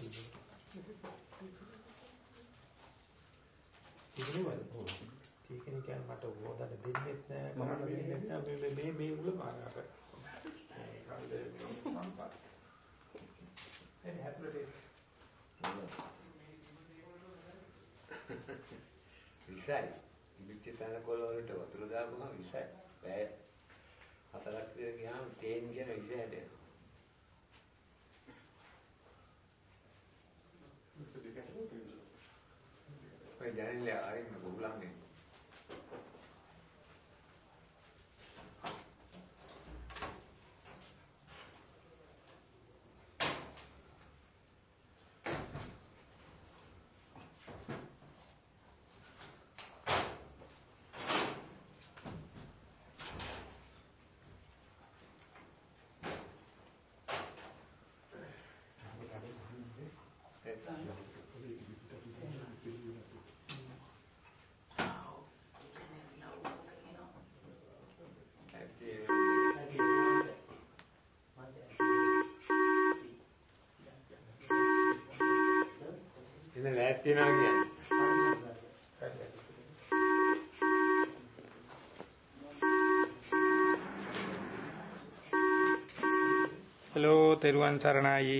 තිබුණා. ඉගෙනවද ඕන. ටීකෙන් කියන්නේ මට ඕදන්න දෙන්නෙත් නෑ. මම දෙන්නෙත් නෑ. මේ මේ මේ උල මානකට. මේ කන්ද මේ සම්පත්. එනේ හැතුලේ. විසයි. තිබිච්ච තැන කොළ වලට වතුර දාපුවම විසයි. බෑ. හතරක් විතර ගියාම තේන් කියන විස හැදෙනවා. ඔය දැනෙන්නේ ආරින්න බුබුලන්නේ. එන්න ලෑස්ති වෙනවා කියන්නේ. හෙලෝ තෙරුවන් සරණයි.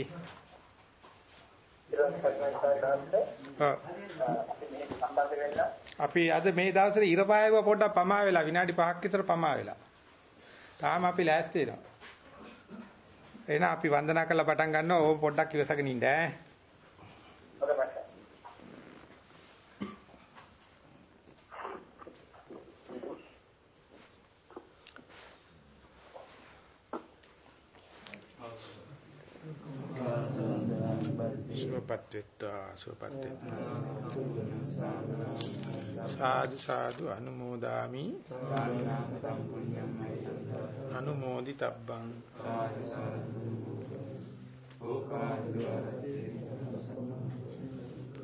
අපි අද මේ දවස්වල ඉර පායව පොඩ්ඩක් පමා වෙලා විනාඩි 5ක් විතර පමා වෙලා. තාම අපි ලෑස්ති වෙනවා. එහෙනම් අපි වන්දනා කරලා පටන් ගන්නවා. ඕක පොඩ්ඩක් ඉවසගෙන ඉන්න ඈ. සුවපත් වෙත්තා සුවපත් වෙත්තා සාදු සාදු අනුමෝදාමි. අනුමෝදි තබ්බං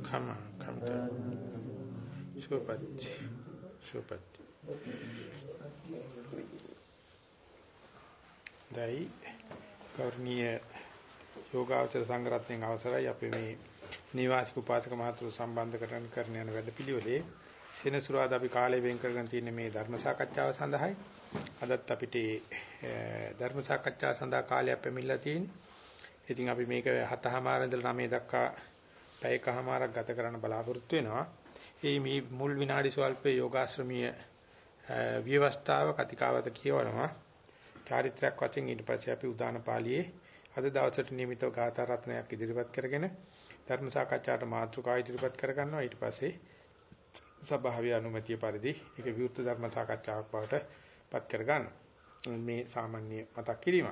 කම කම. සුවපත් සුවපත් දෛ කර්ණීය යෝගාචර සංග්‍රහයෙන් අවසරයි අපි මේ නිවාසික උපාසක මහතුරු සම්බන්ධ කරගෙන කරන යන වැඩපිළිවෙලේ සෙනසුරාද අපි කාලය වෙන් කරගෙන තියෙන මේ ධර්ම සාකච්ඡාව සඳහායි අදත් අපිට ධර්ම සාකච්ඡාව සඳහා කාලයක් පැමිණලා තියෙනවා. ඉතින් අපි මේක 7:00 ඉඳලා 9 දක්වා පැයකමාරක් ගත කරන්න බලාපොරොත්තු වෙනවා. මේ මේ මුල් විනාඩි ස්වල්පේ යෝගාශ්‍රමීය විවස්ථාව කතිකාවත කියවනවා. චාරිත්‍රාක් වශයෙන් ඊට පස්සේ අපි උදාන පාළියේ අද දවසට නියමිතව ගාථා රත්නයක් ඉදිරිපත් කරගෙන ධර්ම සාකච්ඡාට මාතෘකා ඉදිරිපත් කරගන්නවා. ඊට පස්සේ සභාවේ අනුමැතිය පරිදි ඒක විවෘත ධර්ම සාකච්ඡාවක් බවට පත් කරගන්න මේ සාමාන්‍ය මතක් කිරීම.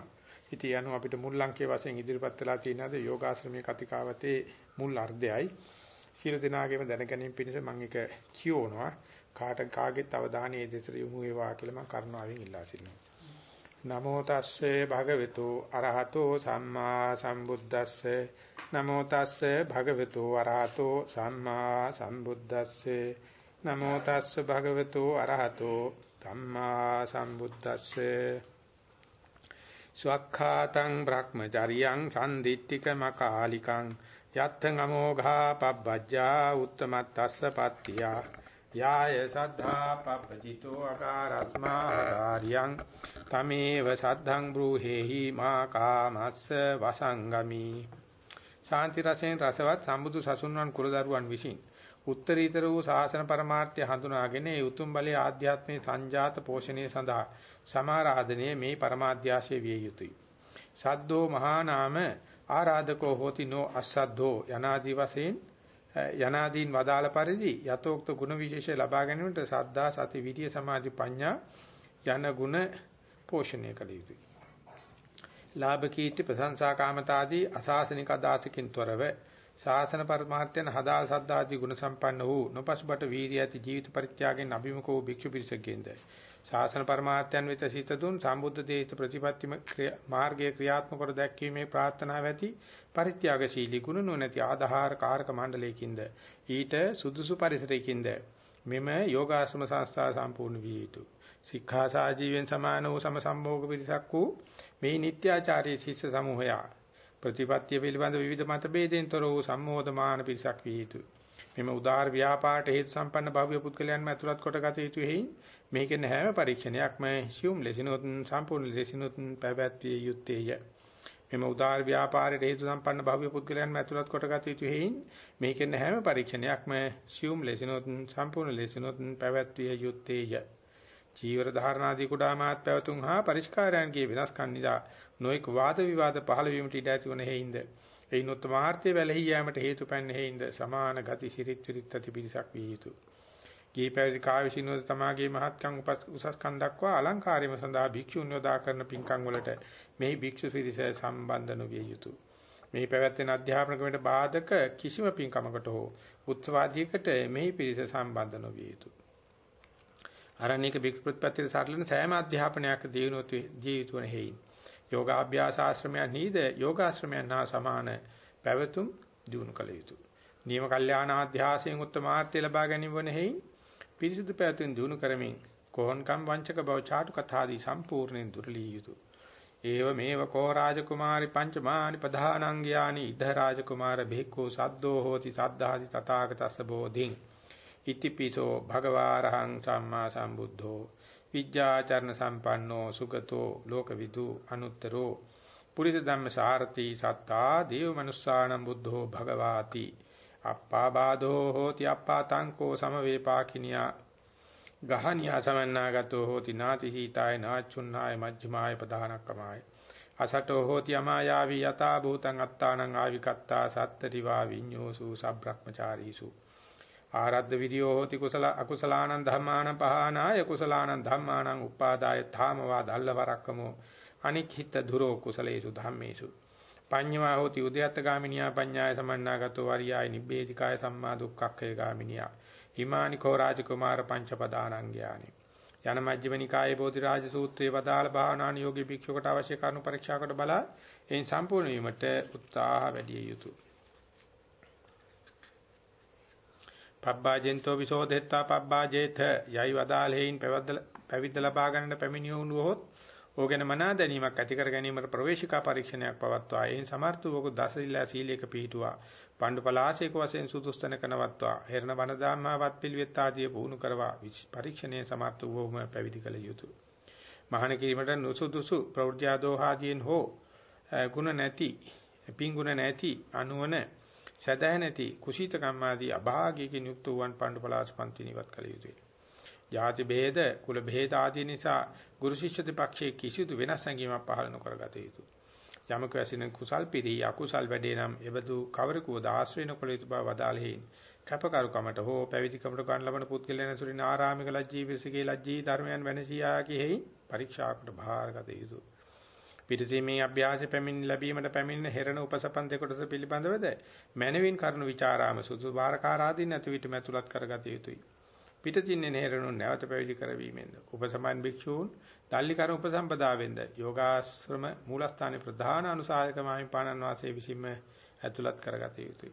ඉතින් යනු අපිට මුල් ලංකේ වශයෙන් ඉදිරිපත් වෙලා තියෙන අද යෝගාශ්‍රමයේ කතිකාවතේ මුල් අර්ධයයි. සියලු දෙනාගේම දැනගැනීම පිණිස මම ඒක කියවනවා. කාට කාගෙත් අවධානය ඒ දෙසට යොමු වේවා කියලා මම කරුණාවෙන් ඉල්ලා සිටිනවා. නමෝ තස්සේ භගවතු අරහතෝ සම්මා සම්බුද්දස්සේ. නමෝ තස්සේ භගවතු අරහතෝ සම්මා සම්බුද්දස්සේ. නමෝ තස්සේ භගවතු අරහතෝ සම්මා සම්බුද්දස්සේ. ස්වක්ඛාතං බ්‍රහ්මචරියං සම්දිත්තික මකාලිකං යත්තං අමෝඝා පබ්බජ්ජා උත්තමත්තස්ස පත්තියා. යාය සද්ධා පබ්බජිතෝ අකාරස්මා ආරියං තමේව සද්ධං බ්‍රූහෙහි මා කාමස්ස වසංගමි ශාන්ති රසෙන් රසවත් සම්බුදු සසුන්වන් කුලදරුවන් විසින් උත්තරීතර වූ ශාසන පරමාර්ථය හඳුනාගෙන ඒ උතුම් බලයේ ආධ්‍යාත්මේ සංජාත පෝෂණය සඳහා සමාරාධනයේ මේ පරමාධ්‍යාශය විය යුතුය. සද්දෝ මහා නාම ආරාධකෝ හෝති නෝ අසද්දෝ යනාදි වශයෙන් යනාදීන් වදාළ පරිදි යතෝක්ත ගුණ විශේෂ ලබා ගැනීමට සද්දා සති විරිය සමාධි ප්‍රඥා යන ගුණ පෝෂණය කළ යුතුය. ලාභ කීර්ති ප්‍රශංසා කාමතාදී අසාසනික අදාසකින් තොරව ශාසන පරමාර්ථයන් හදාල් සද්දාදී ගුණ සම්පන්න වූ නොපසුබට වීර්ය ඇති ජීවිත පරිත්‍යාගයෙන් අභිමුඛ වූ භික්ෂු පිරිසකෙන්ද ශාසන පරමාර්ථයන් වෙත සිත දුන් සම්බුද්ධ දේශ ප්‍රතිපත්ති මාර්ගයේ ක්‍රියාත්මක කර දැක්වීමේ ප්‍රාර්ථනාව ඇති පරිත්‍යාගශීලී ගුණ නොනැති ආධාර කාරක මණ්ඩලයකින්ද ඊට සුදුසු පරිසරයකින්ද මෙම යෝගාශ්‍රම සංස්ථාව සම්පූර්ණ විය යුතුය. සික්ඛාසා ජීවෙන් සමාන වූ සම සම්භෝග පිරිසක් වූ මේ නිත්‍යාචාරී ශිෂ්‍ය සමූහයා ප්‍රතිපත්තිය පිළිබඳ විවිධ මත ભેදෙන්තර වූ සම්මෝධමාන පිරිසක් විය යුතුය. මෙම උදාාර ව්‍යාපාරට හේතු සම්පන්න භව්‍ය පුද්ගලයන්ම ඇතුළත් කොට ගත යුතු හේයින් මේකෙන් හැම පරීක්ෂණයක්ම සියුම් ලෙසිනොත් සම්පූර්ණ ලෙසිනොත් පැවැත්විය යුත්තේය. මෙම උදාාර ව්‍යාපාරයට හේතු සම්පන්න භව්‍ය පුද්ගලයන්ම ඇතුළත් කොට ගත යුතු හේයින් මේකෙන් හැම පරීක්ෂණයක්ම සියුම් ලෙසිනොත් සම්පූර්ණ ලෙසිනොත් පැවැත්විය යුත්තේය. චීවර ධාරණාදී කුඩා මාත් පැවතුම් හා පරිස්කාරයන්ගේ වෙනස්කම් නිසා නොඑක වාද විවාද පහළ වීමට ඉඩ ඇතිවන හේින්ද එයින් උත්තමාර්ථය වැළහි යාමට හේතු පැන්නේ හේින්ද සමාන ගති සිරිත් විරිත් ඇති පිරිසක් විය යුතුය. ගිහි පැවිදි කාවිසිනෝද තමාගේ මහත්කම් උසස්කම් දක්වා අලංකාරයම සඳහා භික්ෂුන් යොදා කරන පින්කම් වලට මෙහි භික්ෂු පිරිස සම්බන්ධ නොවිය යුතුය. මෙහි පැවැත්වෙන අධ්‍යාපන ක්‍රමයට බාධක කිසිම පින්කමකට හෝ උත්සවාදීකට මෙහි පිරිස සම්බන්ධ නොවිය යුතුය. අරණික භික්ෂු ප්‍රතිපත්තියේ සාරලන සෑම අධ්‍යාපනයක් දියුණුව ජීවිතුවන හේයින් යෝගාභ්‍යාස ආශ්‍රමයන් නීද යෝගාශ්‍රමයන් හා සමාන පැවතුම් දිනු කළ යුතුය. නියම කල්යාණාධ්‍යාසයෙන් උත්තමාර්ථය ලබා ගැනීම වන හේයින් පිරිසුදු පැවතුම් දිනු කරමින් කොහොන්කම් වංචක බව චාටු කතාදී සම්පූර්ණයෙන් දුරලිය යුතුය. ඒව මේව කෝ රාජකුමාරි පංචමානි ප්‍රධානංගයානි ඉද රාජකුමාර භික්ඛු සද්දෝ හෝති සද්ධාති තථාගතස්ස බෝධින්. ඉතිපිසෝ භගවාරහං සම්මා සම්බුද්ධෝ. විද්‍යාචරණ සම්පන්නෝ සුගතෝ ලෝකවිදු අනුත්තරෝ. පුරිස ධම්ම සාරති සත්තා දේව මනුස්සානම් බුද්ධෝ භගවාති. අප්පා බාධෝ හෝති අප්පා තංකෝ සමවේපාකිනියා ගහනියා සමන්නාගතෝ හෝති නාති සීතාය නාචුන්නාය මජ්ක්‍ධිමාය පදානක්කමාය අසටෝ හෝති අමායාවී යතා භූතං අත්තානං ආවිකත්තා සත්තරිවා විඤ්ඤෝසු සබ්‍රක්‍මචාරීසු ආරද්ධ විරියෝ hoti කුසල අකුසලානං ධම්මානං පහානාය කුසලානං ධම්මානං උපාදාය ධාමවා දල්ලවරක්කමෝ අනික්හිත දුරෝ කුසලේසු ධම්මේසු පඤ්ඤවා hoti උද්‍යත්ත ගාමිනියා පඤ්ඤාය සමන්නාගතෝ වරියාය නිබ්බේධිකාය සම්මා දුක්ඛක්ඛය ගාමිනියා හිමානි කෝ රාජකුමාර පංචපදානං ඥානි යන මජ්ක්‍ධිමනිකායේ බෝධිරාජ සූත්‍රයේ වදාළ භාවනාන යෝගී භික්ෂුවකට අවශ්‍ය කරුණු පරීක්ෂා කොට බලා එයින් සම්පූර්ණ වීමට උත්සාහ වැඩි යුතුය. පබ්බාජෙන්තෝ විසෝදෙත්තා පබ්බාජේත යයි වදාලෙයින් පැවිද්ද ලබා ගන්නට පැමිණියුණු හොත් ඕගෙන මනා දැනීමක් ඇති කර ගැනීමට ප්‍රවේශිකා පරීක්ෂණයක් පවත්වා. එයින් සමර්ථ වූ දසවිලා සීලයක පිහිටුවා. පණ්ඩු පලාසයක වශයෙන් සුදුස්තන කනවත්වා. හේරණ වන ධම්මාවත් පිළිවෙත් ආදී පුහුණු කරවා පරීක්ෂණයේ සමර්ථ වූවම පැවිදි කළ යුතුය. මහාන කිරීමට නුසුදුසු ප්‍රෞර්ජාදෝහාදීන් හෝ ගුණ නැති පිංගුණ නැති අනුවන සදහැ නැති කුසීත කම්මාදී අභාග්‍යකින් යුක්ත වූවන් පණ්ඩු පලාස් පන්ති නිවත් කළ යුතුය. ಜಾති ભેද, කුල ભેද ආදී නිසා ගුරු ශිෂ්‍ය දෙපක්ෂයේ කිසිදු වෙනස් නැගීමක් පහළ නොකරගත යුතුය. යමක ඇසින කුසල් පිරී අකුසල් වැඩේ නම් එබඳු කවරකුවද ආශ්‍රයන කළ යුතු බව වදාළෙහි කැපකරුකමට හෝ පැවිදිකමට ගන්න ලබන පුද්ගලයන් ඇසුරින් ආරාමික ලජ්ජී විසකේ ලජ්ජී ධර්මයන් වෙනසියා කිෙහි පරීක්ෂාකට භාරගත යුතුය. පිරිසීමේ අභ්‍යාසය පැමිණ ලැබීමට පැමිණ හෙරණ උපසපන් දෙකොටස පිළිබඳවද මනවින් කරුණු විචාරාම සුසුභාරකාරාදී නැති විට මැතුලත් කරගත යුතුය. පිටතින්නේ හෙරණුන් නැවත පැවිදි කරවීමෙන්ද උපසමන් භික්ෂූන් දල්ලිකර උපසම්පදාවෙන්ද යෝගාශ්‍රම මූලස්ථානයේ ප්‍රධාන අනුසායකමාමි පාණන් වාසයේ විසින්ම ඇතුළත් කරගත යුතුය.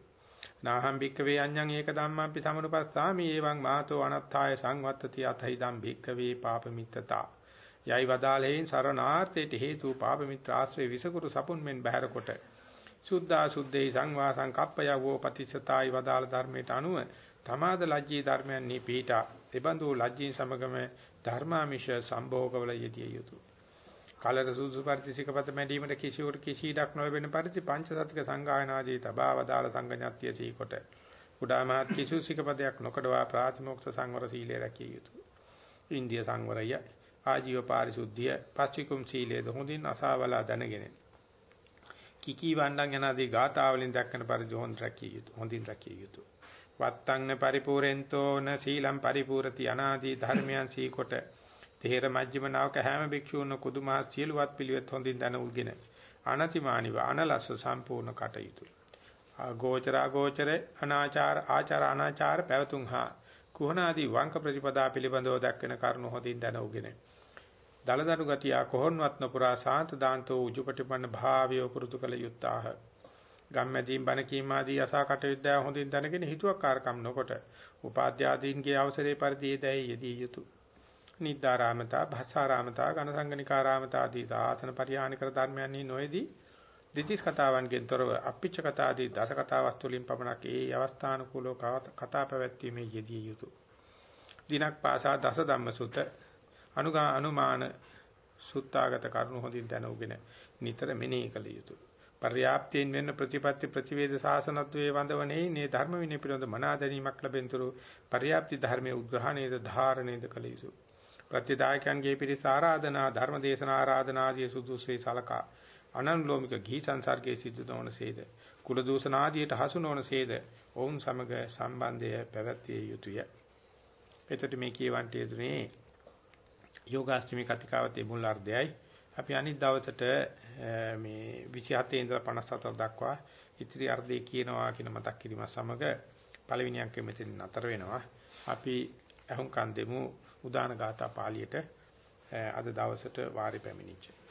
නාහම් භික්කවේ අඤ්ඤං ඒක ධම්මංපි සමනුපස්සාමි එවං මාතෝ අනත්ථාය සංවත්තති අතයි ධම් භික්කවේ පාපමිත්තතා. යයි වදාළෙයින් සරණාර්ථයට හේතු පාප මිත්‍ර ආශ්‍රේ විසකුරු සපුන් මෙන් බහැර කොට සුද්ධා සුද්ධේ සංවාසං කප්පයවෝ පටිච්චතායි වදාළ ධර්මයට අනුව තමාද ලජ්ජී ධර්මයන් නිපීඨා එබඳු ලජ්ජී සමගම ධර්මාමිෂ සම්භෝගවල යෙදිය යුතුය. කලර සුසු පරිතිසිකපත මැදීමට කිසිවර කිසිඩක් නොලැබෙන පරිදි පංචසතික සංගායනාදී තබා වදාළ සංගණ්‍යත්‍ය සීකොට. කුඩා මහත් කිසු සිකපදයක් නොකඩවා ප්‍රාතිමෝක්ෂ සංවර සීලය රැකිය යුතුය. ඉන්දිය සංවරය ආජීව පාරිශුද්ධිය පස්චිකුම් සීලයේද හොඳින් අසාවලා දැනගෙන. කිකී වණ්ඩන් යනාදී ගාථාවලින් දක්වන පරිදි හොඳ රැකිය යුතු හොඳින් රැකිය යුතු වත්තංන පරිපූර්ෙන්තෝ න සීලම් පරිපූර්ති අනාදී ධර්මයන් සීකොට. තේර මජ්ක්‍ධිම නාවක හැම භික්ෂූන් කුදුමා සියලුවත් පිළිවෙත් හොඳින් දැන උගෙන අනතිමානිව අනලස්ස සම්පූර්ණ කටයුතු. ගෝචර අගෝචර අනාචාර ආචාර අනාචාර පැවතුම් හා කුහනාදී වංක ප්‍රතිපදා පිළිබඳව දක්වන කරුණු හොඳින් දැන උගෙන. දලදරු ගතිය කොහොන්වත් නොපුරා සාන්ත දාන්තෝ උජුපටිපන්න භාවය පුරුදු කළ යුත්තාහ. ගම්මැදීන් බණ කීම ආදී අසා කටයුත්ත හොඳින් දැනගෙන හිතුවක්කාරකම් නොකොට උපාධ්‍යාදීන්ගේ අවසරේ පරිදි එදැයි යෙදී යුතුය. නිද්දාරාමතා, භාසාරාමතා, ඝනසංගනිකාරාමතා ආදී සාසන පරිහානි කර ධර්මයන්හි නොයේදී දෙතිස් කතාවන්ගෙන් තොරව අප්පිච්ච කතාදී දස කතා වස්තු වලින් පමණක් ඒ අවස්ථානුකූලව කතා පැවැත්වීමේ යෙදිය යුතුය. දිනක් පාසා දස ධම්මසුත අනුගා අනුමාන සුත්තාගත කරුණු හොඳින් දැනුගෙන නිතර මෙනෙහි කළ යුතුය. පර්යාප්තියෙන් වෙන ප්‍රතිපත්ති ප්‍රතිවේද සාසනත්වයේ වඳවන්නේ මේ ධර්ම විනය පිළිබඳ මනා දැනීමක් ලැබෙනතුරු පර්යාප්ති ධර්මයේ උද්ග්‍රහණයද ධාරණයද කළ යුතුය. ප්‍රතිදායකයන්ගේ පිරිස ආරාධනා ධර්ම දේශනා ආරාධනා ආදී සුදුසේ සලකා අනන්ලෝමික ගිහි සංසර්ගයේ සිද්ධ නොවන සේද කුල දූෂණ ආදියට හසු නොවන සේද ඔවුන් සමග සම්බන්ධය පැවැත්විය යුතුය. එතකොට මේ කියවන්ට යෙදුනේ යෝගාස්ත්‍රමී කතිකාවතේ මුල් අර්ධයයි. අපි අනිත් දවසට මේ 27 ඉඳලා 54 දක්වා ඉතිරි අර්ධය කියනවා කියන මතක් කිරීම සමග පළවෙනි අංකෙ මෙතන නතර වෙනවා. අපි අහුම්කන් දෙමු උදාන ගාථා පාළියට අද දවසට වාරි පැමිණිච්ච.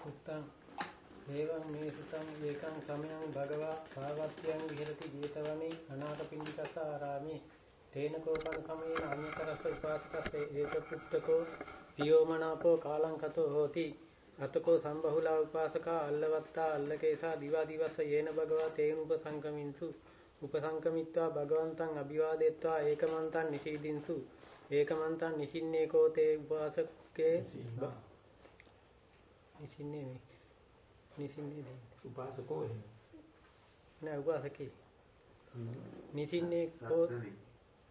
සුත්තං ඒවං මේ සුතං ඒකං සමයං භගවා සාවත්‍යං විහෙරති ජේතවනේ අනාථපිණ්ඩිකස ආරාමේ තේන කෝපන සමයේන අඤ්‍යතරස උපාසකස්ස ඒක පුත්තකෝ පියෝමනාපෝ කාලංකතෝ හෝති. අතකෝ සම්බහුලා උපාසකා අල්ලවත්තා අල්ලකේසා දිවා දිවස්ස යේන භගවා තේන උපසංකමින්සු. උපසංකමිත්වා භගවන්තං අභිවාදෙත්වා ඒකමන්තං නිසීදින්සු. ඒකමන්තං නිසින්නේ කෝ තේ උපාසකේ. නිසින්නේ මේ නිසින්නේ දෙන්නේ උපාසකෝ නෑ උපාසකේ. නිසින්නේ කෝ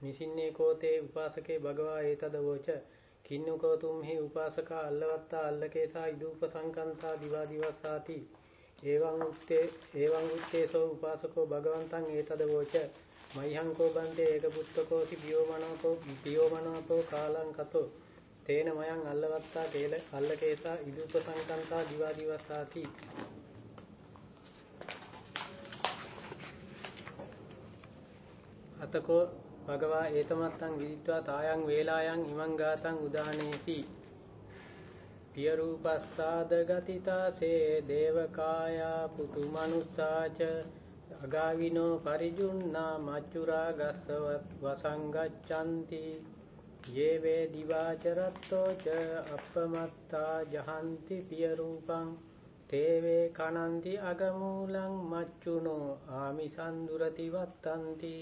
නිසින්නේ කෝතේ උපාසකේ භගවා ඒතද වෝච. කින්නකෝ තුම්හි උපාසකා අල්ලවත්තා අල්ලකේසා ඉදූප සංකන්තා දිවා දිවස්සාති. එවං උත්තේ එවං උත්තේසෝ උපාසකෝ භගවන්තං ඒතද වෝච. මයිහං කෝ බන්තේ ඒක පුත්තකෝසි බියෝමනෝකෝ බියෝමනෝකෝ කාලං කතෝ. තේන මයන් අල්ලවත්තා තේල අල්ලකේසා ඉදුප සංකන්තා දිවා දිවස්සාති. අතකෝ භගවා ඒතමත්තං විදිත්වා තායන් වේලායන් ඉමං ගාතං උදානේති. පිය රූපස්සාද ගතිතාසේ දේවකායා පුතු මනුස්සාච අගාවිනෝ පරිජුන්නා මච්චුරා ගස්සවත් වසංගච්ඡanti. යේ වේ දිවාචරත්තෝ ච අපමත්තා ජහන්ති පිය රූපං. තේවේ කනන්ති අගමූලං මච්චුනෝ ආමිසන්දුරති වත්තන්ති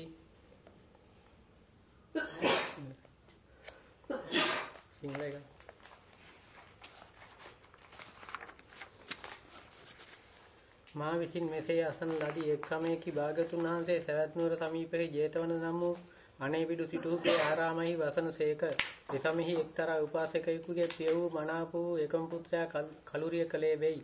සිංහල එක මා විසින් මෙසේ අසන ලදී. එක් සමයකි භාගතුන් වහන්සේ සවැත් නුවර සමීපයේ ජේතවන නම් වූ අනේවිඩු සිටුහුගේ ආරාමෙහි වසනසේක එසමෙහි එක්තරා උපාසකයෙකුගේ ප්‍රිය වූ මනාප වූ එකම පුත්‍රයා කලුරිය කලේ වෙයි.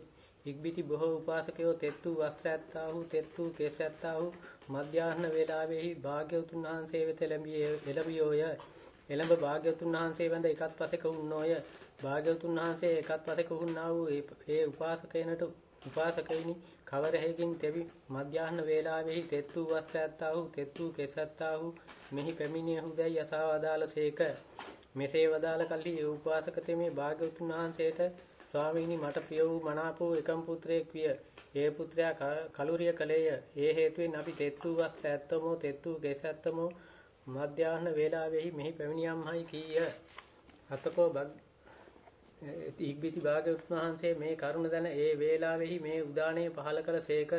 ඉක්බිති බොහෝ උපාසකයෝ තෙත් වූ වස්ත්‍ර ඇත්තා වූ තෙත් වූ කෙස් ඇත්තා වූ මධ්‍යාහ්න වේලාවෙහි භාග්‍යවතුන් වහන්සේ වෙත එළඹියෝය. එළඹ භාග්‍යවතුන් වහන්සේ වැඳ එකත් පසෙක වුණෝය. භාග්‍යවතුන් වහන්සේ එකත් පසෙක වුණා වූ ඒ උපාසකයනට උපාසකයිනි කවර හේකින් තෙවි මධ්‍යාහ්න වේලාවෙහි තෙත් වූ වස්ත්‍ර ඇත්තා වූ තෙත් වූ කෙස් ඇත්තා වූ මෙහි පැමිණියහුදැයි අසා වදාළසේක මෙසේ වදාළ කල්හි ඒ උපාසක තෙමේ භාග්‍යවතුන් වහන්සේට ස්වාමීනි මට ප්‍රිය වූ මනාප වූ එකම පුත්‍රයෙක් විය. ඒ පුත්‍රයා කලුරිය කලේය ඒ හේතුවෙන් අපි තෙත් වූ වස්ත්‍ර ඇත්තමෝ තෙත් වූ කෙස් ඇත්තමෝ මධ්‍යාහ්න වේලාවෙහි මෙහි පැමිණියම්හයි කීය. අතකෝ ඉක්බිති භාග්‍යවතුන් වහන්සේ මේ කරුණ දැන ඒ වේලාවෙහි මේ උදානය පහල කළසේක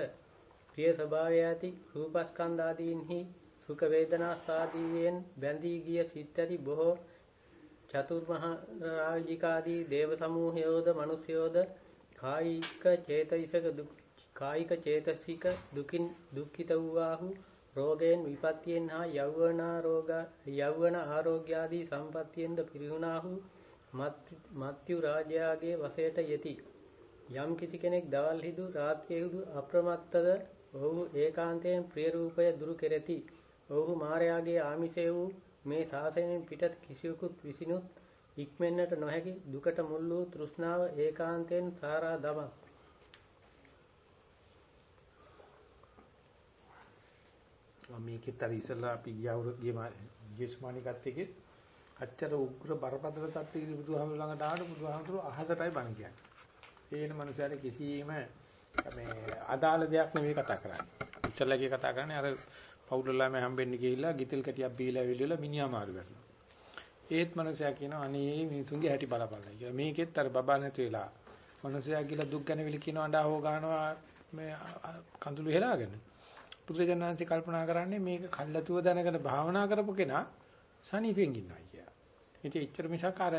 ප්‍රිය ස්වභාවය ඇති රූපස්කන්ධ ආදීන්හි සුඛ වේදනා සාදීයෙන් බැඳී ගිය සිත් ඇති බොහෝ චතුර්මහා රාජිකාදී දේව සමූහයෝද මිනිස්යෝද කායික චේතසික කායික චේතසික දුකින් දුක්ඛිත වූාහු රෝගයෙන් විපත්තියෙන් හා යෞවනා රෝග යෞවන ආරෝග්‍ය ආදී සම්පත්තියෙන්ද පිරිහුණාහු මත්යු රාජයාගේ වශයට යෙති. යම් කිසි කෙනෙක් දවල් හිදු රාත්‍රියේහුදු අප්‍රමත්තද ඔහු ඒකාන්තයෙන් ප්‍රිය රූපය දුරු කෙරෙති. ඔහු මායාගේ ආමිෂය වූ මේ ශාසනයෙන් පිටත් කිසිවෙකුත් විසිනුත් ඉක්මෙන්නට නොහැකි දුකට මුල් වූ තෘෂ්ණාව ඒකාන්තයෙන් සාරා දමා මම මේකෙත් අර ඉස්සලා අපි ගියවරු ගියමානිකත් එකේ අච්චර උග්‍ර බරපතල තත්ත්වයක බුදුහාමුදුර ළඟට ආවට බුදුහාමුදුර අහසටයි බණ කියන්නේ. ඒන මනුස්සයර කිසිම මේ අදාළ දෙයක් නෙවෙයි කතා කරන්නේ. ඉස්සල්ලාගේ කතා කරන්නේ අර පවුලලාම හම්බෙන්න ගිහිල්ලා ගිතෙල් කැටියක් බීලා ඇවිල්ලා මිනිහා මාරු කරනවා. ඒත් මනුස්සයා කියනවා අනේ මිනිසුන්ගේ හැටි බලපල්ලා කියලා. මේකෙත් අර බබා නැති වෙලා මනුස්සයා කියලා දුක් ගැනවිලි කියනවා අඬා හො ගන්නවා මේ කඳුළු හෙලාගෙන. පුදුරජනන්සි කල්පනා කරන්නේ මේක කල්ලාතුව දැනගෙන භාවනා කරපු කෙනා සනීපෙන් ඉන්නවා කියලා. ඉතින් එච්චර මිසක් අර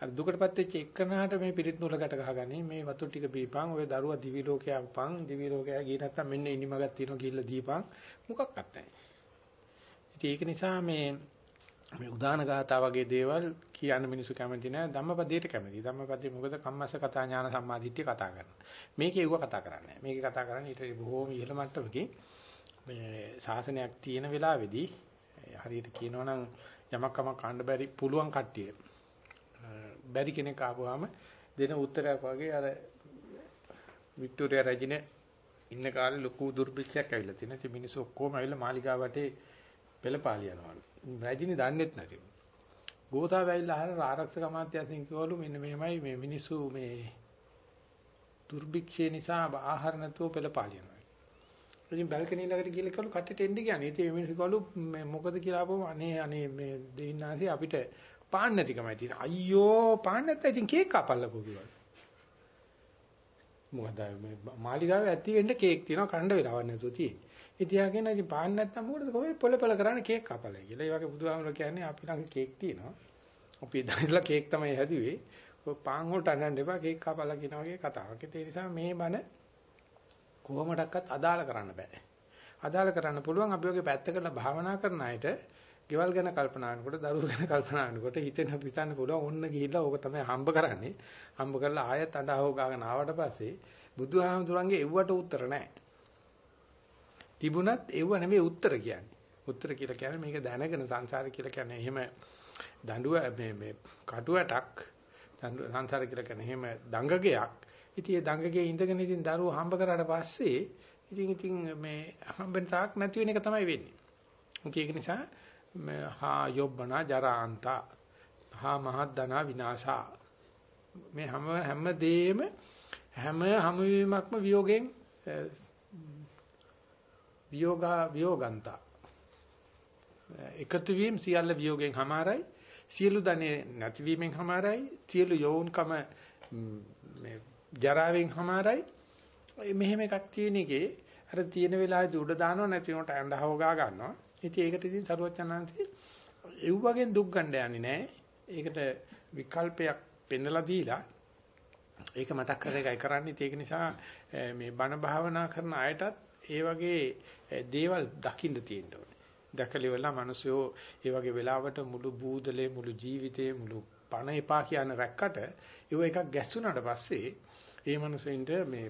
අර දුකටපත් වෙච්ච එක්කනහට මේ පිරිත් නූල ගැට ගහගන්නේ මේ වතුර ටික බීපන් ඔය දරුවා දිවි ලෝකයේ උපන් දිවි ලෝකයේ ගියේ නැත්තම් මෙන්න ඉනිමගක් තියෙනවා කියලා දීපන් මොකක්වත් නැහැ. ඉතින් ඒක නිසා මේ මේ උදාන ගාථා වගේ දේවල් කියන්න මිනිස්සු කැමති නැහැ ධම්මපදයට කැමති. ධම්මපදයේ මොකද කම්මස්ස කතා ඥාන සම්මාදිට්ඨිය කතා කරනවා. මේකේ ඌව කතා කරන්නේ නැහැ. මේකේ කතා කරන්නේ ඊට බොහෝම ඉහළ මට්ටමකින් මේ ශාසනයක් තියෙන වෙලාවේදී හරියට කියනවනම් යමක් කමක් කාණ්ඩ බැරි පුළුවන් කට්ටිය බැරි කෙනෙක් ආපුවාම දෙන උත්තරයක් වගේ අර වික්ටෝරියා රජින ඉන්න කාලේ ලොකු දුර්භික්ෂයක් ඇවිල්ලා තියෙනවා. ඉතින් මිනිස්සු ඔක්කොම ඇවිල්ලා මාලිගාව වටේ පෙළපාලි යනවලු. රජිනි දන්නෙත් නැතිව. ගෝතාව ඇවිල්ලා අහන ආරක්ෂක අමාත්‍යාංශයෙන් කිව්වලු මෙන්න මෙහෙමයි මේ මිනිස්සු මේ දුර්භික්ෂය නිසා ආහාර නැතුව පෙළපාලි යනවා. ඉතින් බල්කනි ළඟට ගිහලා කළු කට්ටියට එන්න කියන්නේ. ඉතින් මේ මිනිස්සු කළු මොකද කියලා ආපුවම අනේ අනේ මේ දෙවිනාසි අපිට පාන්න නැතිකමයි තියෙන. අයියෝ පාන්න නැත්නම් ඉතින් කේක් කපල්ලකෝ කිව්වා. මොකද මේ මාලිගාවේ ඇති වෙන්න කේක් තියෙනවා කණ්ඩ වෙලාවක් නැතුව තියෙන්නේ. ඉතින් යාගෙන ඉතින් පාන්න නැත්නම් මොකටද කොහේ පොළ පොළ කරන්නේ කේක් කපලා කියලා. ඒ වගේ බුදුහාමුදුරුවෝ කියන්නේ අපි ළඟ කේක් තියෙනවා. අපි දැනලා කේක් තමයි හැදුවේ. ඔය පාන් වලට අඬන්න එපා කේක් කපලා කියන වගේ කතාවක්. ඒ නිසා මේ බණ කොහොමඩක්වත් අදාළ කරන්න බෑ. අදාළ කරන්න පුළුවන් අපි වගේ පැත්ත කරලා භාවනා කරන අයට ගෙවල් ගැන කල්පනා කරනකොට දරුවෝ ගැන කල්පනා කරනකොට හිතෙන හිතන්න පුළුවන් ඔන්න ගිහිල්ලා ඕක තමයි හම්බ කරන්නේ. හම්බ කරලා ආයෙත් අඬහව ගාගෙන ආවට පස්සේ බුදුහාමුදුරන්ගේ එව්වට උත්තර නැහැ. තිබුණත් එව්ව නෙමෙයි උත්තර කියන්නේ. උත්තර කියලා කියන්නේ මේක දැනගෙන සංසාරය කියලා කියන්නේ එහෙම දඬුව මේ මේ කටුවටක් සංසාර කියලා කියන්නේ එහෙම දඟගයක්. ඉතින් ඒ දඟගේ ඉඳගෙන ඉතින් දරුවෝ හම්බ කරාට පස්සේ ඉතින් ඉතින් මේ හම්බෙන් තාක් නැති වෙන එක තමයි වෙන්නේ. ඒක නිසා හා යොබ්බනා ජරාන්තා හා මහද්දනා විනාශා. මේ හැම හැම දෙෙම හැම හැමවීමක්ම විയോഗෙන් විയോഗා විയോഗන්තා එකතු වීම සියල්ල විയോഗෙන් හමාරයි. සියලු ධනේ නැතිවීමෙන් හමාරයි. සියලු යෝවුන්කම මේ ජරාවෙන් හමාරයි. මෙහෙම එකක් තියෙන එකේ අර තියෙන වෙලාවේ උඩ දානවා නැතිනොට ඇඳහව ගා ගන්නවා. ඉතින් ඒකට ඉතින් සරුවචනාන්ති එව් වගේ දුක් ගන්න යන්නේ නැහැ. ඒකට විකල්පයක් පෙන්නලා දීලා ඒක මතක් කර එකයි කරන්නේ. ඒක නිසා මේ බණ භාවනා කරන අයටත් ඒ වගේ දේවල් දකින්න තියෙන්න ඕනේ. දැකලිවලා මිනිස්සු ඒ වගේ වෙලාවට මුළු බූදලේ මුළු ජීවිතේ මුළු පණ එපා කියන රැක්කට ඒව එකක් ගැස්සුණාට පස්සේ ඒ මිනිස්සුන්ට මේ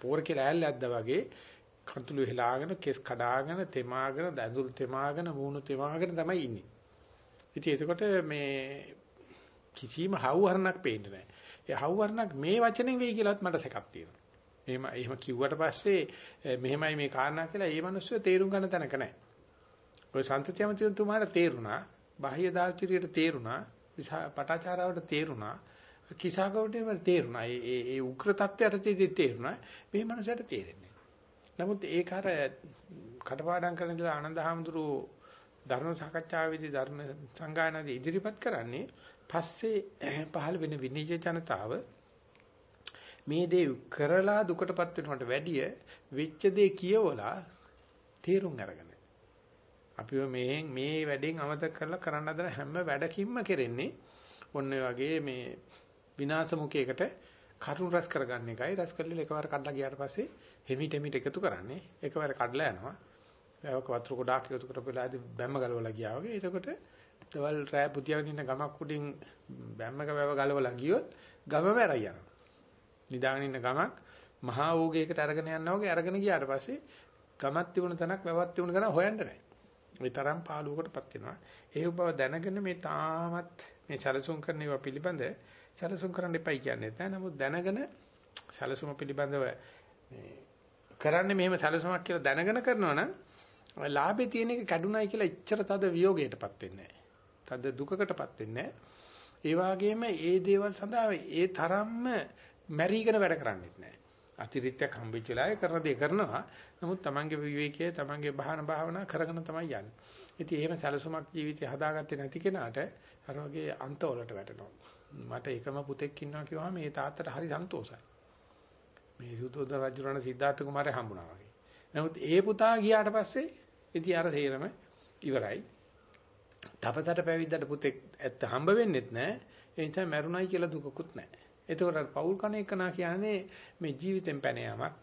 පෝර කියලා ඇල්ලද්දා වගේ කඳුළු හෙලාගෙන කෙස් කඩාගෙන තෙමාගෙන දඳුල් තෙමාගෙන මූණු තෙමාගෙන තමයි ඉන්නේ. ඉතින් එතකොට මේ කිසිම හවුහරණක් පේන්නේ නැහැ. ඒ හවුහරණක් මේ වචනෙන් වෙයි කියලාත් මට සැකක් තියෙනවා. එහෙම එහෙම කිව්වට පස්සේ මෙහෙමයි මේ කාරණා කියලා ඒ මිනිස්සු තේරුම් ගන්න තැනක නැහැ. ඔය සම්තතියමතුමාට තේරුණා, බාහ්‍ය දාර්ශනිකයට තේරුණා, පටාචාරාවට තේරුණා, කිසాగවටේ තේරුණා. ඒ ඒ උග්‍ර තත්ත්වයට තේරුණා. මේ මනසට තේරෙන්නේ නමුත් ඒක අර කටපාඩම් කරන ඉඳලා ආනන්දහාමුදුරු ධර්ම සාකච්ඡාවේදී ධර්ම සංගායනාවේ ඉදිරිපත් කරන්නේ පස්සේ පහළ වෙන විනිජ ජනතාව මේ දේ කරලා දුකටපත් වෙනවට වැඩිය වෙච්ච දේ කියවලා තේරුම් අරගෙන. අපිව මේ මේ වැඩෙන් අමතක කරලා කරන්න හදන හැම වැඩකින්ම කරන්නේ ඔන්න වගේ මේ විනාශ මුඛයකට කරුණ රස කරගන්න එකයි. රස කරලා එකවර කඩලා ගියාට පස්සේ හිමිට හිමිට එකතු කරන්නේ. එකවර කඩලා යනවා. ඒක වතුර ගොඩාක් එකතු කරපෙලාදී බැම්ම ගලවලා ගියා වගේ. එතකොට දවල් රෑ පුතියගෙන ඉන්න ගමක් උඩින් බැම්මක වැව ගලවලා ගියොත් ගමම ඇරයි යනවා. නිදාගෙන ඉන්න ගමක් මහා ඕගයකට අරගෙන යනවා වගේ අරගෙන ගියාට පස්සේ ගමක් තිබුණ තැනක් වැවක් තිබුණ තැනක් හොයන්න නැහැ. ඒ තරම් පාළුවකටපත් වෙනවා. ඒ බව දැනගෙන මේ තාමත් මේ සැලසුම් කරන ඒවා පිළිබඳ සැලසුම් කරන්න එපයි කියන්නේ නැහැ. නමුත් දැනගෙන සැලසුම පිළිබඳව කරන්නේ මෙහෙම සැලසුමක් කියලා දැනගෙන කරනවා නම් ලාභේ තියෙන එක කැඩුනයි කියලා එච්චර තද වියෝගයටපත් වෙන්නේ නැහැ. තද දුකකටපත් වෙන්නේ නැහැ. ඒ වගේම ඒ දේවල් සඳහා ඒ තරම්ම මැරිගෙන වැඩ කරන්නේත් නැහැ. අතිරික්තයක් හම්බෙච්ච වෙලාවේ කරන දේ කරනවා. නමුත් Tamange විවේකයේ Tamange බහන භාවනා කරගෙන තමයි යන්නේ. ඉතින් එහෙම සැලසුමක් ජීවිතය හදාගත්තේ නැති කෙනාට අර වගේ අන්තවලට වැටෙනවා. මට එකම පුතෙක් ඉන්නවා කිව්වම මේ තාත්තට හරි සන්තෝෂයි. මේ සුතෝද රජුරණ සිද්ධාර්ථ කුමාරය හම්බුණා වගේ. නමුත් ඒ පුතා ගියාට පස්සේ ඉතින් අර තේරම ඉවරයි. තපසට පැවිද්දට පුතෙක් ඇත්ත හම්බ වෙන්නෙත් නැහැ. ඒ නිසා මැරුණයි කියලා දුකකුත් නැහැ. එතකොට අර පෞල් කණ එකනා කියන්නේ මේ ජීවිතෙන් පැන යාමක්.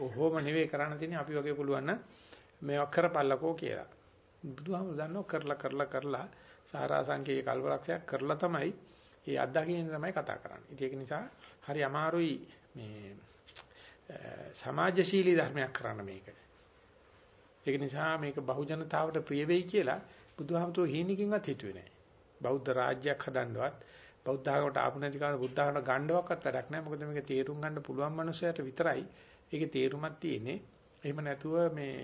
ඔහොම නෙවෙයි කරන්න තියෙන්නේ අපි වගේ පුළුවන් නම් මේවා කරපල්ලකෝ කියලා. බුදුහාමුදුරු දන්නව කරලා කරලා කරලා සාරාංශකයේ කල්පලක්ෂයක් කරලා තමයි ඒ අත්දැකීම් තමයි කතා කරන්නේ. ඉතින් ඒක නිසා හරි අමාරුයි මේ සමාජශීලී ධර්මයක් කරන්න මේක. ඒක නිසා මේක බහුජනතාවට ප්‍රිය වෙයි කියලා බුදුහාමුදුරුවෝ හීනකින්වත් හිතුවේ නැහැ. බෞද්ධ රාජ්‍යයක් හදන්නවත් බෞද්ධ ආගමට ආපු නැති කාලේ බුද්ධ ආගමට ගණ්ඩවක්වත් වැඩක් නැහැ. මොකද මේක තේරුම් ගන්න පුළුවන් මනුස්සයට විතරයි ඒකේ තේරුමක් තියෙන්නේ. එහෙම නැතුව මේ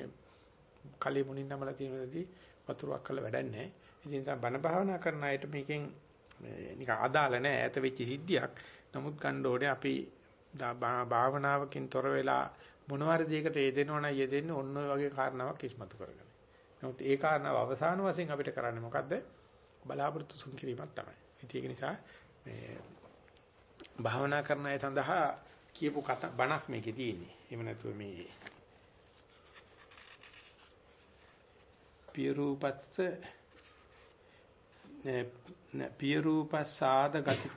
කලෙ මුණින් නමලා තියෙනදී වතුරක් කළ වැඩක් නැහැ. ඒ නිසා බණ භාවනා කරන අයට මේකෙන් නිකන් අදාළ නැහැ. ඈත වෙච්ච සිද්ධියක්. නමුත් ගන්න ඕනේ අපි භාවනාවකින් තොර වෙලා මොනවාරි දෙයකට යෙදෙනවා නම් යෙදෙන්නේ ඔන්න ඔය වගේ කාරණාවක් ඉස්මතු කරගෙන. නමුත් ඒ කාරණාව අවසාන වශයෙන් අපිට කරන්නේ මොකද්ද? බලාපොරොත්තු සුන් කිරීමක් තමයි. ඒක නිසා මේ භාවනා කරන අය සඳහා කියපු කතා බණක් මේකේ තියෙන්නේ. එහෙම නැතුව මේ පිය රූපස්ස පිය රූපස්සාද ගති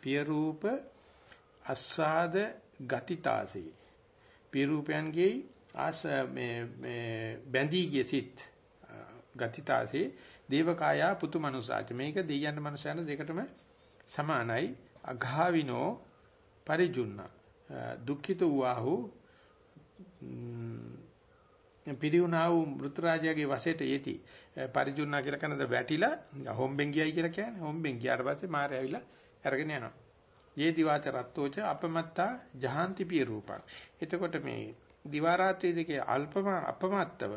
පිය රූප අස්සාද ගතිතාසේ. පිය රූපයන්ගේ ආස මේ මේ බැඳී ගිය සිත් ගතිතාසේ දේවකායා පුතු මනුසාච මේක දෙයයන් මනුසයන් දෙකටම සමානයි. අඝාවිනෝ පරිජුන්න. දුක්ඛිත වූහු පිරිුණා වූ මෘත රාජයාගේ වශයට යති පරිජුන්නා කියලා කනද වැටිලා හොම්බෙන් ගියයි කියලා කියන්නේ. හොම්බෙන් ගියාට පස්සේ මාරය ඇවිල්ලා අරගෙන යනවා. යේති වාච රත්තෝච අපමත්තා ජහාන්ති පිය රූපං. එතකොට මේ දිවා රාත්‍රී දෙකේ අල්පම අපමත්තව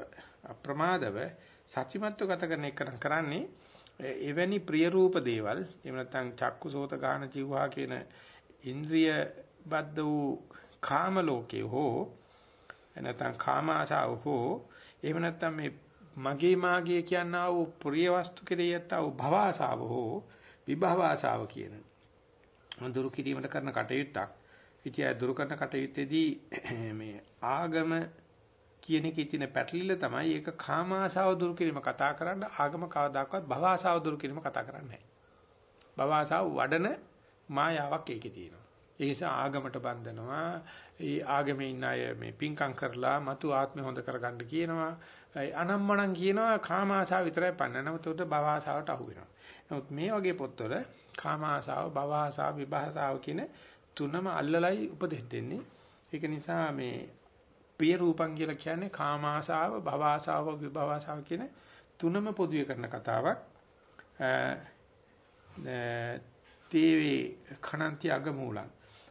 අප්‍රමාදව සත්‍යමත්ව ගත කරන එක කරන්නේ එවැනි ප්‍රිය රූප දේවල් එහෙම නැත්නම් චක්කු සෝත ගාන ජීවහා කියන ඉන්ද්‍රිය බද්ධ වූ කාම ලෝකේ හෝ නැත්නම් කාම ආශාව හෝ එහෙම නැත්නම් මේ මගේ මාගේ කියනා වූ ප්‍රිය වස්තු කෙරෙහිත් ආ භව ආශාව හෝ විභව ආශාව කියන දුරු කිරීමට කරන කටයුත්තක් ඉතියා දුරු කරන කටයුත්තේදී මේ ආගම කියන එකේ තියෙන පැටලිල්ල තමයි ඒක කාම ආශාව දුරු කිරීම කතා කරන්න ආගම කවදාකවත් භව ආශාව දුරු කිරීම කතා කරන්නේ නැහැ. භව ආශාව වඩන මායාවක් ඒකේ තියෙනවා. ඒ නිසා ආගමට බඳිනවා. ඒ ආගමේ ඉන්න අය මේ පිංකම් කරලා මතු ආත්මය හොඳ කරගන්න කියනවා. අනම්මනම් කියනවා කාම ආශාව විතරයි පන්න. නමුත් උට භව ආශාවට අහු වෙනවා. නමුත් මේ වගේ පොත්වල කාම ආශාව, භව ආශාව, විභාසාව කියන තුනම අල්ලලයි උපදෙස් දෙන්නේ. ඒක නිසා මේ ප්‍රිය රූපං කියලා කියන්නේ කාම ආශාව, භව ආශාව, විභව ආශාව කියන තුනම පොදුවේ කරන කතාවක්. තේවේ khණන්ති අගමූලං.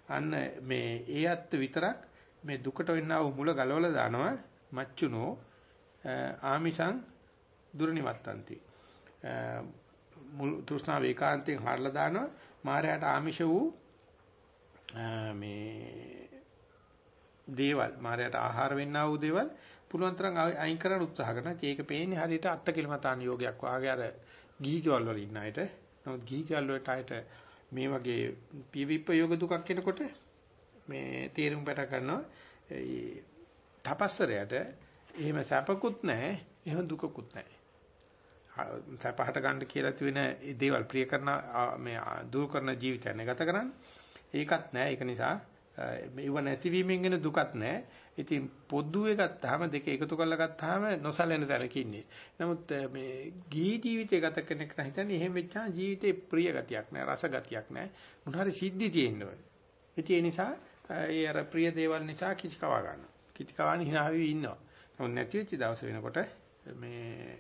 අන්න මේ ඒ අත් විතරක් මේ දුකට වෙන්නා වූ මුල ගලවලා දානවා මච්චුනෝ ආමිසං දුර්නිවත්තන්ති. මුල් තෘෂ්ණාව ඒකාන්තයෙන් හරලා දානවා මායයට ආමිෂ වූ මේ දේවල් මායයට ආහාර වෙන්නා වූ දේවල් පුළුවන් තරම් අයින් කරන්න උත්සාහ කරනවා. ඒක පේන්නේ හරියට අත්කිලමතාන යෝගයක් වාගේ අර ගිහිකවල වල ඉන්න අයට. නමුත් ගිහිකවල වලට අයට මේ වගේ පිවිප්ප යෝග දුකක් එනකොට මේ තේරුම් බට ගන්නවා. ඒ තපස්සරයට එහෙම සැපකුත් නැහැ, එහෙම දුකකුත් නැහැ. සැපහට ගන්න කියලා තියෙන දේවල් ප්‍රිය කරන මේ දුරු කරන ජීවිතයක් නේ ගත කරන්නේ. ඒකත් නැහැ. ඒක නිසා මේව නැතිවීමෙන් එන දුකත් නැහැ. ඉතින් පොදුවේ ගත්තාම දෙක එකතු කරලා ගත්තාම නොසැලෙන තැනක ඉන්නේ. නමුත් මේ ගී ජීවිතය ගත කෙනෙක් නම් හිතන්නේ එහෙම වෙච්චා ජීවිතේ ප්‍රිය ගතියක් නැහැ, රස ගතියක් නැහැ. මොන හරි සිද්ධි තියෙනවා. ඉතින් ඒ නිසා ඒ අර ප්‍රිය දේවල් නිසා කිචි කවා ගන්නවා. කිචි කවානේ hina වෙවි ඉන්නවා. නමුත් නැති වෙච්ච දවස වෙනකොට මේ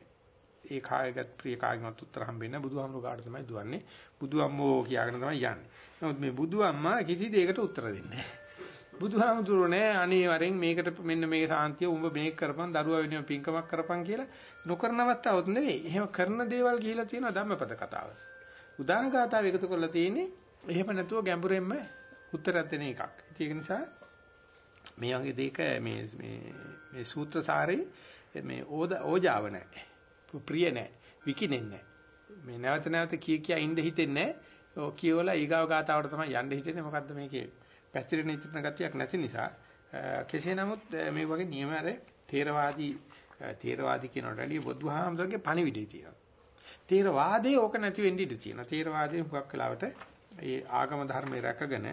ඒ කායගත ප්‍රිය කාගෙන්වත් උත්තර හම්බෙන්නේ බුදුහාමුදුරු කාට තමයි දුවන්නේ බුදුම්මෝ කියාගෙන තමයි යන්නේ. නමුත් මේ බුදුම්මා කිසි දෙයකට උත්තර දෙන්නේ නැහැ. බුදුහාමුදුරුවෝ නෑ අනිවාර්යෙන් මේකට මෙන්න මේක සාන්තිය උඹ මේක කරපන් දරුවා වෙනුවෙන් පින්කමක් කරපන් කියලා නොකරන අවස්ථාවක් නෙවෙයි. එහෙම කරන දේවල් කියලා තියෙනවා ධම්මපද කතාව. උදාන ගාතාව එකතු කරලා තියෙන්නේ එහෙම නැතුව ගැඹුරෙන්ම උත්තරයක් දෙන එකක්. ඒක නිසා මේ වගේ දෙයක මේ මේ මේ සූත්‍ර සාරේ මේ ඕජාව නැහැ. ප්‍රිය නැහැ. විකිනෙන්නේ නැහැ. මේ නැවත නැවත කිය කිය ඉඳ හිතෙන්නේ නැහැ. කියවලා ඊගාව ගාතාවට තමයි යන්න හිතෙන්නේ. මොකද්ද මේකේ පැතිරෙන ඉතිරන ගතියක් නැති නිසා කෙසේ නමුත් මේ වගේ නියම අර තේරවාදී තේරවාදී කියනට වැඩිය බුදුහාමරගේ පණිවිඩය තියෙනවා. තේරවාදයේ ඕක නැති වෙන්න ඉඩ තියෙනවා. තේරවාදයේ හුඟක් වෙලාවට මේ ආගම ධර්මයේ රැකගෙන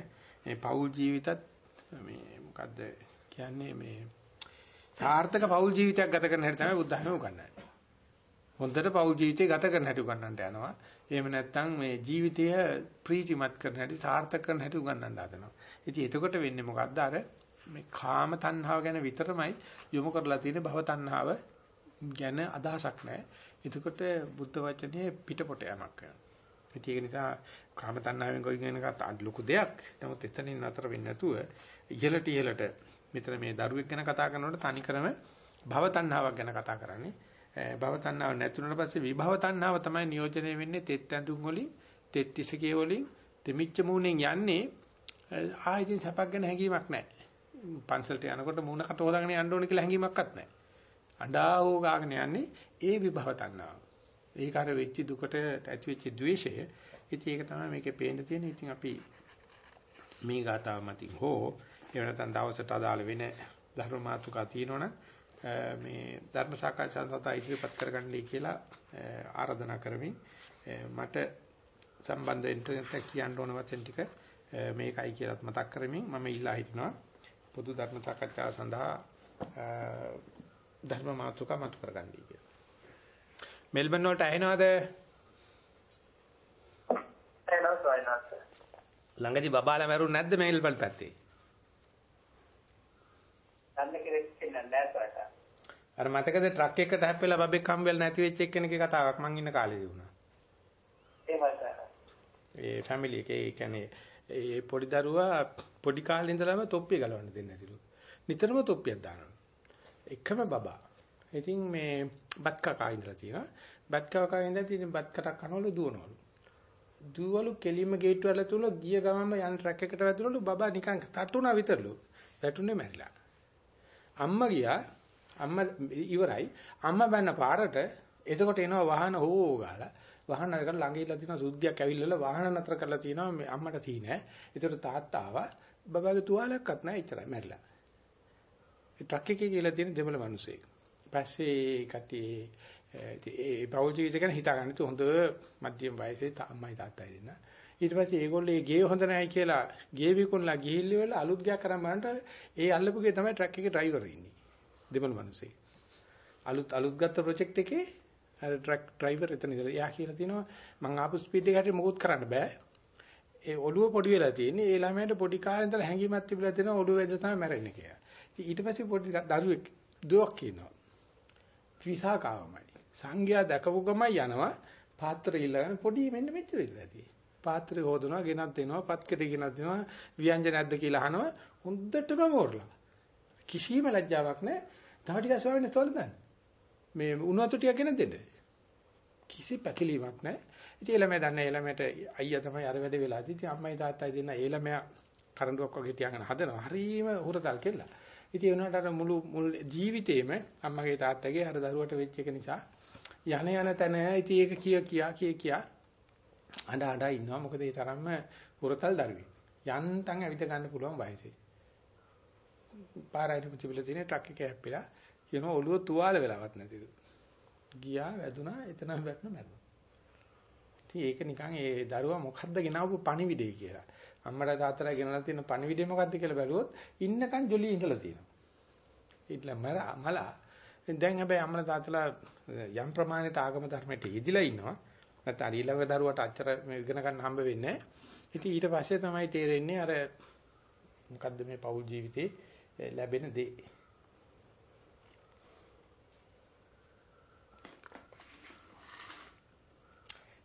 මේ පෞල් ජීවිතත් මේ මොකද්ද කියන්නේ මේ සාර්ථක පෞල් ජීවිතයක් ගත කරන හැටි තමයි බුද්ධ ධර්මය උගන්වන්නේ. හොඳට පෞල් ජීවිතය ගත කරන හැටි උගන්වන්නට යනවා. එහෙම නැත්නම් මේ ජීවිතය ප්‍රීතිමත් කරන හැටි සාර්ථක කරන හැටි උගන්වන්න හදනවා. ඉතින් එතකොට වෙන්නේ මොකද්ද අර මේ කාම තණ්හාව ගැන විතරමයි යොමු කරලා තියෙන භව තණ්හාව ගැන අදහසක් නැහැ. එතකොට බුද්ධ වචනේ පිටපොට යමක් වෙනවා. ඒක නිසා කාම තණ්හාවෙන් ගොයිගෙන එකත් ලොකු දෙයක්. නමුත් එතනින් නතර වෙන්නේ නැතුව ඉහළට ඉහළට මෙතන මේ දරුවෙක් ගැන කතා කරනකොට තනිකරම භව තණ්හාවක් ගැන කතා කරන්නේ. භව තණ්හාව නැතුණට පස්සේ විභව තණ්හාව තමයි නියෝජනය වෙන්නේ තෙත් ඇඳුම් වලින්, තෙත් ඉසකේ වලින්, දෙමිච්ච මූණෙන් යන්නේ ආයෙත් සැපක් ගැන හැඟීමක් නැහැ. පන්සලට යනකොට මූණ කට හොදාගෙන යන්න ඕන කියලා හැඟීමක්වත් නැහැ. අඬා හෝ ගාගෙන යන්නේ ඒ විභව තණ්හාව. ඒක අර වෙච්ච දුකට ඇති වෙච්ච द्वේෂය. ඉතින් ඒක තමයි මේකේ පේන්න තියෙන්නේ. ඉතින් අපි මේ ගාතාව මතින් හෝ එහෙම නැත්නම් දවසට අදාළ වෙන ධර්ම මාතෘකා තියෙනවනම් මේ ධර්ම සාකච්ඡා සඳහා ඉදිරිපත් කරගන්නයි කියලා ආරාධනා කරමින් මට සම්බන්ධ වෙන්න කියන්න ඕන වචන ටික මේකයි කියලාත් මතක් කරමින් මම ඉල්ලා හිටිනවා පොදු ධර්ම සාකච්ඡාව සඳහා ධර්ම මාතෘකා මතු කරගන්නයි කියලා. මෙල්බන් වලට ඇහෙනවද? ළඟදී බබාලා මැරුණ නැද්ද මෙල්බන් පැත්තේ? අර මතකද ට්‍රක් එකකට හැප්පෙලා බබෙක් හම්බෙලා නැති වෙච්ච එක්කෙනෙක්ගේ කතාවක් මං ඉන්න කාලේදී වුණා. ඒ ෆැමිලි එකේ කියන්නේ ඒ පොඩි දරුවා පොඩි කාලේ ඉඳලම තොප්පිය ගලවන්න දෙන්නේ නැතිලු. නිතරම තොප්පියක් දානවා. එකම බබා. ඉතින් මේ බත් කකා ඉඳලා තියෙනවා. බත් කකා ඉඳලා තියෙන බත් කටක් කනවලු දුවනවලු. දුවලු කෙලින්ම ගේට් වල තුල ගිය ගමන්ම යන් ට්‍රක් එකට වැදුනලු බබා නිකන් තටුණා විතරලු. වැටුනේ මැරිලා. අම්මා ගියා අම්මා ඉවරයි. අම්මා බැන්න පාරට එතකොට එනවා වාහන හෝ ගාලා වාහන නතර ළඟ ඉල්ල තියෙන සුද්ධියක් ඇවිල්ලා වාහන නතර කරලා තියෙනවා මේ අම්මට සී නෑ. ඒතර තාත්තා ආවා බබාගේ තුවාලයක්වත් නෑ ඉතරයි මැරිලා. ඒ ට්‍රක් එකේ කියලා තියෙන දෙමළ මිනිස්සෙක්. පස්සේ කටි ඒ පෞල් ජීවිත ගැන හිතාගන්න තු හොඳ මධ්‍යම වයසේ අම්මයි තාත්තයි දෙන්න. ඊට පස්සේ ඒගොල්ලෝ ඒ ගේ හොඳ නැහැ කියලා ගේ විකුණලා ගිහිල්ල වල අලුත් ගයක් කරන් බලනට ඒ අල්ලපු ගේ තමයි ට්‍රක් එකේ ඩ්‍රයිවර් ඉන්නේ. දෙමළ මිනිස්සෙක්. අලුත් අලුත් ගත්ත ප්‍රොජෙක්ට් එකේ අර ට්‍රක් ඩ්‍රයිවර් එතන ඉඳලා එයා කියලා තිනවා මං ආපු ස්පීඩ් එක හැටි මොකුත් කරන්න බෑ. ඒ ඔළුව පොඩි වෙලා තියෙන්නේ. ඒ ළමයාට පොඩි කාලේ ඉඳලා හැංගීමක් තිබිලා තියෙනවා ඔළුව ඇදලා තමයි මැරෙන්නේ කියලා. ඉතින් ඊට පස්සේ පොඩි දරුවෙක් දුවක් කියනවා. විසාකාවමයි. සංඝයා දැකපු ගමයි යනවා පාත්‍රය ඉල්ලගෙන පොඩි මෙන්න මෙච්චර ඉඳලා තියෙන්නේ. පාත්‍රය හොදනවා ගෙනත් දෙනවා පත්කෙට ගෙනත් දෙනවා ව්‍යංජන නැද්ද කියලා අහනවා හොඳටම මෝරලා. කිසිම ලැජ්ජාවක් නැහැ. තව ටිකක් ස්වාමීන් වහන්සේ මේ උණු වතු ටිකක් ගෙන දෙන්න. කිසි පැකිලීමක් නැහැ. ඉතින් ළමයා දන්නේ ළමයට අයියා තමයි අර වැඩ වෙලා ඉතින් අම්මයි තාත්තයි දෙන්න ඒ ළමයා කරඬුවක් වගේ තියාගෙන හදනවා. හරීම හුරතල් කෙල්ල. ඉතින් ඒ වුණාට අර මුළු මුළු ජීවිතේම අම්මගේ තාත්තගේ අර දරුවට වෙච්ච එක නිසා යන යන තැන ඉතින් ඒක කිය කියා කිය කියා අඬ අඬ ඉන්නවා. මොකද ඒ තරම්ම හුරතල් දරුවෙක්. යන්තම් ඇවිද ගන්න පුළුවන් වයසේ. පාරයිට තිබිලා තියෙන ට්‍රක් එක හැප්පිලා කියන ඔළුව තුවාල වෙලාවක් නැතිලු. ගියා වැදුනා එතනම වැටුණා මැරුණා. ඉතින් ඒක නිකන් ඒ දරුවා මොකද්ද ගෙනාවු පණිවිඩය කියලා. අම්මලා තාත්තලා ගෙනලා තියෙන පණිවිඩය මොකද්ද කියලා බැලුවොත් ඉන්නකන් ජොලිය ඉඳලා තියෙනවා. ඊట్లా මර මලා දැන් හැබැයි අම්මලා තාත්තලා යම් ප්‍රමාණයට ආගම ධර්මයට යෙදිලා ඉන්නවා. නැත්නම් ඊළඟ දරුවට අච්චර ඉගෙන ගන්න හම්බ වෙන්නේ නැහැ. ඉතින් ඊට පස්සේ තමයි තේරෙන්නේ අර මොකද්ද මේ පෞල් ජීවිතේ ලැබෙන දේ.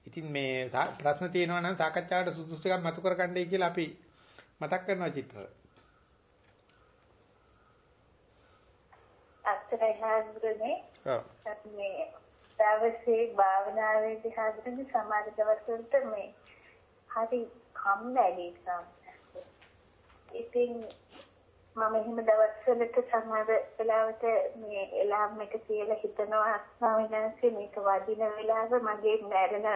ඉතින් මේ ප්‍රශ්න තියෙනවා නම් සාකච්ඡාවට සුදුසු එකක් මතු කරගන්නයි කියලා අපි මතක් කරනවා චිත්‍ර. අක්තරයි හඳුනේ. ඔව්. මේ දවසේ භාවනාවේදී හඳුනේ සමාධි දවසට මේ හරි කම්මැලි සම්. ඉතින් මම එහෙම දවස්වලට සමහර වෙලාවට මේ එලාම් එක කියලා හිතනවා. ස්වාමීනාන්සේ මේක වදින වෙලාව මගේ මැරෙන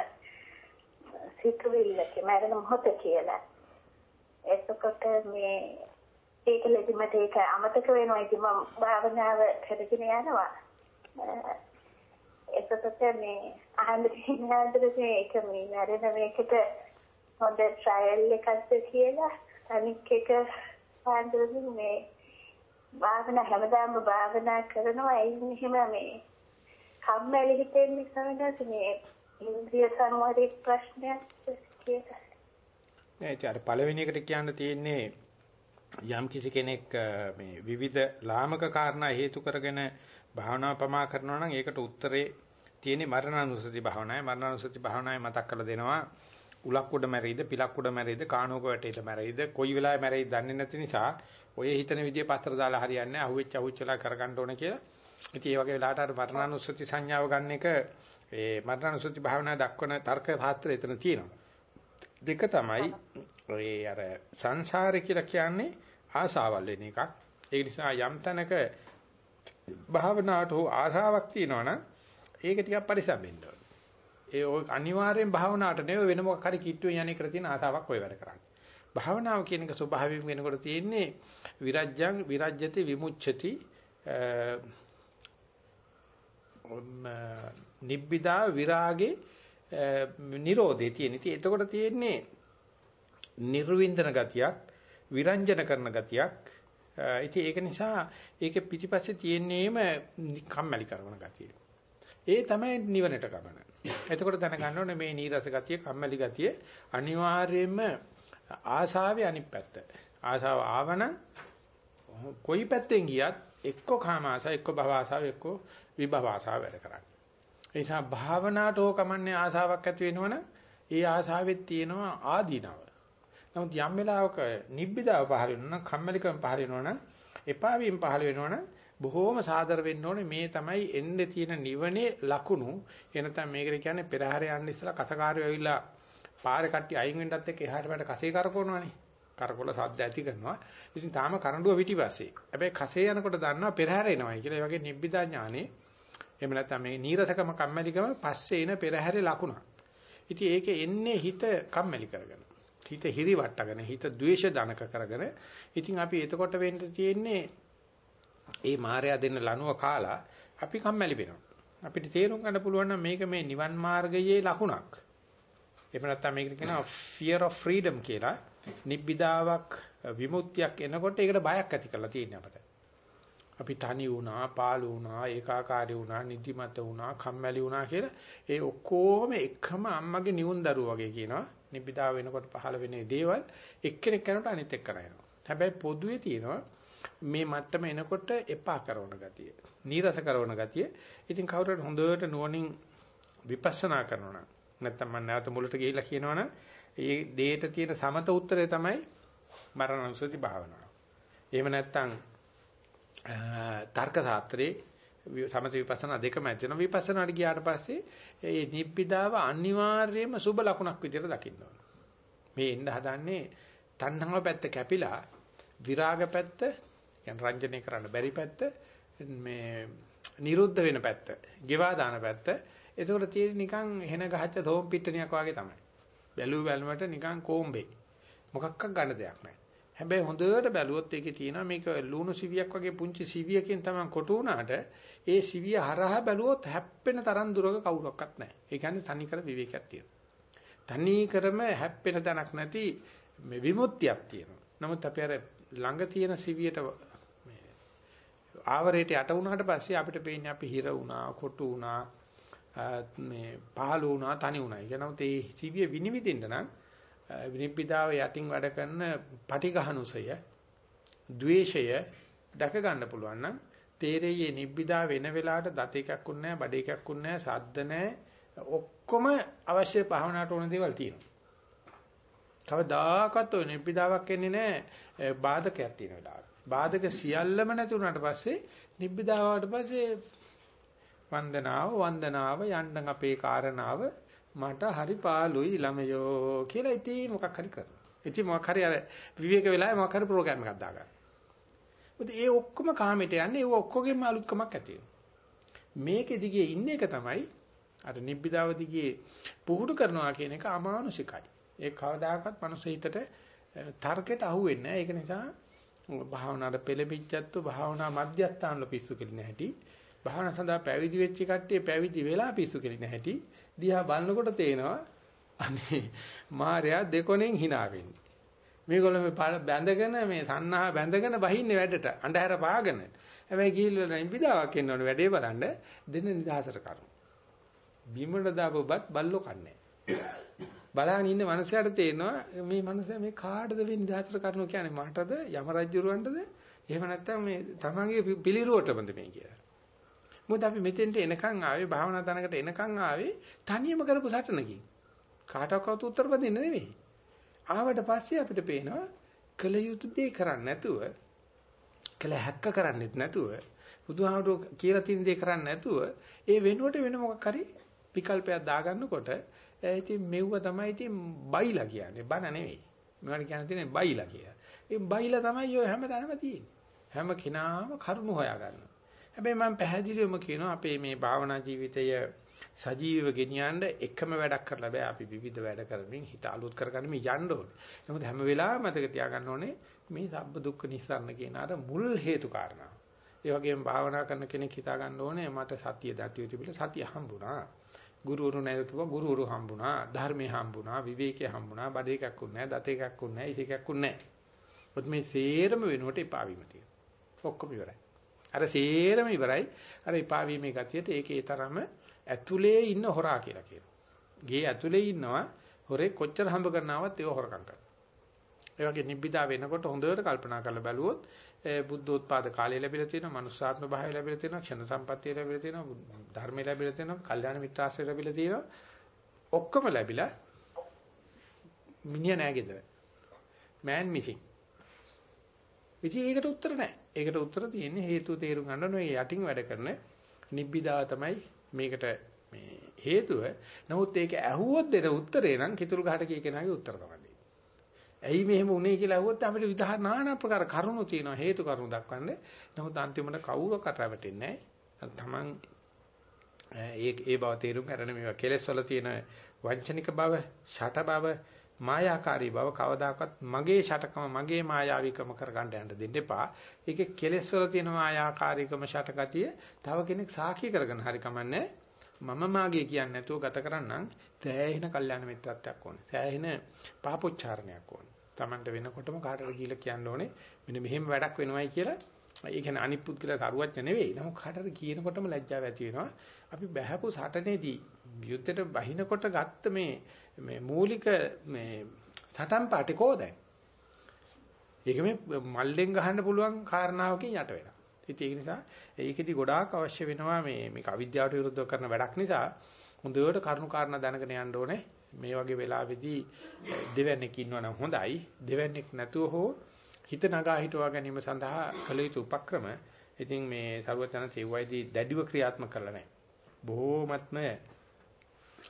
සිතුවිල්ලක මැරෙන මොහොත කියලා. එතකොට මේ ඒක ලෙඩිමට ඒක අමතක වෙනවා. ඉතින් මම භාවනාව කරගෙන යනවා. එතකොට මේ අහන්න තියෙනවද මේක මේ නරන මේකට හොඳ ට්‍රයල් එකක්ද කියලා අනික් එක පාන්දරින් මේ භාවනා හැමදාම භාවනා කරනවා. ඒ නිහිම මේ කම්මැලි හිතෙන්නේ සමහරවිට මේ ඉන්ද්‍රිය සංවරයේ ප්‍රශ්නයක් කියලා. නෑ ඒ පළවෙනි එකට කියන්න තියෙන්නේ යම් කිසි කෙනෙක් මේ විවිධ ලාමක කාරණා හේතු කරගෙන භාවනා පමා කරනවා නම් ඒකට උත්තරේ තියෙන්නේ මරණානුසති භාවනාවයි. මරණානුසති භාවනාවයි මතක් කරලා දෙනවා. උලක් උඩ මැරෙයිද පිලක් උඩ මැරෙයිද කාණෝක වැටේට මැරෙයිද කොයි වෙලාවෙ මැරෙයිද දන්නේ නැති නිසා ඔය හිතන විදිය පස්තර දාලා හරියන්නේ නැහැ අහුවෙච්ච අහුවෙච්චලා කරගන්න ඕන කියලා. ඉතින් ඒ වගේ වෙලාවට අර මරණානුසති සංඥාව ගන්න එක ඒ මරණානුසති භාවනාව දක්වන තර්ක ශාස්ත්‍රය එතන තියෙනවා. දෙක තමයි ඔය අර සංසාරේ කියලා කියන්නේ ආසාවල් වෙන එකක්. ඒ නිසා යම් තැනක භාවනාවට හෝ ආසාවක් තියෙනවනම් ඒක ටිකක් පරිස්සම් වෙන්න ඕනේ. ඒ ඔය අනිවාර්යෙන් භාවනාවට නෙවෙයි වෙන මොකක් හරි කිට්ටුවෙන් යන්නේ කර තියෙන ආසාවක් ඔය වැඩ කරන්නේ. භාවනාව කියන එක ස්වභාවයෙන් වෙනකොට තියෙන්නේ විරජ්‍යං විරජ්‍යති විමුච්ඡති නිබ්බිදා විරාගේ නිරෝධේ තියෙන. ඉතින් එතකොට තියෙන්නේ නිර්වින්දන ගතියක් විරංජන කරන ගතියක් ඉතින් ඒක නිසා ඒකේ පිටිපස්සේ තියෙන්නේම කම්මැලි කරන ගතිය. ඒ තමයි නිවනට ගමන. එතකොට දැනගන්න ඕනේ මේ නීරස ගතිය, කම්මැලි ගතිය අනිවාර්යයෙන්ම ආශාවේ අනිත් පැත්ත. ආශාව ආවනම් කොයි පැත්තෙන් ගියත් එක්ක කාම ආශාව, එක්ක භව ආශාව, එක්ක විභව ආශාව වැඩ කරන්නේ. ඒ නිසා භාවනාවට හෝ කමන්නේ ආශාවක් ඇති වෙනවනම් ඒ ආශාවෙත් තියෙනවා ආදීනව. නමුත් යම් වෙලාවක නිබ්බිදාව පහල වෙනවා නම් කම්මැලිකම පහල වෙනවා නම් එපා වීම පහල වෙනවා නම් බොහෝම සාදර වෙන්න ඕනේ. මේ තමයි එන්නේ තියෙන නිවනේ ලකුණු. එනතම් මේකට කියන්නේ පෙරහැර යන්න ඉස්සලා කතකාරයෝ ඇවිල්ලා පාරේ කට්ටිය අයින් වෙන්නත් එක්ක එහාට පැට කසේ කරකවනවනේ. කරකොල සද්ද ඇති කරනවා. ඉතින් තාම කරඬුව පිටිපස්සේ. හැබැයි කසේ යනකොට දන්නවා පෙරහැර එනවයි කියලා ඒ වගේ නිබ්බිදා ඥානේ. එහෙම නැත්නම් මේ නීරසකම කම්මැලිකම පස්සේ එන පෙරහැරේ ලකුණක් ඉතින් ඒකේ එන්නේ හිත කම්මැලි කරගෙන. හිත හිරිවට්ටගෙන හිත ද්වේෂ දනක කරගෙන. ඉතින් අපි එතකොට වෙන්න තියෙන්නේ ඒ මායя දෙන්න ලනුව කාලා අපි කම්මැලි වෙනවා. අපිට තේරුම් ගන්න පුළුවන් නම් මේක මේ නිවන් මාර්ගයේ ලකුණක්. එහෙම නැත්නම් මේකට කියනවා fear of freedom කියලා. නිබ්බිදාවක් විමුක්තියක් එනකොට ඒකට බයක් ඇති කරලා තියෙනවා අපිට. අපි තනි වුණා, පාළු වුණා, ඒකාකාරී වුණා, නිදිමත වුණා, කම්මැලි වුණා කියලා ඒ ඔක්කොම එකම අම්මගේ නියුන් දරුවෝ වගේ කියනවා. නිබ්බිදා වෙනකොට පහළ වෙන දේවල් එක්කෙනෙක් කරනකොට අනිත් එක්ක කරනවා. හැබැයි පොදුවේ තියෙනවා මේ මට්ටම එනකොට එපා කරන ගතිය. නීරස කරන ගතිය. ඉතින් කවුරුහරි හොඳට නුවණින් විපස්සනා කරනවා නම් නැත්තම් මම නැවත මුලට ගිහිල්ලා කියනවනම් ඒ දේට තියෙන සමත උත්තරය තමයි මරණසුති භාවනාව. එහෙම නැත්තම් තර්ක ශාස්ත්‍රයේ සමත විපස්සනා දෙකම ඇති වෙනවා. විපස්සනාට ගියාට පස්සේ ඒ නිබ්බිදාව අනිවාර්යයෙන්ම සුබ ලකුණක් විදිහට දකින්න ඕන. මේ එන්න හදන්නේ තණ්හාව පැත්ත කැපිලා විරාග පැත්ත කියන්නේ රංජනය කරන්න බැරි පැත්ත මේ නිරුද්ධ වෙන පැත්ත, ගෙවා දාන පැත්ත. එතකොට තියෙන නිකන් හෙන ගහච්ච තෝම් පිට්ටනියක් වගේ තමයි. බැලුව බැලමට නිකන් කොම්බේ. මොකක්ක ගන්න දෙයක් නැහැ. හැබැයි හොඳට බැලුවොත් ඒකේ තියෙනවා මේක ලුණු සිවියක් වගේ පුංචි සිවියකින් තමයි කොටු වුණාට ඒ සිවිය හරහා බැලුවොත් හැප්පෙන තරම් දුරක කවුරක්වත් නැහැ. ඒ කියන්නේ තනිකර විවේකයක් තියෙනවා. තනිකරම හැප්පෙන තැනක් නැති මේ විමුක්තියක් තියෙනවා. නමුත් අපි අර ළඟ තියෙන සිවියට ආවරයට යට වුණාට පස්සේ අපිට පේන්නේ අපි හිර වුණා, කොටු වුණා, මේ පහළ වුණා, තනි වුණා. ඒ කියනමුත් ඒ සිවිය විනිවිදින්න නම් විනිපිදාව යටින් වැඩ කරන පටිඝහනුසය ද්වේෂය දැක ගන්න පුළුවන් නම් තේරෙයේ නිබ්බිදා වෙන වෙලාවට දත එකක් උන්නේ නැහැ බඩ එකක් උන්නේ නැහැ සද්ද නැහැ. ඔක්කොම අවශ්‍ය භාවනාවට ඕන දේවල් තියෙනවා. කවදාකවත් ඔය නිබ්බිදාවක් එන්නේ නැහැ. බාධකයක් තියෙන වෙලාවට. බාධක සියල්ලම නැති වුණාට පස්සේ නිබ්බිදාවට පස්සේ වන්දනාව වන්දනාව යන්න අපේ කාරණාව මට හරි පාළුයි ළමයෝ කියලා ඉතින් මොකක් හරි කරනවා. ඉතින් මොකක් හරි අර විවේක වෙලාවේ මොකක් හරි ප්‍රෝග්‍රෑම් එකක් දාගන්න. මොකද ඒ ඔක්කොම කාමයට යන්නේ ඒ ඔක්කොගෙම අලුත්කමක් ඇති මේකෙ දිගේ ඉන්න එක තමයි අර නිබ්බිදාව දිගේ පුහුණු කරනවා කියන එක අමානුෂිකයි. ඒ කවදාකවත් මනුස්ස හිතට තර්කයට අහුවෙන්නේ නැහැ. ඒක නිසා භාවනාවට පෙළඹිච්චත්තු භාවනා මධ්‍යස්ථානවල පිස්සු කෙලින හැටි භාවනා සඳහා පැවිදි වෙච්ච කට්ටිය පැවිදි වෙලා පිස්සු කෙලින හැටි දිහා බලනකොට තේනවා අනේ මාර්යා දෙකොණෙන් hina වෙන්නේ. මේගොල්ලෝ මේ බැඳගෙන මේ සන්නාහ බැඳගෙන බහින්නේ වැඩට අඳුර පාගෙන. හැබැයි ගිහිල්ලා නිබිදාවක් එන්න ඕනේ වැඩේ බලන්න දෙන්න නිදහසට කරමු. බිමට දාපුවත් බල්ලෝ කන්නේ. බලාගෙන ඉන්න මනුස්සයාට තේරෙනවා මේ මනුස්සයා මේ කාටද වෙන්නේ නිදහසට කරනු කියන්නේ මටද යම රජුරවන්ටද එහෙම නැත්නම් මේ තමන්ගේ පිළිරුවටමද මේ කියලා. මොකද අපි මෙතෙන්ට එනකන් ආවේ භාවනා තනකට එනකන් ආවේ තනියම කරපු සටනකින්. කාටවත් උත්තර දෙන්න නෙමෙයි. ආවට පස්සේ අපිට පේනවා කල යුතු දේ කරන්නේ නැතුව කල හැක්ක කරන්නේත් නැතුව බුදුහාමුදුරුවෝ කියලා තියෙන දේ කරන්නේ නැතුව ඒ වෙනුවට වෙන මොකක් හරි විකල්පයක් දාගන්නකොට ඉතින් මෙව්ව තමයි ඉතින් බයිලා කියන්නේ බන නෙවෙයි. මේවට කියන්න තියෙන්නේ බයිලා කියලා. ඒ බයිලා තමයි ඔය හැමදාම තියෙන්නේ. හැම කෙනාම කරුණු හොයා ගන්නවා. හැබැයි මම පැහැදිලිවම කියනවා අපේ මේ භාවනා ජීවිතය සජීවව ගෙනියන්න එකම වැඩක් කරලා බෑ අපි විවිධ වැඩ කරමින් හිත අලුත් කරගන්න මේ යන්න ඕනේ. නමුත් හැම වෙලාවෙම මතක තියාගන්න ඕනේ මේ සබ්බ දුක්ඛ නිස්සාරණ කියන අර මුල් හේතු කාරණා. ඒ වගේම භාවනා කරන කෙනෙක් හිතා ගන්න ඕනේ මට සතිය දතිය තිබිලා සතිය හම්බුණා. ගුරුවරු නැද කිව්වා ගුරුවරු හම්බුණා. ධර්මයේ හම්බුණා. විවේකයේ හම්බුණා. බඩ එකක් උන්නේ නැහැ. දත එකක් උන්නේ නැහැ. ඉස එකක් උන්නේ නැහැ. මේ සේරම වෙනුවට එපා වීම තියෙනවා. ඔක්කොම ඉවරයි. අර සේරම ඉවරයි. අර එපා වීමේ ගතියට ඒකේ තරම ඇතුලේ ඉන්න හොරා කියලා කියනවා. ගේ ඇතුලේ ඉන්නවා හොරේ කොච්චර හම්බ කරනවත් ඒව හොරකම් කරනවා. ඒ වගේ නිබ්බිදා වෙනකොට හොඳට කල්පනා කරලා බැලුවොත් බුද්ධෝත්පාද කාලය ලැබිලා තියෙනවා, මනුස්සාත්ම භාවය ලැබිලා තියෙනවා, ක්ෂණ සම්පත්තිය ලැබිලා තියෙනවා, ධර්මය ලැබිලා තියෙනවා, කල්යාණ මිත්‍රාශ්‍රය ලැබිලා තියෙනවා. ඔක්කොම ලැබිලා මිනිහා නෑ ගෙදර. man missing. ඉතින් ඒකට උත්තර නැහැ. ඒකට උත්තර තියෙන්නේ හේතු තේරුම් ගන්න ඕනේ යටින් වැඩ කරන නිබ්බිදා තමයි මේකට මේ හේතුව. නමුත් ඒක ඇහුවොත් දෙන උත්තරේ නම් කිතුල් ගහට කිය කෙනාගේ උත්තර තමයි. ඇයි මෙහෙම උනේ කියලා ඇහුවොත් අපිට විධාන নানা ප්‍රකාර කරුණු තියෙනවා හේතු කරුණු දක්වන්නේ. නමුත් අන්තිමට කවුරකට රැවටෙන්නේ නැහැ. තමන් ඒ ඒ බව තේරුම් ගන්න මේවා කෙලෙස් වල තියෙන වංචනික බව, ෂට බව, මායාකාරී බව කවදාකවත් මගේ ෂටකම මගේ මායාවිකම කරගන්න යන්න දෙන්න එපා. ඒකේ කෙලෙස් වල තියෙන මායාකාරීකම ෂටගතිය තව කෙනෙක් සාක්ෂි කරගෙන හරි කමන්නේ. මම මාගේ කියන්නේ නැතුව ගත කරන්නම් සෑහෙන කල්යාණ මිත්‍රත්වයක් ඕනේ. සෑහෙන පාපොච්චාරණයක් ඕනේ. Tamanට වෙනකොටම කාටද කියලා කියන්න ඕනේ. මෙන්න මෙහෙම වැඩක් වෙනවයි කියලා. ඒ කියන්නේ අනිත් පුද්ගලයා සරුවච්ච නෙවෙයි. නමුත් කාටද කියනකොටම ලැජ්ජාව ඇති වෙනවා. අපි බහැපු සටනේදී යුද්ධයට බහිනකොට ගත්ත මේ මේ මූලික මේ සටන් පාටේ කොහොදයි? ඒක මේ මල්ලෙන් ගහන්න පුළුවන් කාරණාවකින් යට වෙනවා. ඉතින් ඒක නිසා ඒකෙදි ගොඩාක් අවශ්‍ය වෙනවා මේ මේක අවිද්‍යාවට විරුද්ධව කරන වැඩක් නිසා හොඳට කරුණු කාරණා දැනගෙන යන්න ඕනේ. මේ වගේ වෙලාවෙදී දෙවන්නේක ඉන්නවනම් හොඳයි. දෙවන්නේක් නැතුව හෝ හිත නගා හිටවා ගැනීම සඳහා කළ යුතු උපක්‍රම ඉතින් මේ ਸਰවචන තෙව්වයිදී දැඩිව ක්‍රියාත්මක කරලා නැහැ. බොහෝමත්ම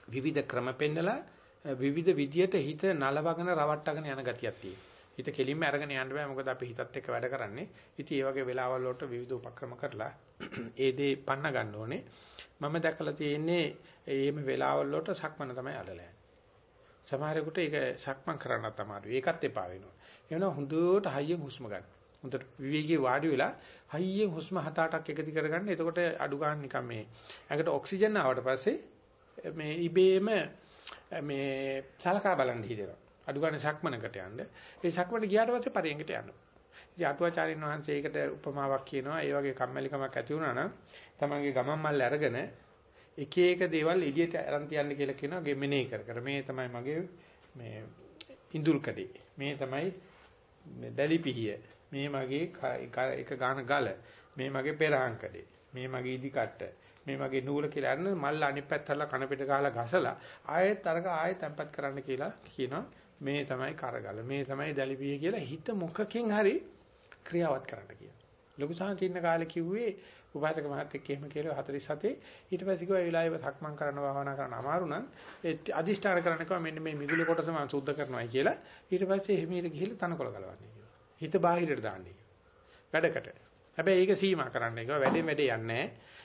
විවිධ ක්‍රම පෙන්නලා විවිධ විදියට හිත නලවගෙන රවට්ටගෙන යන ගතියක් තියෙනවා. හිත කෙලින්ම අරගෙන යන්න බෑ මොකද අපි හිතත් එක්ක වැඩ කරන්නේ. ඉතින් ඒ වගේ වෙලාවල් වලට විවිධ උපක්‍රම කරලා ඒ දේ පන්න ගන්න ඕනේ. මම දැකලා තියෙන්නේ එහෙම වෙලාවල් වලට සක්මන තමයි අදලා යන්නේ. සමහරෙකුට ඒක සක්මන් කරන්නත් අමාරුයි. ඒකත් එපා වෙනවා. එනවා හොඳට හයියෙන් හුස්ම ගන්න. හොඳට විවේකී වාඩි වෙලා හයියෙන් හුස්ම හත අටක් එකති කරගන්න. එතකොට අඩු ගන්න නිකන් මේ ඇඟට ඔක්සිජන් ආවට පස්සේ මේ ඉබේම මේ සලකා බලන්න හිතෙනවා. අඩු ගන්න සක්මනකට යන්න. ඒ සක්මනට ගියාට පස්සේ පරියන්කට යන්න. ඉතින් අටුවාචාරින් වහන්සේ ඒකට උපමාවක් කියනවා. ඒ වගේ කම්මැලිකමක් ඇති වුණා නම් තමන්ගේ ගමන් මල්ල අරගෙන එක එක දේවල් එළියට අරන් තියන්න කියලා කියනවා ගෙමනේ කර කර. මේ තමයි මගේ මේ ඉඳුල් කඩේ. මේ තමයි දැලිපිහිය. මේ මගේ එක ගාන ගල. මේ මගේ පෙරහංකඩේ. මේ මගේ ඉදි කට්ට. මේ වගේ නූල කියලා අරන මල්ල අනිත් පැත්තට කන පිට ගහලා ගසලා ආයෙත් අරක ආයෙත් තැම්පත් කරන්න කියලා කියනවා මේ තමයි කරගල මේ තමයි දැලිපිය කියලා හිත මොකකින් හරි ක්‍රියාවත් කරන්න කියලා. ලොකු සාන්තින්න කාලේ කිව්වේ උපාසක මහත්තයෙක් එහෙම කියලා 47 ඊට පස්සේ කිව්වා ඒ වෙලාවේ සක්මන් කරන්න භාවනා කරන්න අමාරු නම් ඒ අදිෂ්ඨාන කරන්න කිව්වා මෙන්න මේ මිදුලේ කොටස මම සුද්ධ කරනවායි කියලා ඊට පස්සේ එහෙමීට ගිහිල්ලා තනකොළ ගලවන්නේ කිව්වා. හිත බාහිරට දාන්නේ. වැඩකට. හැබැයි ඒක සීමා කරන්න කිව්වා වැඩේ වැඩේ යන්නේ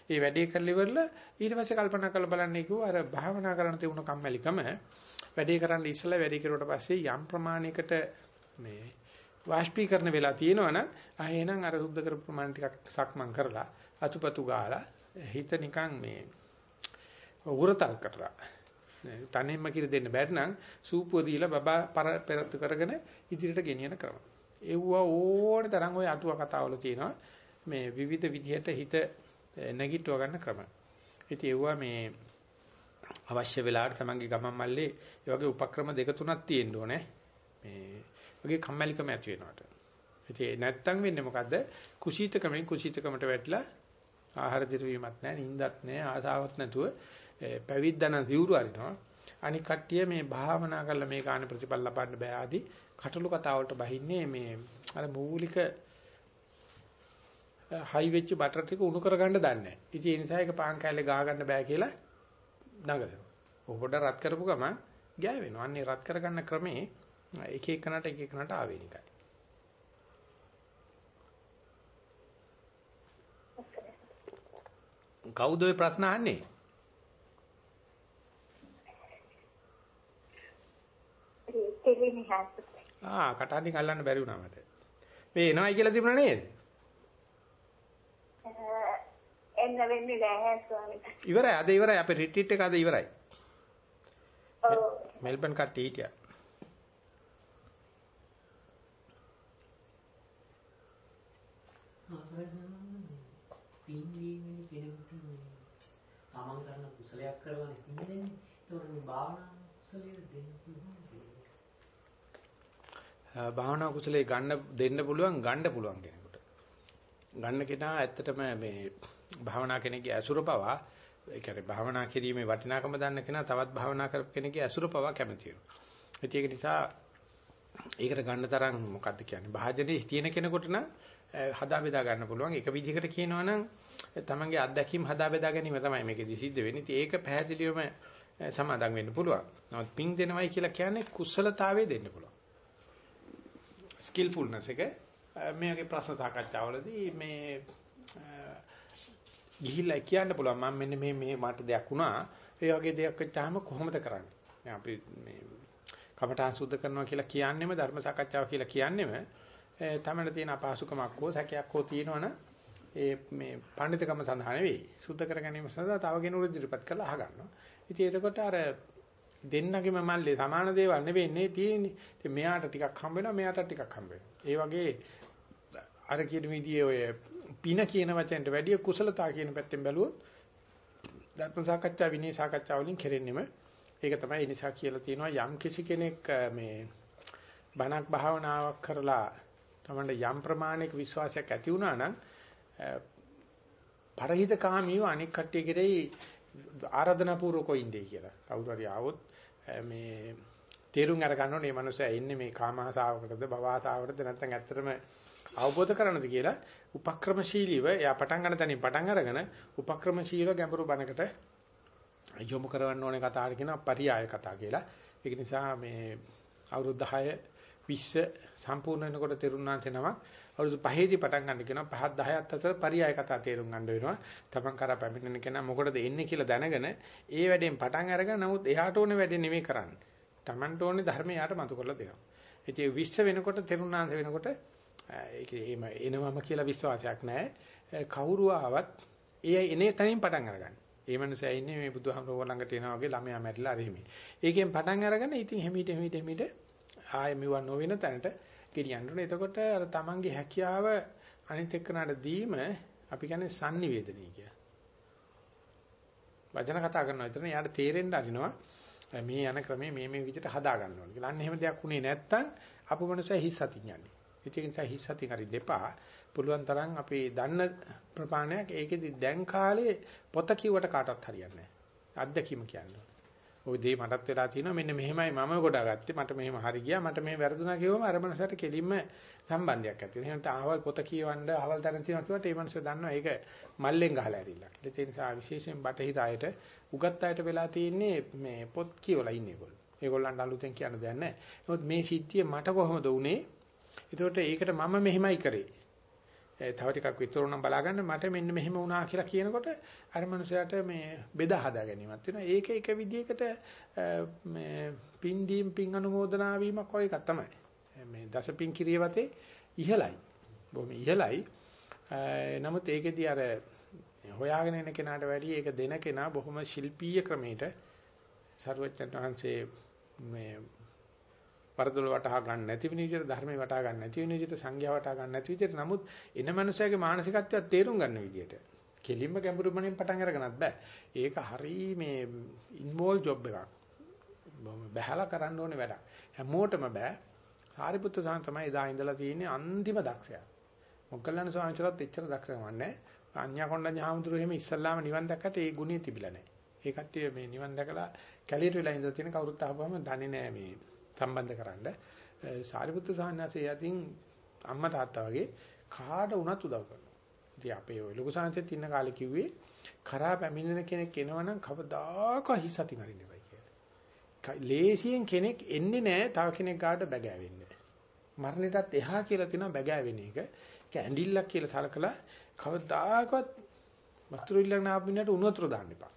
ඒ වැඩේ කරලා ඉවරලා ඊට පස්සේ කල්පනා කරලා බලන්නේ කිව්වා අර භාවනා කරන්න තිබුණ කම්මැලිකම වැඩේ කරන්න ඉස්සලා වැඩේ කරුවට පස්සේ යම් ප්‍රමාණයකට මේ වාෂ්පීකරණ වෙලා තියෙනවනම් ආ එහෙනම් අර සුද්ධ කරපු ප්‍රමාණ ටිකක් සක්මන් කරලා අතුපතු ගාලා හිත නිකන් මේ උගුරතල් කරලා තනින්ම කිරි දෙන්න බැරි නම් සූපුව දීලා බබා පෙරත් කරගෙන ඉදිරියට ගෙනියන ක්‍රම. ඒව ඕනේ තරම් ওই අටුව කතාවල තියෙනවා මේ විවිධ විදිහට හිත නැගිටව ගන්න ක්‍රම. ඉතින් ඒවා මේ අවශ්‍ය වෙලාවට තමන්ගේ ගමන් මල්ලේ ඒ වගේ උපක්‍රම දෙක තුනක් තියෙන්න ඕනේ. මේ වගේ කම්මැලිකම ඇති වෙනවට. ඉතින් නැත්තම් වෙන්නේ මොකද්ද? කුසීතකමෙන් කුසීතකමට වැටලා ආහාර දිරවීමක් නැහැ, නිින්දක් නැහැ, ආසාවක් නැතුව පැවිද්දන දියුරු අරිනවා. අනික කට්ටිය මේ භාවනා කරලා මේ කාණ ප්‍රතිඵල ලබන්න බෑ ආදී කටළු කතා වලට බහින්නේ මේ අර මූලික හයි වෙච්ච බටර් ටික උණු කරගන්න දන්නේ නැහැ. ඉතින් ඒ නිසා ඒක පාන් කෑල්ලේ ගහ ගන්න බෑ කියලා දඟලනවා. ඔය පොඩ රත් කරපු ගමන් ගෑවෙනවා. අන්නේ රත් කරගන්න ක්‍රමේ එක එකනට එක එකනට ආවේනිකයි. කවුද ඔය ප්‍රශ්න අහන්නේ? ආ කටහඬින් අල්ලන්න බැරි වුණා මට. මේ එනවයි කියලා තිබුණා නේද? එන්න වෙන්නේ නැහැ ස්වාමීන්. ඉවරයි අද ඉවරයි අපේ රිට්‍රීට් එක අද ඉවරයි. ඔව්. මෙල්බන් කට්ටිය හිටියා. තමන් කරන කුසලයක් කරලානේ පින් දෙන්නේ. ඒතකොට මේ භාවනා කුසලයේ දෙන්න පුළුවන්. භාවනා කුසලයේ ගන්න දෙන්න පුළුවන් ගන්න පුළුවන් කෙනෙකුට. ගන්න කෙනා ඇත්තටම මේ භාවනා කෙනෙක්ගේ ඇසුර පවා ඒ කියන්නේ භාවනා කිරීමේ වටිනාකම දන්න කෙනා තවත් භාවනා කරපු කෙනෙක්ගේ ඇසුර පවා කැමති වෙනවා. ඒක නිසා ඒකට ගන්න තරම් මොකද්ද කියන්නේ භාජනයේ තියෙන කෙනෙකුට නම් හදා බෙදා ගන්න පුළුවන්. එක විදිහකට කියනවා නම් තමන්ගේ අත්දැකීම් හදා බෙදා ගැනීම තමයි මේකෙදි සිද්ධ වෙන්නේ. ඉතින් ඒක පැහැදිලිවම සමාදම් වෙන්න පුළුවන්. නමුත් පිං දෙනවයි කියලා කියන්නේ කුසලතාවයේ දෙන්න පුළුවන්. ස්කිල්ෆුල්නස් එක මේකේ ප්‍රශ්න සාකච්ඡාවලදී මේ ගිහිල්ලා කියන්න පුළුවන් මම මෙන්න මේ මේ මට දෙයක් වුණා. ඒ වගේ දෙයක් වෙච්චාම කොහොමද කරන්නේ? අපි මේ කමඨාන් සුද්ධ කරනවා කියලා කියන්නේම ධර්ම සාකච්ඡාව කියලා කියන්නේම තමන්න තියෙන අපහසුකමක් හෝ සැකයක් හෝ තියෙනවනම් ඒ මේ පඬිතුකම සඳහා නෙවෙයි සුද්ධ කර ගැනීම සඳහා තව කෙනෙකුට ඉදිරිපත් කරලා අහගන්නවා. ඉතින් එතකොට අර දෙන්නගේම මල්ලේ සමාන දේවල් නෙවෙන්නේ තියෙන්නේ. ඉතින් මෙයාට ටිකක් හම්බ වෙනවා මෙයාට ටිකක් හම්බ වෙනවා. ඒ වගේ අර කියන විදිහේ ඔය පින කියන වචෙන්ට වැඩිය කුසලතා කියන පැත්තෙන් බැලුවොත් ධර්ම සාකච්ඡා විනය සාකච්ඡා වලින් කෙරෙන්නෙම ඒක තමයි ඒ නිසා කියලා තියෙනවා යම් කිසි කෙනෙක් මේ බණක් භාවනාවක් කරලා තමන්ට යම් ප්‍රමාණයක විශ්වාසයක් ඇති වුණා නම් පරහිතකාමීව අනික් කට්ටිය කෙරෙහි ආරාධනා පූර්වකව ඉන්නේ කියලා. කවුරු හරි ආවොත් මේ තේරුම් අර ගන්න ඕනේ මේ මනුස්සයා ඉන්නේ මේ කාමාසාවකටද භවආසාවකටද නැත්නම් ඇත්තටම අවබෝධ කරගන්නද කියලා උපක්‍රමශීලීව එයා පටන් ගන්න තැනින් පටන් අරගෙන උපක්‍රමශීලව ගැඹුරු බණකට යොමු කරවන්න ඕනේ කතාවට කියනවා පරියාය කතා කියලා. ඒක නිසා මේ අවුරුදු 10 20 සම්පූර්ණ වෙනකොට තෙරුණාන්සේ නම අවුරුදු 5ේදී පටන් ගන්න කියනවා 5 10ත් අතර පරියාය කතා තේරුම් ගන්න වෙනවා. Taman කරා පැමිණෙන කෙනා මොකටද එන්නේ කියලා දැනගෙන ඒ වැඩෙන් පටන් අරගෙන නමුත් එයාට ඕනේ වැඩේ නෙමෙයි කරන්නේ. Tamanට ඕනේ ධර්මය යාට මතු කරලා දෙනවා. ඉතින් 20 වෙනකොට තෙරුණාන්ස වෙනකොට ඒක එහෙම එනවම කියලා විශ්වාසයක් නැහැ. කවුරු ආවත් ඒ එනේ තනින් පටන් අරගන්න. ඒ මනුස්සයා ඉන්නේ මේ බුදුහාමරෝ ළඟට එනවා වගේ ළමයා මැරිලා අර එහෙමයි. ඒකෙන් පටන් අරගෙන ඉතින් හිමීට හිමීට හිමීට ආයෙ මෙව නොවන තැනට ගෙනියන්න ඕනේ. එතකොට අර තමන්ගේ හැකියාව අනිත් එක්කනට දීම අපි කියන්නේ sannivedanaya කිය. වචන කතා කරනවා විතර යාට තේරෙන්න අරිනවා මේ යන ක්‍රමේ මේ මේ විදිහට හදා ගන්න ඕනේ කියලා. අන්න එහෙම දෙයක් උනේ නැත්තම් අපු මනුස්සය හිස් අතින් යන්නේ. ඒක නිසා හිස් අතින් හරි දෙපා පුළුවන් තරම් අපි දන්න ප්‍රමාණයක් ඒකෙදි දැන් කාලේ පොත කිව්වට කාටවත් හරියන්නේ නැහැ. අත්දැකීම කියන්නේ. ওই දේ මටත් වෙලා තියෙනවා මෙන්න මෙහෙමයි මම ගොඩාගත්තේ මට මෙහෙම හරි ගියා මට මෙහෙම වැරදුනා කියවම අර මනසට කෙලින්ම සම්බන්ධයක් ඇති වෙනවා. එහෙනම් තාවල් පොත කියවන්න අවල් තරන් තියෙනවා කිව්වට ඒ මනස දන්නවා ඒක මල්ලෙන් ගහලා ඇරිලා. ඒ නිසා විශේෂයෙන් බටහිර අයට උගත් අයට වෙලා තියෙන්නේ මේ පොත් කියවලා ඉන්නේ ඒගොල්ලෝ. ඒගොල්ලන්ට අලුතෙන් කියන්න දෙයක් නැහැ. නමුත් මේ සිද්ධිය මට කොහොමද වුනේ? ඒකට ඒකට මම මෙහෙමයි කරේ. තව ටිකක් විතරුණම් බලාගන්න මට මෙන්න මෙහෙම වුණා කියලා කියනකොට අර මනුස්සයාට මේ බෙදා හදා ගැනීමක් වෙනවා. ඒක එක විදිහකට මේ පින් දීම් පින් අනුමෝදනා වීමක් වගේ එකක් තමයි. මේ දසපින් කිරියවතේ ඉහළයි. බොහොම ඉහළයි. නමුත් ඒකෙදී අර හොයාගෙන එන කෙනාට වැඩිය ඒක දෙන කෙනා බොහොම ශිල්පීය ක්‍රමයකට සර්වඥ වහන්සේ මේ වරදොල වටහා ගන්න නැති වෙන විදිහට ධර්මේ වටහා ගන්න නැති වෙන විදිහට සංඝයා වටහා ගන්න නැති විදිහට නමුත් එන මනුස්සයාගේ මානසිකත්වයක් තේරුම් ගන්න විදිහට කෙලින්ම ගැඹුරු මනින් පටන් අරගෙනත් බෑ. ඒක හරි මේ ඉන්වෝල් ජොබ් එකක්. බහැලා කරන්න ඕනේ වැඩක්. හැමෝටම බෑ. සාරිපුත්‍ර සාන් තමයි එදා ඉඳලා තියෙන්නේ අන්තිම දක්ෂයා. මොග්ගල්ලාන ස්වාමීන් වහන්සේලාත් එච්චර දක්ෂ නැහැ. අඤ්ඤා කොණ්ඩඤ්ඤ හාමුදුරුවෝ එහෙම ඉස්සල්ලාම නිවන් දැක්කට ඒ ගුණය තිබිලා නැහැ. ඒ කට්ටිය මේ නිවන් දැකලා කැලියට වෙලා ඉඳලා තියෙන කවුරුත් අහපුවම දන්නේ නැහැ මේ සම්බන්ධ කරන්න. සාරිපුත්‍ර සාන්නාසේ යතින් අම්මා තාත්තා වගේ කාට වුණත් උදව් කරනවා. ඉතින් අපේ ඔය ලොකු සාංශෙත් ඉන්න කාලේ කිව්වේ කරා පැමිණෙන කෙනෙක් එනවනම් කවදාක හිස් අතින් අරින්න එපා කියලා. ලේසියෙන් කෙනෙක් එන්නේ නැහැ තව කෙනෙක් ගාට බැගෑවෙන්න. මරණයටත් එහා කියලා තියෙනවා බැගෑවෙන එක. ඒක ඇඬිල්ලක් කියලා සලකලා කවදාකවත් වතුර ඉල්ලගෙන ආපු මිනිහට උණු වතුර දාන්න එපා.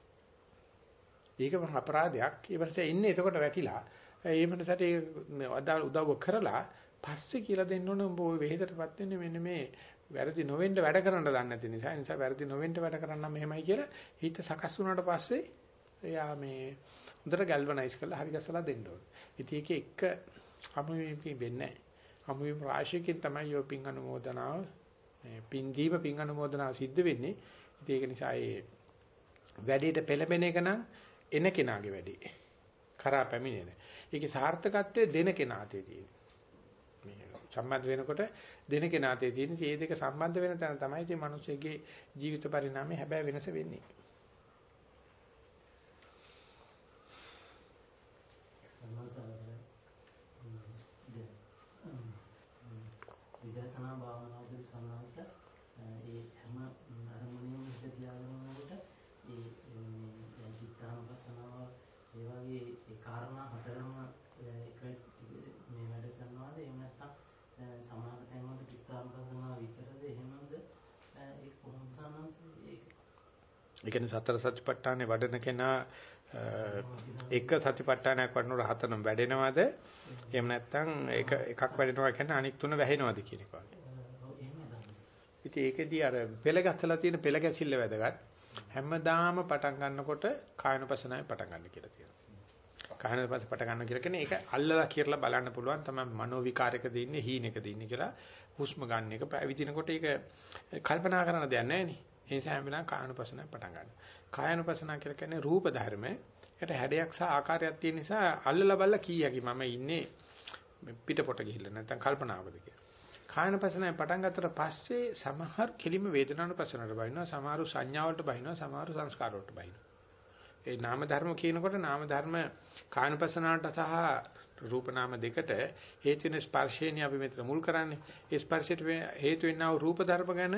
ඒක අපරාධයක්. ඒ වර්ෂය ඉන්නේ එතකොට වැටිලා. ඒ මනසට ඒ උදව් කරලා පස්සේ කියලා දෙන්න ඕන උඹ ওই වෙහෙසටපත් වෙන්නේ මෙන්න මේ වැරදි නොවෙන්න වැඩ කරන්න දන්නේ නැති නිසා. ඒ නිසා වැරදි නොවෙන්න වැඩ කරන්න මෙහෙමයි කියලා හිත සකස් වුණාට පස්සේ එයා මේ හොඳට ගැල්වනයිස් කරලා හරි ගැසලා දෙන්න ඕන. ඉතින් ඒක එක අමුවිම් වෙන්නේ නැහැ. අමුවිම් රාශියකින් තමයි යෝ පින් අනුමෝදනාව පින් දීප පින් අනුමෝදනාව සිද්ධ වෙන්නේ. ඉතින් ඒක නිසා ඒ වැඩේට පෙළඹෙන එක නම් එන කෙනාගේ වැඩේ. කරා පැමිණෙන. ඒකේ සාර්ථකත්වය දෙන කෙනාතේ තියෙන්නේ. මේ සම්බන්ධ වෙනකොට දෙන කෙනාතේ තියෙන මේ දෙක සම්බන්ධ වෙන තැන තමයි මේ මිනිස්සෙගේ ජීවිත පරිණාමය හැබැයි වෙනස වෙන්නේ. විදර්ශනා භාවනාවේදී සමාස ඒ හැම අරමුණෙම හිත තියාගන්නකොට ඒ දැන් චිත්තානුපස්සනාව ඒ වගේ ඒ කාරණා හතරම එක මේ වැඩ කරනවාද එහෙම නැත්නම් සමාන තැන්වල චිත්තානුපස්සනාව විතරද එහෙමද ඒ කොහොමද සමන්ස ඒක ඒ කියන්නේ සතර සතිපට්ඨානේ වඩන කෙනා එක සතිපට්ඨානයක් වඩනකොට හතරම වැඩෙනවද? එහෙම නැත්නම් එක එකක් වැඩෙනවා කියන්නේ අනික් තුන වැහෙනවද කියන එක වගේ. ඉතින් ඒකෙදී අර පෙළ ගැස්සලා තියෙන පෙළ ගැසිල්ල වැදගත්. හැමදාම පටන් ගන්නකොට කායනපසනාවේ පටන් ගන්න කියලා තියෙනවා. කායනපස පටන් ගන්න කියලා කියන්නේ ඒක අල්ලලා කියලා බලන්න පුළුවන් තමයි මනෝ විකාරයකද ඉන්නේ හීනෙකද ඉන්නේ කියලා හුස්ම ගන්න එක පැවිදිනකොට ඒක කල්පනා කරන දෙයක් නැහැ නේ. ඒ නිසා හැම වෙලාවෙම කායනුපසනාව පටන් ගන්නවා. කායනුපසනාව කියලා කියන්නේ රූප ධර්ම. ඒකට හැඩයක් සහ ආකාරයක් තියෙන නිසා අල්ලලා බලලා කීයකි මම ඉන්නේ පිටපොට ගිහිල්ලා නැත්නම් කල්පනාවකද කියලා. කායනුපසනාව පටන් ගත්තට පස්සේ සමහර කෙලිම වේදනානුපසනාවට බහිනවා, සමහරු සංඥාවලට බහිනවා, සමහරු සංස්කාරවලට බහිනවා. ඒ නාම ධර්ම කියනකොට නාම ධර්ම කායනුපසනාවට සහ රූප නාම දෙකට හේතු වෙන ස්පර්ශේනිය අපි මෙතන මුල් කරන්නේ. ඒ ස්පර්ශයට හේතු වෙනා වූ රූප ධර්ම ගැන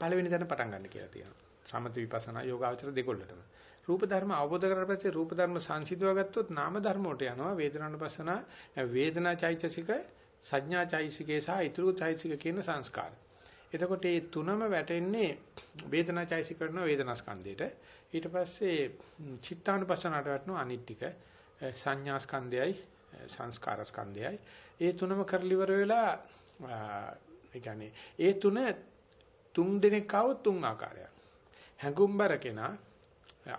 පළවෙනි තැන පටන් ගන්න කියලා තියෙනවා. සමත විපස්සනා යෝගාචර දෙකොල්ලටම. රූප ධර්ම අවබෝධ කරලා පස්සේ රූප ධර්ම සංසිඳව ගත්තොත් නාම ධර්ම වලට යනවා වේදනානුපස්සනා වේදනා චෛතසික සංඥා චෛතසිකේ සහ ඊතුරු චෛතසික කියන සංස්කාර. එතකොට මේ තුනම වැටෙන්නේ වේදනා චෛතසික කරන වේදනා ස්කන්ධයට. ඊට පස්සේ චිත්තානුපස්සනාට වැටෙනවා අනිත්‍තික සංඥා ස්කන්ධයයි සංස්කාර ස්කන්ධයයි. ඒ තුනම කරලිවර වෙලා ඒ කියන්නේ ඒ තුන තුන් දෙනෙක් ආවොත් තුන් ආකාරයක්. හැඟුම්බර කෙනා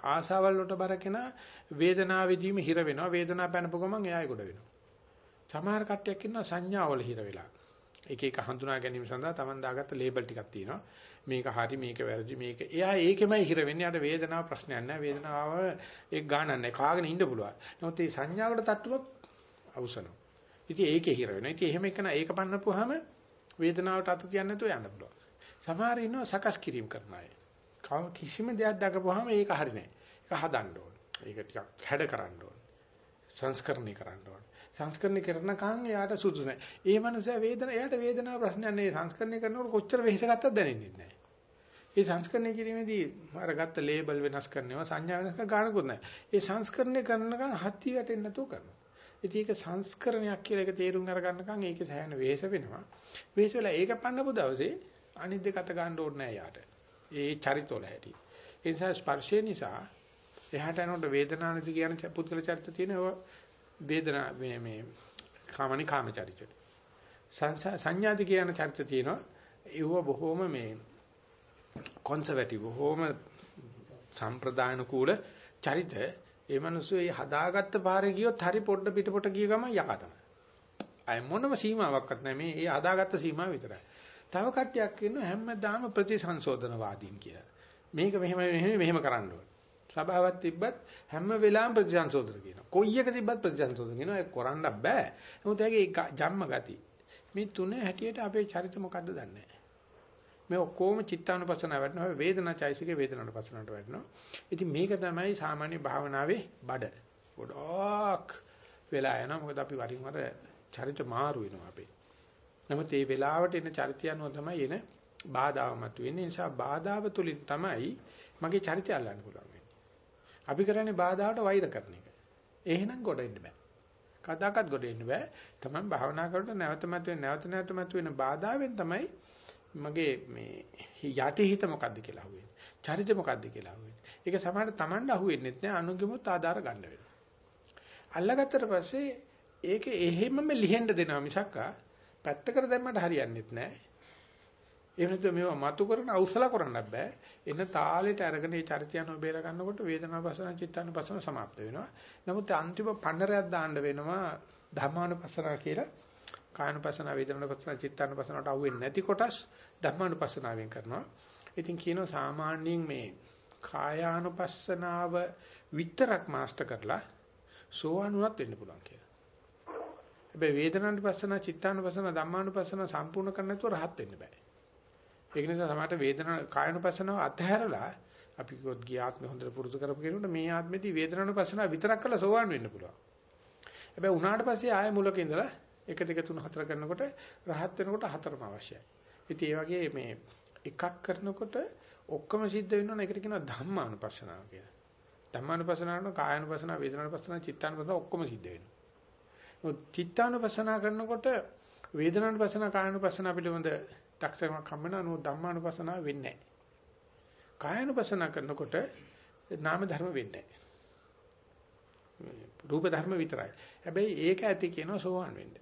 ආසාවල් වලට බර කෙනා වේදනාවෙදීම හිර වෙනවා. වේදනාව පැනපු ගමන් එයා ඒකට වෙනවා. සමහර කට්ටියක් ඉන්නවා සංඥාවල හිර වෙලා. එක එක හඳුනා ගැනීම සඳහා Taman දාගත්ත ලේබල් ටිකක් තියෙනවා. මේක හරි මේක වැරදි මේක. එයා ඒකෙමයි හිර වෙන්නේ. යාට වේදනාව ප්‍රශ්නයක් නැහැ. වේදනාව ඒක ගානක් නැහැ. කාගෙන ඉන්න පුළුවන්. නමුත් මේ සංඥාවකට තට්ටුවක් අවසනවා. ඉතින් ඒකේ හිර වෙනවා. ඉතින් එහෙම එකන ඒක පන්නපුවාම වේදනාවට අත තියන්න නැතුව යන්න පුළුවන්. සමහර ඉන්නවා සකස් කිරීම කරන අය. කිසිම දෙයක් දකපුවාම ඒක හරි නෑ. ඒක හදන්න ඕන. ඒක ටිකක් හැඩ කරන්න ඕනේ. සංස්කරණය කරන්න ඕනේ. සංස්කරණය කරනකන් එයාට සුදුසු නැහැ. ඒ මනුස්සයා වේදන එයාට වේදනාව ප්‍රශ්නයක් නෙවෙයි. සංස්කරණය කරනකොට කොච්චර වෙහෙස ගත්තත් දැනෙන්නේ නැහැ. ඒ සංස්කරණය කිරීමේදී අර ගත්ත ලේබල් වෙනස් කරනවා සංඥා වෙනස් කරන ගානකුත් නැහැ. ඒ සංස්කරණය කරනකන් හත්ති වැටෙන්නේ නැතුව කරනවා. ඉතින් ඒක සංස්කරණයක් කියලා ඒක තේරුම් අරගන්නකන් ඒකේ සෑහෙන වෙහෙස වෙනවා. වෙහෙස වෙලා ඒක පන්නපු දවසේ අනිත් දෙක අත ගන්න ඕනේ නැහැ යාට. ඒ චරිතවල හැටි. ඒ නිසා ස්පර්ශය නිසා එහාට යනකොට වේදනානදි කියන පුද්ගල චරිත තියෙනවා වේදනා මේ මේ කාමනි කාම චරිත. සංඥාදි කියන චරිත තියෙනවා. ඒව බොහොම මේ කොන්සර්වටිව් බොහොම සම්ප්‍රදායන කූල චරිත ඒ මිනිස්සු ඒ හදාගත්ත පාරේ ගියොත් හරි පොඩ පිටපොට ගිය ගමන් යකා තමයි. අය මොනම සීමාවක්වත් නැහැ මේ ඒ හදාගත්ත සීමාව විතරයි. තව කට්ටියක් ඉන්නවා හැමදාම ප්‍රතිසංශෝධනවාදීන් කියලා. මේක මෙහෙම මෙහෙම මෙහෙම කරන්න ඕනේ. සබාවක් තිබ්බත් හැම වෙලාවෙම ප්‍රතිසංශෝධන කියනවා. කොයි එක තිබ්බත් ප්‍රතිසංශෝධන කියනවා. ඒක කරන්න බෑ. නමුත් ඒකේ ජම්ම ගති. මේ තුනේ හැටියට අපේ චරිත මොකද්ද දන්නේ නැහැ. මේ ඔක්කොම චිත්තානුපස්සන වැඩනවා වේදනා චෛසිකේ වේදනානුපස්සනට වැඩනවා. ඉතින් මේක තමයි සාමාන්‍ය භාවනාවේ බඩ. ගොඩක් වෙලා යනවා මොකද අපි වරින් වර චරිත මාරු වෙනවා අපේ. නමුත් මේ වෙලාවට එන චරිතය අනුව තමයි එන බාධාව මතුවෙන්නේ. නිසා බාධාව තුලින් තමයි මගේ චරිතය අල්ලන්න පුළුවන් වෙන්නේ. අපි කරන්නේ බාධාවට වෛර කරන එක. එහෙනම් ගොඩ එන්න බෑ. කදාකත් ගොඩ එන්න බෑ. Taman භාවනා කරනකොට නැවත මතුවෙන නැවත නැවත මතුවෙන බාධාවෙන් තමයි මගේ මේ යටි හිත මොකද්ද කියලා අහුවෙන්නේ. චරිත මොකද්ද කියලා අහුවෙන්නේ. ඒක සමහරට Tamanට අහුවෙන්නේ නැහැ අනුගෙමුත් ආධාර ගන්න වෙනවා. අල්ලගත්තට පස්සේ ඒක එහෙමම ලිහෙන්න දෙනවා මිසක් පැත්තකට දැම්මට හරියන්නේ නැහැ. එහෙම නැත්නම් මේවා මතු කරන අවසල කරන්නත් බෑ. එන තාලෙට අරගෙන මේ චරිතයන්ව බේර ගන්නකොට වේදනාපසන චිත්තානුපසන સમાપ્ત වෙනවා. නමුත් අන්තිම පන්නරයක් දාන්න වෙනවා ධර්මානුපසන කියලා කායනුපසන වේදනානුපසන චිත්තානුපසනට අහුවෙන්නේ නැති කොටස් ධර්මානුපසනාවෙන් කරනවා. ඉතින් කියනවා සාමාන්‍යයෙන් මේ කායානුපස්සනාව විතරක් මාස්ටර් කරලා සෝවනුවත් වෙන්න පුළුවන් කියලා. හැබැයි වේදනානුපස්සන චිත්තානුපස්සන ධම්මානුපස්සන සම්පූර්ණ කරන්න නැතුව rahat වෙන්න බෑ. ඒක නිසා සමහරට වේදනා කායනුපස්සනාව අතහැරලා අපි කිව්වොත් ගිය ආත්මෙ හොඳට පුරුදු කරපු කෙනෙකුට මේ ආත්මෙදී වේදනානුපස්සනාව විතරක් කරලා සෝවන් වෙන්න පුළුවන්. හැබැයි උනාට පස්සේ ආයෙ මුලක ඉඳලා 1 2 3 4 කරනකොට රහත් වෙනකොට හතරම අවශ්‍යයි. ඉතින් ඒ වගේ මේ එකක් කරනකොට ඔක්කොම සිද්ධ වෙනවනේ ඒකට කියනවා ධම්මානුපස්සනාව කියලා. ධම්මානුපස්සනාවන කායानुපස්සනාව, වේදනානුපස්සනාව, චිත්තානුපස්සනාව ඔක්කොම සිද්ධ වෙනවා. මොකද චිත්තානුපස්සනාව කරනකොට වේදනානුපස්සනාව, කායानुපස්සනාව පිළිබඳ දක්ෂකමක් හම්බ වෙනවා. ධම්මානුපස්සනාව වෙන්නේ නැහැ. කායानुපස්සනාව කරනකොට නාම ධර්ම වෙන්නේ නැහැ. රූප ධර්ම විතරයි. හැබැයි ඒක ඇති කියනවා සෝවාන් වෙන්න.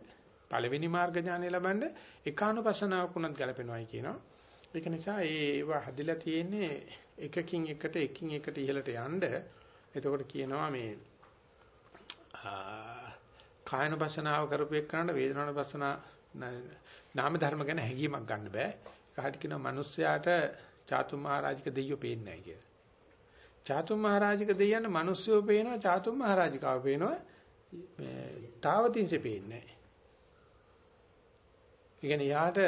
පළවෙනි මාර්ග ඥානය ලබන්න ඒකානුපස්සනාවක් උනත් ගැලපෙනවායි කියනවා. ඒක නිසා ඒව හදිලා තියෙන්නේ එකකින් එකට එකින් එකට ඉහළට යන්න. එතකොට කියනවා මේ කායනුපස්සනාව කරපු එක්කනට වේදනානුපස්සනා නාම ධර්ම ගැන හැඟීමක් ගන්න බෑ. කාට කියනවා මිනිස්සයාට චාතුම් මහරජික දෙයියෝ පේන්නේ නැහැ කියලා. චාතුම් මහරජික දෙයියන්ට මිනිස්සුયો පේනවා චාතුම් මහරජිකාව පේනවා මේ තාවතින්සේ පේන්නේ නැහැ. ඒ කියන්නේ යාට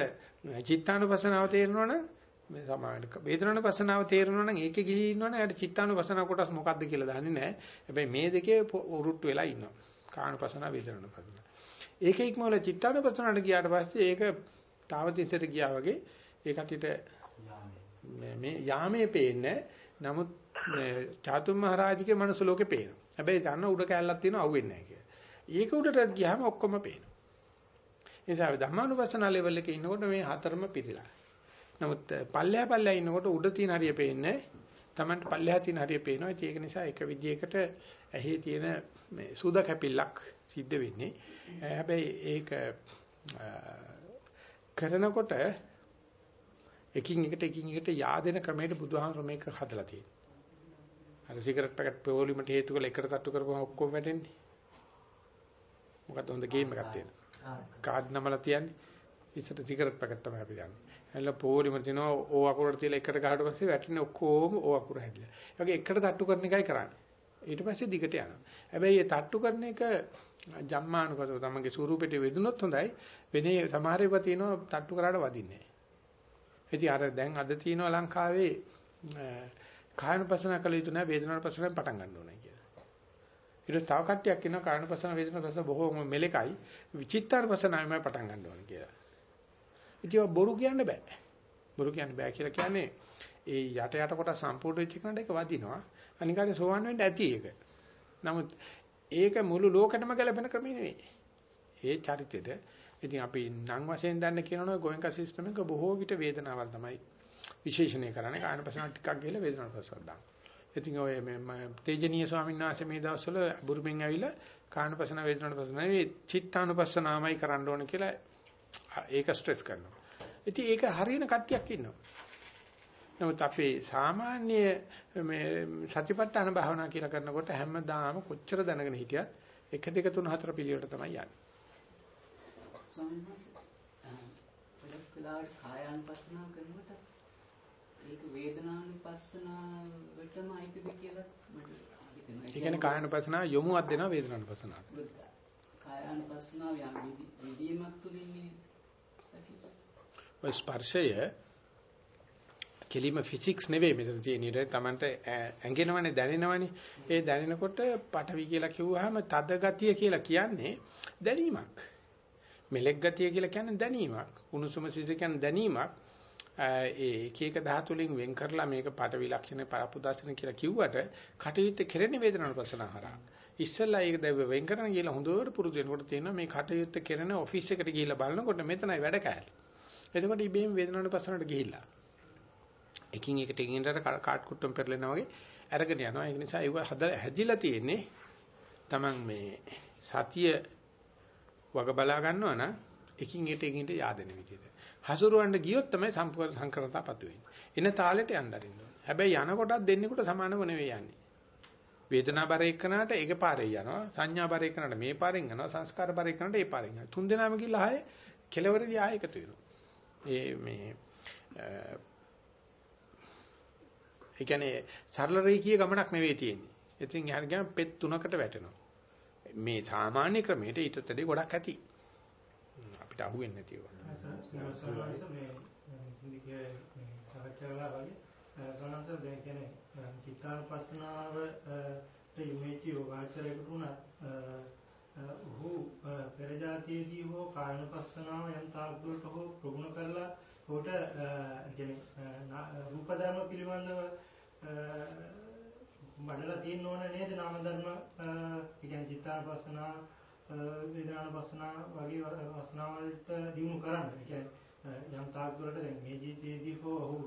චිත්තානුපසනාව තේරෙනවනම් මේ සමාවෙන්න වේදනානුපසනාව තේරෙනවනම් ඒකේ ගිහී ඉන්නවනම් යාට චිත්තානුපසනාව කොටස් මොකක්ද කියලා දන්නේ නැහැ. හැබැයි මේ දෙකේ උරුට්ට වෙලා ඉන්නවා. කානුපසනාව වේදනානුපසනාව. ඒකේ ඉක්මවල චිත්තානුපසනාවට ගියාට පස්සේ ඒක තාවතින්සට ගියා වගේ ඒ කටියට මේ යාමේ පේන්නේ නමුත් චාතුම් මහරජිකේ මනස ලෝකේ පේනවා. හැබැයි දන්න උඩ කැලලක් තියෙනවා අහුවෙන්නේ නැහැ කියලා. ඒක උඩට ගියාම ඔක්කොම පේනවා. ඒ නිසා ධම්මානුපස්සන ලෙවල් එකේ ඉන්නකොට මේ හතරම පිළිලා. නමුත් පල්ලෙහා පල්ලෙහා ඉන්නකොට උඩ තියෙන හරිය පේන්නේ තමන්ට පල්ලෙහා තියෙන හරිය පේනවා. ඒක නිසා එක විදියකට ඇහි තියෙන මේ සුද කැපිල්ලක් සිද්ධ වෙන්නේ. හැබැයි ඒක කරනකොට එකින් එකට එකින් එකට yaadena ක්‍රමයට බුදුහාමර මේක හදලා තියෙනවා. අර සිගරට් පැකට් පොලිමට හේතු කරලා එකට තට්ටු කරපුවම ඔක්කොම වැටෙන්නේ. මොකද හොඳ ගේම් එකක් තියෙනවා. කාඩ් නමලා තියන්නේ. ඉස්සර සිගරට් පැකට් තමයි අපි ගන්න. එහල පොලිම තිනවා ඕ අකුරට තියලා එකට ගහට පස්සේ වැටෙන්නේ ඔක්කොම ඕ අකුර හැදිලා. ඒ වගේ එකට තට්ටු කරන එකයි කරන්නේ. ඊට පස්සේ දිගට යනවා. හැබැයි මේ තට්ටු කරන එක ජම්මානුකතව තමන්ගේ ස්වරූපෙට වෙදුනොත් හොඳයි. වෙනේ සමහර ඒවා තියෙනවා තට්ටු කරාට වදින්නේ නැහැ. ඉතින් අර දැන් අද තියෙනවා ලංකාවේ කායනුපසන කළ යුතු නැහැ වේදනානුපසනෙන් පටන් ගන්න ඕනේ කියලා. ඊට තව කට්ටියක් ඉන්නවා කායනුපස්සන වේදනානුපස්සන බොහෝම මෙලෙකයි විචිත්තානුපස්සනයිමයි පටන් ගන්න ඕනේ කියලා. ඉතින් බොරු කියන්න බෑ. බොරු කියන්න බෑ කියලා කියන්නේ ඒ යට යට කොට සම්පූර්ණ වෙච්ච කෙනාට ඒක වදිනවා. අනිකාගේ සෝවන් වෙන්න ඇති ඒක. නමුත් ඒක මුළු ලෝකෙටම ගැලපෙන ක්‍රමය නෙවෙයි. ඒ චරිතෙද ඉතින් අපි නම් වශයෙන් දන්න කියනවනේ ගෝයන්ක සිස්ටම් එක බොහෝ විට වේදනාවල් තමයි විශේෂණය කරන්නේ. කායනපසන ටිකක් ගිහලා වේදනාවපසන දාන්න. ඉතින් ඔය මේ තේජනීය ස්වාමීන් වහන්සේ මේ දවස්වල බුරුමෙන් ඇවිල්ලා කායනපසන වේදනාවපසන නෙවෙයි චිත්තානුපස්සනාමයි කරන්න ඕන කියලා ඒක ස්ට්‍රෙස් කරනවා. ඉතින් ඒක හරියන කට්ටියක් ඉන්නවා. නමුත් අපේ සාමාන්‍ය මේ සතිපට්ඨාන භාවනා කියලා කරනකොට හැමදාම කොච්චර දැනගෙන හිටියත් 1 2 3 4 පිළිවෙලට තමයි යන්නේ. ස්වාමීන් වහන්සේ වෙලාවට කායානුපස්සනාව කරනකොට ඒක වේදනානුපස්සනාවටම අයිතිද කියලා මට හිතෙනවා. ඒ කියන්නේ කායානුපස්සනාව යොමුවක් දෙනවා වේදනානුපස්සනාවට. කායානුපස්සනාව යම් විදීමක් තුලින් ඔය ස්පර්ශය කෙලිම ෆිසික්ස් නෙවෙයි මෙතන තියෙන ඉතින් Tamanට ඇඟෙනවනේ දැනෙනවනේ ඒ දැනෙනකොට පටවි කියලා කිව්වහම තද ගතිය කියලා කියන්නේ දැනීමක් මෙලෙක් ගතිය කියලා කියන්නේ දැනීමක්. උණුසුම සිස කියන්නේ දැනීමක්. ඒ එක එක ධාතු වලින් වෙන් කරලා මේක පටවි ලක්ෂණ පරපුදාසන කියලා කිව්වට කටයුත්ත කෙරෙන වේදනාවට පසන හරහා. ඉස්සෙල්ලා ඒක දැව වෙන් කරන කියලා හොඳට පුරුදු වෙනකොට තියෙනවා මේ කටයුත්ත කෙරෙන ඔෆිස් එකට ගිහිල්ලා බලනකොට මෙතනයි වැඩ කෑල්ල. එතකොට ඉබේම වේදනාවට පසනට ගිහිල්ලා. එකින් එකට එකින් එකට කාට් කුට්ටම් පෙරලෙනා වගේ අරගෙන යනවා. ඒ නිසා ඒව හැදිලා තියෙන්නේ Taman මේ සතිය වග බලා ගන්නවා නම් එකින් එට එකින් එට yaadෙන විදිහට. හසුරවන්න ගියොත් තමයි සම්පූර්ණ සංකරතාපතු වෙන්නේ. එන තාලෙට යන්න අරින්න ඕනේ. හැබැයි යනකොටත් දෙන්නෙකුට සමානව නෙවෙයි යන්නේ. වේදනා බර එක්කනට ඒක පාරේ යනවා. සංඥා බර එක්කනට මේ පාරෙන් යනවා. සංස්කාර බර එක්කනට ඒ පාරෙන් යනවා. තුන් දෙනාම ගිහලා ආයේ කෙලවරදී ආයෙ එකතු වෙනවා. ඒ මේ ඒ කියන්නේ සරල රේඛීය ගමනක් නෙවෙයි තියෙන්නේ. ඉතින් එහාට ගියාම පෙත් තුනකට වැටෙනවා. මේ සාමාන්‍ය ක්‍රමයට ඊටතදී ගොඩක් ඇති. අපිට අහුවෙන්නේ නැති ඒවා. සනන්ත දැන් කියන්නේ චිත්තානුපස්සනාව යොමෙච්ච යෝගාචරයකට උනත් ඔහු පෙර જાතියේදී හෝ කායනුපස්සනාව යම් තාක් දුරට හෝ ප්‍රගුණ කරලා උට කියන්නේ රූප ධර්ම පිළිබඳව බඩලා තියෙන්න ඕන නේද නාම ධර්ම ඒ කියන්නේ චිත්තානුපස්සනා වේදනානුපස්සනා වගේ වස්නා වලට දිනු කරන්න. ඒ කියන්නේ යම් තාක් දුරට දැන් මේ ජීවිතයේදී හෝ ඔහු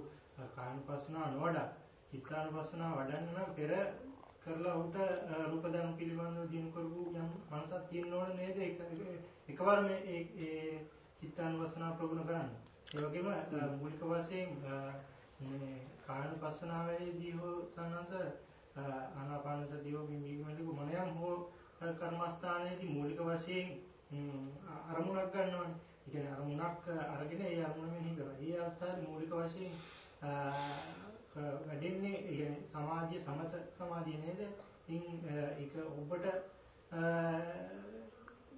කායනුපස්සනා නොවඩා චිත්තානුපස්සනා වඩන්න නම් පෙර කරලා උට රූප ධර්ම පිළිබඳව දිනු කරපු යම් මනසක් තියෙන්න ඕන නේද? එකවර මේ ඒ චිත්තානුපස්සනා ප්‍රගුණ කරන්න. ඒ වගේම මූලික වශයෙන් මේ කායනුපස්සනාවේදී හෝ සංහස ආනාපාන සතිය බිම්බීමේදී මොනියම් හෝ කර්මස්ථානයේදී මූලික වශයෙන් අරමුණක් ගන්නවනේ. ඒ කියන්නේ අරමුණක් අරගෙන ඒ අරමුණ මෙහි කරා. ඒ අවස්ථාවේ මූලික වශයෙන් වැඩෙන්නේ ඒ කියන්නේ සමාධිය සමත සමාධිය නේද? ඉතින් ඒක ඔබට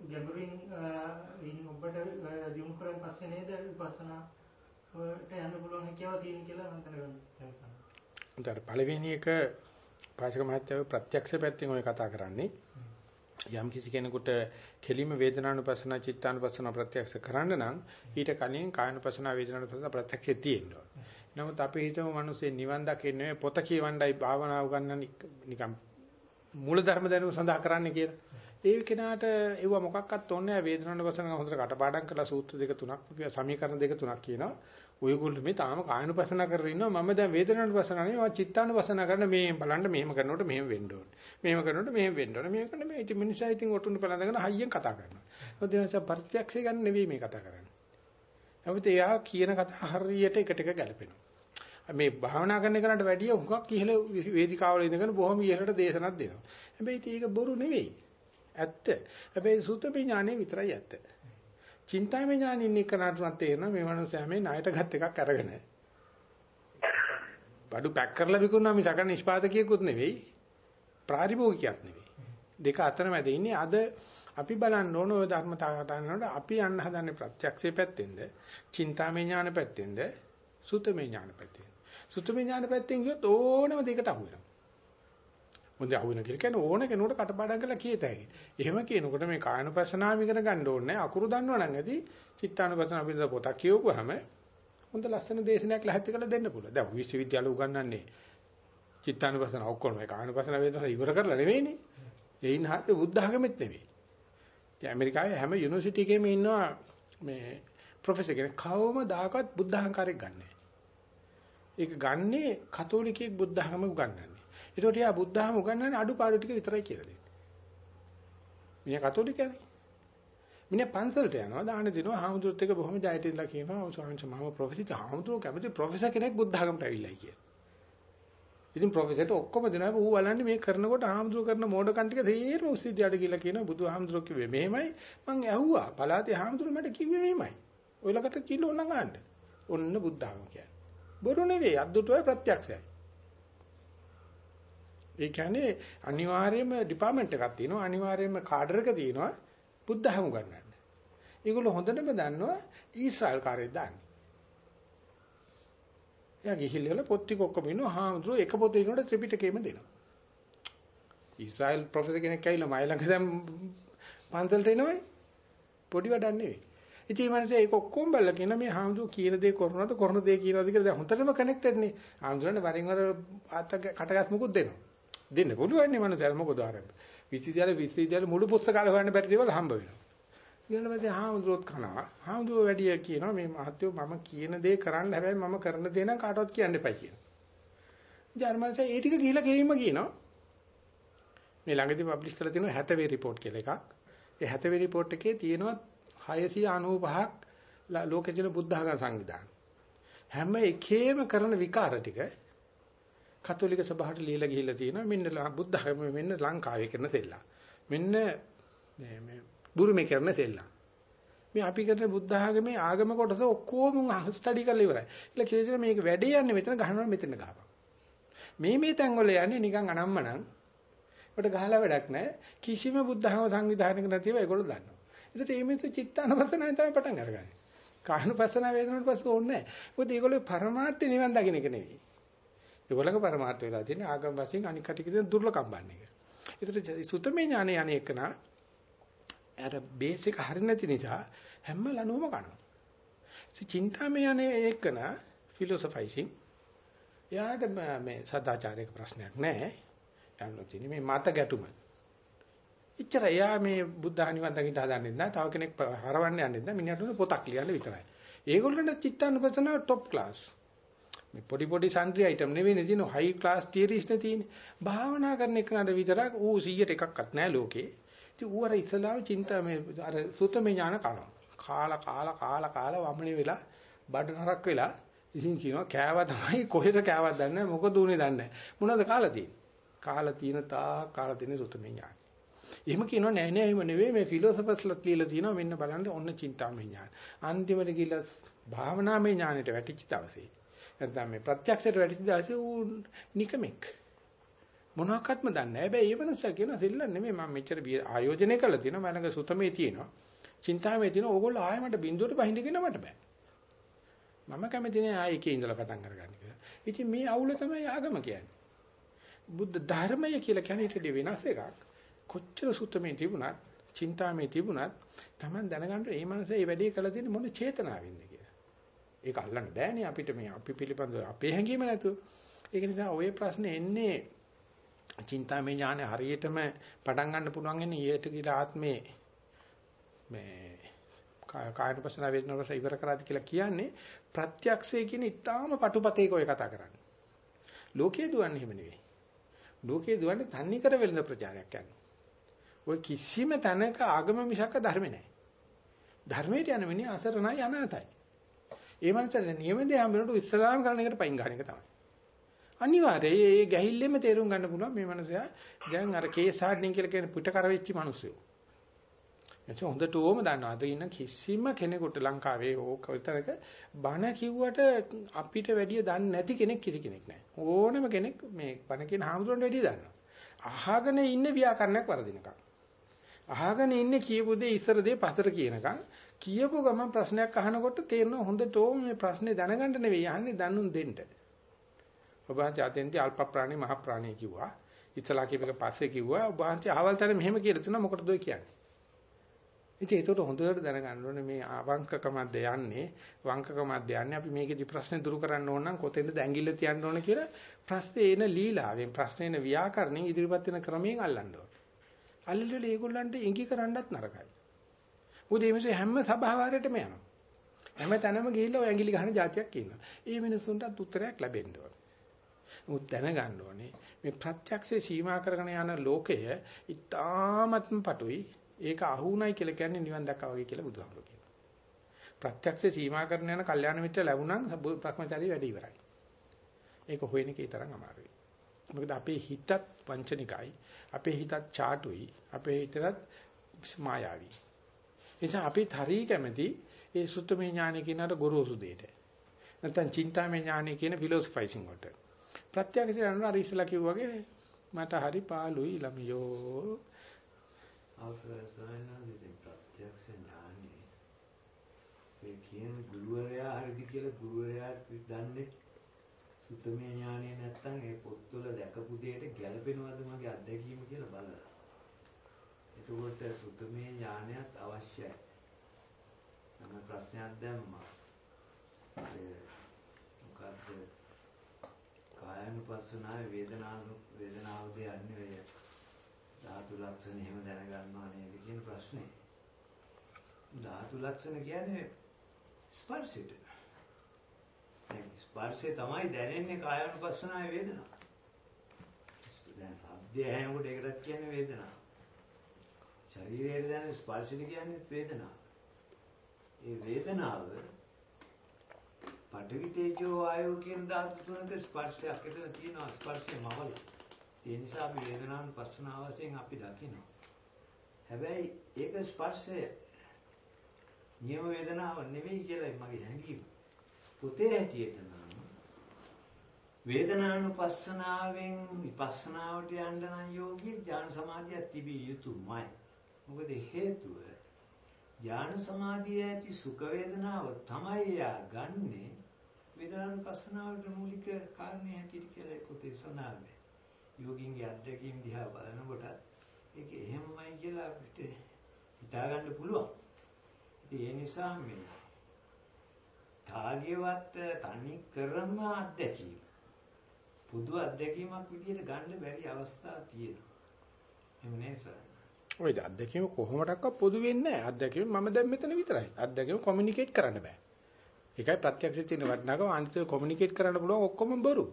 ගැඹුරින් ඉන් ඔබට දියුණු කරන් පස්සේ නේද විපස්සනා වට යන්න පුළුවන් හැකියාව තියෙන කියලා මම දැනගන්නවා. උන්ට පළවෙනි එක පාචක මහත්තයව ප්‍රත්‍යක්ෂ පැත්තෙන් ඔය කතා කරන්නේ. යම් කිසි කෙනෙකුට කෙලිම වේදනානුපස්සන චිත්තානුපස්සන ප්‍රත්‍යක්ෂ කරන්න නම් ඊට කලින් කායනුපස්සන වේදනානුපස්සන ප්‍රත්‍යක්ෂය තියෙනවා. නමුත් අපි හිතමු මිනිස්සේ නිවන් දකින්නේ පොත කියවන්නයි භාවනාව ගන්න නිකම් මූල ධර්ම දැනුම සඳහා කරන්න කියලා. ඒ කෙනාට ඒව මොකක්වත් ඕනේ නැහැ වේදනානුපස්සන හොඳට කටපාඩම් කරලා සූත්‍ර දෙක තුනක් සමීකරණ දෙක තුනක් කියනවා. ඔයගොල්ලෝ මේ තාම කායනුපසන කරගෙන ඉන්නවා මම දැන් වේදනානුපසන නෙවෙයි මම චිත්තානුපසන කරන මේ බලන්න මෙහෙම කරනකොට මෙහෙම වෙන්න ඕනේ. මෙහෙම කරනකොට මෙහෙම වෙන්න ඕනේ. මෙහෙම කරන මේ ඉතින් මිනිසා ඉතින් ඔටුන්න පළඳගෙන හයියෙන් කතා කරනවා. මොකද ඒ නිසා ප්‍රත්‍යක්ෂය ගන්න නෙවෙයි මේ කතා කරන්නේ. නමුත් එයා කියන කතා හරියට එකට එක ගැලපෙනවා. මේ භාවනා කරන කෙනාට වැඩිය හුඟක් ඉහළ වේදිකාවල ඉඳගෙන බොහොම ඉහළට දේශනක් දෙනවා. හැබැයි ඒක බොරු නෙවෙයි. ඇත්ත. හැබැයි සුතපේ ඥානෙ විතරයි ඇත්ත. චින්තාමය ඥානින් ඉන්න කෙනාටවත් තේරෙනවා මේ මනුස්සයා මේ ණයට ගත් එකක් අරගෙන. බඩු පැක් කරලා විකුණනවා මිසක නිෂ්පාදකයෙකුත් නෙවෙයි. ප්‍රාතිභෝගිකයක් නෙවෙයි. දෙක අතර මැද ඉන්නේ අද අපි බලන්න ඕන ඔය ධර්මතාවයන්ට අපි යන්න හදන්නේ ප්‍රත්‍යක්ෂයේ පැත්තෙන්ද, චින්තාමය ඥාන පැත්තෙන්ද, සුතමේ ඥාන පැත්තෙන්ද. සුතමේ ඥාන පැත්තෙන් ගියොත් ඕනම දෙයකට අහු වෙනවා. හොඳ අහුවෙන කියලා කියන්නේ ඕන කෙනෙකුට කටපාඩම් කරලා කියත හැකි. එහෙම කියනකොට මේ කායනුපස්සනාව ඉගෙන ගන්න ඕනේ අකුරු දන්නවනම් ඇති චිත්තානුපස්සනාව පිළිබඳ පොතක් කියවුවාම හොඳ ලස්සන දේශනයක් ලැහැත්ති කරලා දෙන්න පුළුවන්. දැන් විශ්වවිද්‍යාල උගන්වන්නේ චිත්තානුපස්සනාව ඔක්කොම මේ කායනුපස්සනාව වේදනා ඉවර කරලා නෙවෙයිනේ. එයින් හරිය බුද්ධ ආගමෙත් නෙවෙයි. දැන් ඇමරිකාවේ හැම යුනිවර්සිටි එකේම ඉන්නවා මේ ප්‍රොෆෙසර් කෙනෙක් කවමදාකවත් බුද්ධ අහංකාරයක් ගන්නෑ. ඒක ගන්නේ කතෝලිකයෙක් බුද්ධ ආගම උගන්වන්නේ. ඒකට යා බුද්ධ ආගම උගන්වන්නේ අඩුපාඩු ටික විතරයි කියලා දෙන්නේ. මිනිහා කතෝලිකයනේ. මිනිහා පන්සලට යනවා දාන දෙනවා හාමුදුරුවොත් එක්ක බොහොම ජයයට ඉඳලා කියනවා ස්වාමීන් වහන්සේ මම ප්‍රොෆෙසර් හාමුදුරුවෝ කැමති ප්‍රොෆෙසර් කෙනෙක් බුද්ධ ආගමට ඇවිල්ලායි කියලා. ඉතින් ප්‍රොෆෙසර්ට ඔක්කොම දෙනවා ඌ බලන්නේ මේ කරනකොට හාමුදුරුවෝ කරන මෝඩකම් ටික තේරෙම උස්සිදියට කියලා කියනවා බුදුහාමුදුරුවෝ කිව්වේ මෙහෙමයි මං ඇහුවා පලාතේ හාමුදුරුවෝ මට කිව්වේ මෙහෙමයි. ඔයලකට කිලෝ නම් ගන්න. ඔන්න බුද්ධ ආගම කියන්නේ. බොරු නෙවෙයි අද්දුටුවයි ප්‍රත්‍යක්ෂයයි. ඒ කියන්නේ අනිවාර්යයෙන්ම ඩිපාර්ට්මන්ට් එකක් තියෙනවා අනිවාර්යයෙන්ම කාඩර් එක තියෙනවා බුද්ධ ධර්ම ගන්නන්න. ඒගොල්ලෝ හොඳටම දන්නවා ඊශ්‍රායල් කාර්යය දාන්නේ. එයා ගිහිල්ලා පොත් ටික ඔක්කොම ඉන්නවා හාමුදුරුවෝ එක පොතේ ඉන්නකොට ත්‍රිපිටකයම දෙනවා. ඊශ්‍රායල් ප්‍රොෆෙසර් කෙනෙක් ඇවිල්ලා මයි ළඟ දැන් පන්සලට එනවනේ. පොඩි වැඩක් නෙවෙයි. ඉතින් මේ මිනිස්සේ ඒක ඔක්කොම බලලා කියන මේ හාමුදුරුවෝ කියන දේ කරනවද කරන දේ කියනවද කියලා දැන් හොඳටම කනෙක්ටඩ් නේ. හාමුදුරනේ වරින් වර අත කටගස් මුකුත් දෙනවා. දෙන්න පුළුවන් නේ මනසට මොකද ආරම්භ. විශ්වවිද්‍යාල විශ්වවිද්‍යාල මුළු පුස්තකාල හොයන්න බැරි දේවල් හම්බ වෙනවා. ඊට පස්සේ හාමුදුරුවෝත් කනවා. හාමුදුරුවෝ වැඩි කියනවා මේ මහත්වෝ මම කියන දේ කරන්න හැබැයි මම කරන දේ නම් කාටවත් කියන්න එපා කියනවා. ජර්මන්සේ ඒ ටික ගිහිලා ගෙලින්ම කියනවා. මේ ළඟදී පබ්ලිෂ් කරලා තියෙනවා 70 වේ report කියලා එකක්. ඒ 70 වේ report එකේ තියෙනවා 695ක් ලෝකේ තියෙන බුද්ධ ආගම සංවිධාන. හැම එකේම කරන විකාර ටික කතෝලික සභාවට ලියලා ගිහිල්ලා තියෙනවා මෙන්න බුද්ධ ආගම මෙන්න ලංකාවේ කරන සෙල්ලම්. මෙන්න මේ මේ බුරුමේ කරන සෙල්ලම්. මේ අපි කරන බුද්ධ ආගමේ ආගම කොටස ඔක්කොම ස්ටඩි කරලා ඉවරයි. ඊළ කේසර මේක වැඩේ යන්නේ මෙතන ගහනවා මෙතන ගහපන්. මේ මේ තැන් වල යන්නේ නිකන් අනම්මනම්. උඩ ගහලා වැඩක් නැහැ. කිසිම බුද්ධ ආගම සංවිධානයක නැතිව ඒගොල්ලෝ දන්නවා. ඒකට මේ මිනිස්සු චිත්තානපසනාවෙන් තමයි පටන් අරගන්නේ. කායනුපසනාව වේදනාවට පස්සේ ඕනේ නැහැ. මොකද ඒගොල්ලෝ පරමාර්ථ නිවන් දකින්න එක නෙවෙයි. ඒගොල්ලන්ගේ පරමාර්ථ වෙලා තියෙන්නේ ආගම වශයෙන් අනික් කටික තියෙන දුර්ලභම් බන්න එක. ඒකට සුතමේ ඥානෙ යන්නේ එකන අර බේසික් හරිය නැති නිසා හැම ලනුවම කනවා. ඉතින් චින්තාමය යන්නේ එකන ෆිලොසොෆයිසින් එයාට මේ සදාචාරික ප්‍රශ්නයක් නැහැ. යන්න තියෙන්නේ මේ මත ගැටුම. එච්චර එයා මේ බුද්ධ ආනිවන් දකින්න හදන්නේ නැහැ. තව කෙනෙක් හරවන්න යන්නේ නැහැ. මිනිහට උන පොතක් ලියන්න විතරයි. ඒගොල්ලන්ට චිත්තානුපසනාව টොප් ක්ලාස්. මේ පොඩි පොඩි සන්ත්‍රි අයිටම් නෙවෙයි නේ තියෙන හයි ක්ලාස් තියරිස් නේ තියෙන්නේ. භාවනා කරන එකනට විතරක් ඌ 100ට එකක්වත් නැහැ ලෝකේ. ඉතින් ඌ අර ඉස්ලාම චින්තා මේ අර සුතමේ ඥාන කනවා. කාලා කාලා කාලා කාලා වමනේ වෙලා බඩ නරක් වෙලා ඉතින් කියනවා කෑවා තමයි කොහෙද කෑවත් දන්නේ නැහැ මොකද උනේ දන්නේ නැහැ. මොනවද කාලා තියෙන්නේ? කාලා තියෙන තා කාලා තියෙන සුතමේ ඥාන. එහෙම කියනවා නෑ නෑ එහෙම නෙවෙයි මේ ෆිලොසොෆර්ස්ලා කියලා තියෙනවා මෙන්න බලන්න ඔන්න චින්තාමය ඥාන. අන්තිමට ගිහිල්ලා භාවනාමය ඥානෙට වැටිච්ච දවසේ නැත්නම් මේ ප්‍රත්‍යක්ෂයට වැටිච්ච දවසේ ඌ නිකමෙක් මොනවාක්වත්ම දන්නේ නැහැ. හැබැයි ඒ වෙනස කියන සෙල්ලම් නෙමෙයි මම මෙච්චර ආයෝජනය කරලා තියෙනවා. මම ළඟ සුතමේ තියෙනවා. චින්තාමේ තියෙනවා. ඕගොල්ලෝ ආයෙ මට බින්දුවට බහින්න කියන මට බෑ. මම කැමති නෑ ආයෙ එකේ ඉඳලා පටන් අරගන්න කියලා. ඉතින් මේ අවුල තමයි ආගම කියන්නේ. බුද්ධ ධර්මය කියලා කියන්නේ ඊට වෙනස් එකක්. කොච්චර සුත්තමේ තිබුණත්, චින්තාමේ තිබුණත් Taman දැනගන්න මේ මනසේ මේ වැඩේ කළ තියෙන්නේ මොන චේතනාවෙන්ද කියලා. ඒක අල්ලන්න බෑනේ අපිට මේ අපි පිළිබඳව අපේ හැඟීම නැතුව. ඒක නිසා ওই ප්‍රශ්නේ එන්නේ චින්තාමේ ඥානෙ හරියටම පටන් ගන්න පුළුවන් ඉන්නේ ඊට කියලා ආත්මේ මේ කායනුපසන වේදනාවස ඉවර කරාද කියලා කියන්නේ ප්‍රත්‍යක්ෂය කියන ඊටාම පටුපතේක ඔය කතා කරන්නේ. ලෝකයේ දුවන්නේ එහෙම නෙවෙයි. ලෝකයේ දුවන්නේ තන්නේ කර වෙළඳ ප්‍රචාරයක් යනවා. ඔය කිසිම තැනක ආගම මිසක ධර්මේ නැහැ. ධර්මයට යන මිනිහ අසරණයි අනාතයි. ඒ මනසට නියම දේ හම්බෙනකොට ඉස්ලාම් කරන එකට පයින් ගන්න එක තමයි. අනිවාර්යයෙන් මේ ගැහිල්ලෙම තේරුම් ගන්න පුළුවන් මේ මනසයා දැන් අර කේස් හාඩ්නින් කියලා කියන පිට කරවෙච්ච මිනිස්සු. එතකොට හොඳට ඕම දන්නවා. අද ඉන්න කිසිම කෙනෙකුට ලංකාවේ ඕක විතරක බණ කිව්වට අපිට වැඩිය දන්නේ නැති කෙනෙක් කිසි කෙනෙක් නැහැ. ඕනම කෙනෙක් මේ බණ කියන හාමුදුරන්ට වැඩිය දන්නවා. අහගෙන ඉන්න ව්‍යාකරණයක් වරදිනකම්. අහගෙන ඉන්නේ කියපු දේ ඉස්සර දේ පතර කියනකම් කියපු ගමන් ප්‍රශ්නයක් අහනකොට තේරෙනවා හොඳටම මේ ප්‍රශ්නේ දැනගන්න නෙවෙයි යන්නේ දනුන් දෙන්න. ඔබ ආතෙන්දී අල්ප ප්‍රාණි මහ ප්‍රාණි කිව්වා. ඉතලා කියපේක පස්සේ කිව්වා ඔබ වහන්සේ අහවල් තැන මෙහෙම කියලා තුන මොකටද ඔය කියන්නේ? ඉතින් ඒකට හොඳට දැනගන්න ඕනේ මේ අවංකකමක්ද යන්නේ වංකකමක්ද යන්නේ අපි මේකේදී ප්‍රශ්නේ දුරු කරන්න ඕන නම් කොතෙන්ද ඇඟිල්ල තියන්න ඕන කියලා ප්‍රශ්නේ එන ලීලාවෙන් ප්‍රශ්නේ එන ව්‍යාකරණයෙන් ඉදිරිපත් වෙන ක්‍රමයෙන් අල්ලන්න ඕනේ. අල්ලලා ඒගොල්ලන්ට ඉඟි කරන්නත් නරකයි. මොකද මේ මිනිස්සු හැම සභාවාරයකටම යනවා. හැම තැනම ගිහිල්ලා ඔය ඇඟිලි ගහන જાතියක් ඉන්නවා. ඒ මිනිස්සුන්ටත් උත්තරයක් ලැබෙන්න ඕනේ. මුත් දැනගන්න ඕනේ මේ ප්‍රත්‍යක්ෂේ සීමා කරගෙන යන ලෝකය ඉතාමත්ම පටුයි ඒක අහුණයි කියලා කියන්නේ නිවන් දැක්කා වගේ කියලා බුදුහාමුදුරුවෝ කියනවා. ප්‍රත්‍යක්ෂ සීමා කරන යන කල්යාණ මිත්‍ර ලැබුණනම් භ්‍රමචාරී වැඩි ඉවරයි. ඒක හොයන එකේ තරම් අමාරුයි. මොකද අපේ හිතත් වංචනිකයි, අපේ හිතත් ചാටුයි, අපේ හිතත් මායාවී. නිසා අපි හරි කැමති ඒ සුත්තමේ ඥානය කියනට ගොරෝසු දෙයට. නැත්නම් චින්තාමේ ඥානය කියන ෆිලොසොෆයිසින් වලට. ප්‍රත්‍යක්ෂ යනවා අර ඉස්සලා කිව්වාගේ මට හරි පාළුයි ළමියෝ අවසරයි සයන්නාසිතින් ප්‍රත්‍යක්ෂ ඥානෙ ඒ කියන ගුරුවරයා හරිද කියලා ගුරුවරයා දන්නේ සුතමේ ඥානෙ නැත්තම් ඒ පොත්වල දැකපු දෙයට ගැළපෙනවද මගේ අත්දැකීම කියලා බලලා. එතකොට සුතමේ ඥානයත් අවශ්‍යයි. මම ප්‍රශ්නයක් දැම්මා. ඒ මොකද්ද? කායනුපස්සනාවේ වේදනානු වේදනාවද යන්නේ ඔය ධාතු ලක්ෂණ එහෙම දැනගන්නවා නේද කියන ප්‍රශ්නේ. ධාතු ලක්ෂණ කියන්නේ ස්පර්ශයට. දැන් ස්පර්ශය තමයි දැනෙන්නේ කායानुපස්සනාවේ වේදනාව. දැන් අධ්‍යය හැමෝට ඒකටත් කියන්නේ වේදනාව. ශරීරයේ දැනෙන ස්පර්ශය කියන්නේ වේදනාව. ඒ වේදනාව පඨවි තේජෝ වායෝ කියන ධාතු තුනක ස්පර්ශයක් එතන තියෙනවා ස්පර්ශය මවලා. ඒ නිසා අපි වේදනාවන් පස්සනාව වශයෙන් අපි දකිනවා. හැබැයි ඒක ස්පර්ශය නියම වේදනාව නෙවෙයි කියලා මගේ හැඟීම. පුතේ හැටියට නම් වේදනානුපස්සනාවෙන් විපස්සනාවට යන්න නම් යෝගී ඥාන සමාධියක් තිබිය යුතුමයි. මොකද හේතුව ඥාන සමාධිය ඇති සුඛ වේදනාව තමයි යා ගන්නේ වේදනානුපස්සනාවට මූලික කාරණේ හැටියට කියලා පොතේ සඳහන් යෝගින්ගේ අත්දැකීම් දිහා බලනකොට ඒක එහෙමමයි කියලා අපිට හිතා ගන්න පුළුවන්. ඉතින් ඒ නිසා මේ තාගේවත් තනි කරම අත්දැකීම පොදු අත්දැකීමක් විදිහට ගන්න බැරි අවස්ථා තියෙනවා. එහෙම නේද? ඔය අත්දැකීම කොහොමඩක්වත් පොදු වෙන්නේ නැහැ. අත්දැකීම මම දැන් මෙතන විතරයි. අත්දැකීම කොමියුනිකේට් කරන්න බෑ. ඒකයි ප්‍රත්‍යක්ෂයේ තියෙන වටිනාකම අනිත් කොමියුනිකේට් කරන්න පුළුවන් ඔක්කොම බොරු.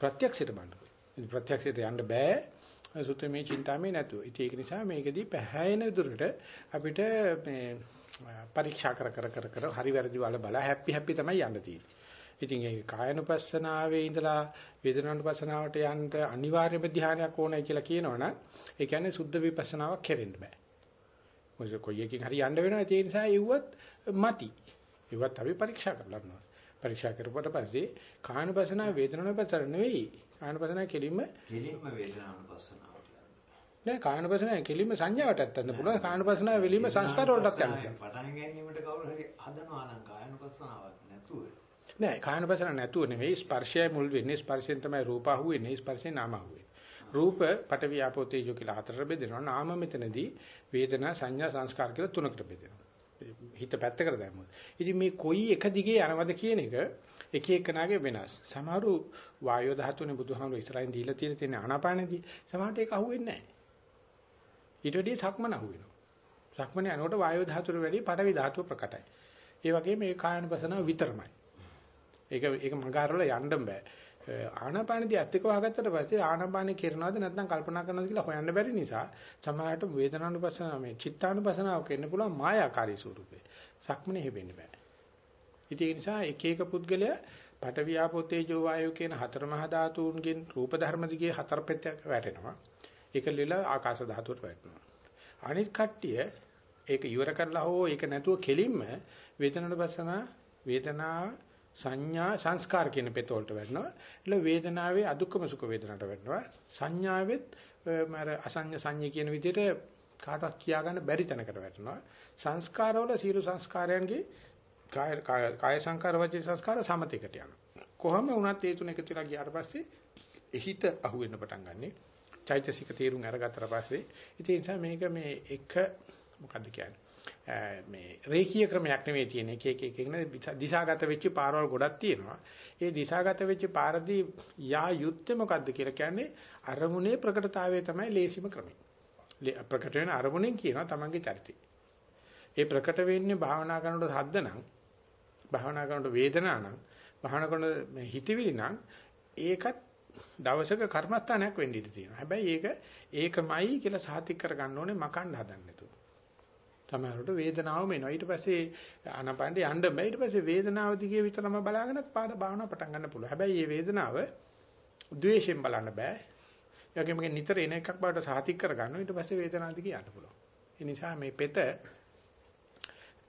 ප්‍රත්‍යක්ෂයට බලන්න. ප්‍රත්‍යක්ෂයට යන්න බෑ සුත්තමේ චින්තාමේ නැතුව. ඉතින් ඒක නිසා මේකෙදී පැහැයෙන දුරට අපිට මේ පරීක්ෂා කර කර කර කර හරි වැරදි වල බල හැපි හැපි තමයි යන්න තියෙන්නේ. ඉතින් ඒ කායනුපස්සනාවේ ඉඳලා වේදනානුපස්සනාවට යන්න අනිවාර්යම ධ්‍යානයක් ඕනයි කියලා කියනවනම් ඒ කියන්නේ සුද්ධ විපස්සනාවක් කෙරෙන්න බෑ. මොකද කොයි එකකින් හරි යන්න වෙනවා ඒ නිසා ඒවත් මති. ඒවත් අපි පරීක්ෂා කරලා පරීක්ෂා කරපුවට පස්සේ කායනුපස්සනාව වේදනානුපස්සනාව නෙවෙයි කායනපසනාව කෙලින්ම කෙලින්ම වේදනානුපස්සනාවට නෑ කායනපසනාව කෙලින්ම සංඥාවටත් යන්න පුළුවන්. කායනපසනාව වෙලීම සංස්කාර වලටත් යන්න පුළුවන්. පටන් ගැනීමට කවුරු හරි හදනවා නම් කායනපසනාවක් නැතුව. නෑ කායනපසනාව නැතුව නෙවෙයි ස්පර්ශය මුල් වෙන්නේ. ස්පර්ශයෙන් තමයි රූප අහුවෙන්නේ ස්පර්ශයෙන් නාම අහුවෙන්නේ රූප පට වියාපෝ තේජෝ කියලා හතරට බෙදෙනවා. නාම මෙතනදී වේදනා සංඥා සංස්කාර කියලා තුනකට බෙදෙනවා. හිත පැත්තකට දැම්මොත්. ඉතින් මේ කොයි එක දිගේ යනවද කියන එක එක එකනාගේ වෙනස්. සමහරු වායෝ ධාතුනේ බුදුහාමුදුරු ඉස්සරහින් දීලා තියෙන තියෙන ආනාපානෙදී සමහරට ඒක අහුවෙන්නේ නැහැ. ඊට වැඩිය සක්මන අහුවෙනවා. සක්මනේ යනකොට වායෝ ධාතුර වැඩි පඩවි ධාතුව ප්‍රකටයි. ඒ වගේම මේ කායනුපසනාව විතරමයි. ඒක ඒක මගහරවල යන්න බෑ. ආනාපානදී ඇත්තක වහගත්තට පස්සේ ආනාපානෙ කරනවද නැත්නම් කල්පනා කරනවද කියලා හොයන්න බැරි නිසා සමහරට වේදනානුපසනාව මේ චිත්තානුපසනාව කියන්න පුළුවන් මායාකාරී ස්වරූපේ. සක්මනේ හැෙන්න බෑ. ඉතින් ඒ නිසා එක එක පුද්ගලයා පටවියාපෝ තේජෝ වායෝ කියන හතර මහා ධාතුන්ගෙන් රූප ධර්ම දිගේ හතර පෙත්තක් වැටෙනවා. ඒක ලියලා ආකාශ ධාතුවට වැටෙනවා. අනිත් කට්ටිය ඒක ඉවර කරලා හෝ ඒක නැතුව කෙලින්ම වේදනට බසන වේදනා සංඥා සංස්කාර කියන පෙත වලට වැටෙනවා. એટલે වේදනාවේ අදුක්කම සුඛ වේදනට වැටෙනවා. සංඥාවෙත් මර අසඤ්ඤ සංඤ්ඤ කියන විදිහට කාටවත් කියා ගන්න බැරි තැනකට වැටෙනවා. සංස්කාරවල සියලු සංස්කාරයන්ගේ කාය කාය සංකාර වචී සංස්කාර සමතේකට යනවා. කොහොම වුණත් ඒ තුන එකතු වෙලා ගියාට පස්සේ හිත අහුවෙන්න පටන් ගන්නෙ. චෛතසික තේරුම් අරගත්තට පස්සේ ඉතින් ඒ නිසා මේක මේ එක මොකද්ද කියන්නේ මේ රේඛීය ක්‍රමයක් නෙවෙයි තියෙන එක එක එක එක දිශාගත වෙච්ච පාරවල් ගොඩක් තියෙනවා. ඒ දිශාගත වෙච්ච පාරදී යා යුත්තේ මොකද්ද කියලා කියන්නේ අරමුණේ ප්‍රකටතාවය තමයි ලේසිම ක්‍රමය. ප්‍රකට වෙන අරමුණෙන් කියනවා තමන්ගේ චරිතය. ඒ ප්‍රකට වෙන්නේ භාවනා කරනකොට සද්ද නම් භාවනා කරනකොට වේදනා නම් භාවනා කරනකොට හිතවිලි නම් ඒකත් දවසක කර්මස්ථානයක් වෙන්න ඉඩ තියෙනවා. හැබැයි ඒක ඒකමයි කියලා සාතික කරගන්න ඕනේ මකන්න හදන්න නැතුව. තමයිරට වේදනාවම එනවා. ඊට පස්සේ ආනපනට යන්න බෑ. ඊට පස්සේ වේදනාව දිගේ විතරම බලාගෙන පාඩ භාවනාව පටන් ගන්න පුළුවන්. හැබැයි මේ වේදනාව ද්වේෂයෙන් බලන්න බෑ. ඒ වගේම නිතර එන එකක් බවට සාතික කරගන්න. ඊට පස්සේ වේදනාව දිගේ යන්න පුළුවන්. ඒ නිසා මේ පෙත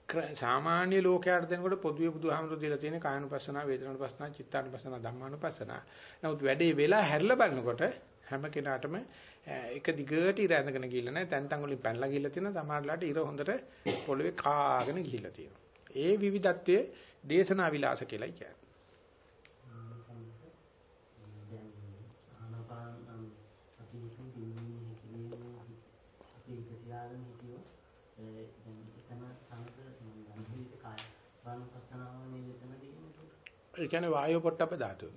සාමාන්‍ය ලෝකයට දෙනකොට පොදුවේ බුදුහාමුදුරු දීලා තියෙන කායනුපස්සනා, වේදනානුපස්සනා, චිත්තානුපස්සනා, ධම්මානුපස්සනා. නමුත් වැඩේ වෙලා හැරිලා බලනකොට හැම කෙනාටම එක දිගට ඉර ඇඳගෙන ගිහිල්ලා නැහැ. තැන් තැන් වලින් පැනලා ගිහිල්ලා තියෙනවා. සමහරලාට ඉර හොඳට පොළවේ කාගෙන ගිහිල්ලා තියෙනවා. ඒ විවිධත්වයේ දේශනා විලාස කියලායි කියන්නේ. ඒ කියන්නේ වායෝ පොට්ටප්ප ධාතුව.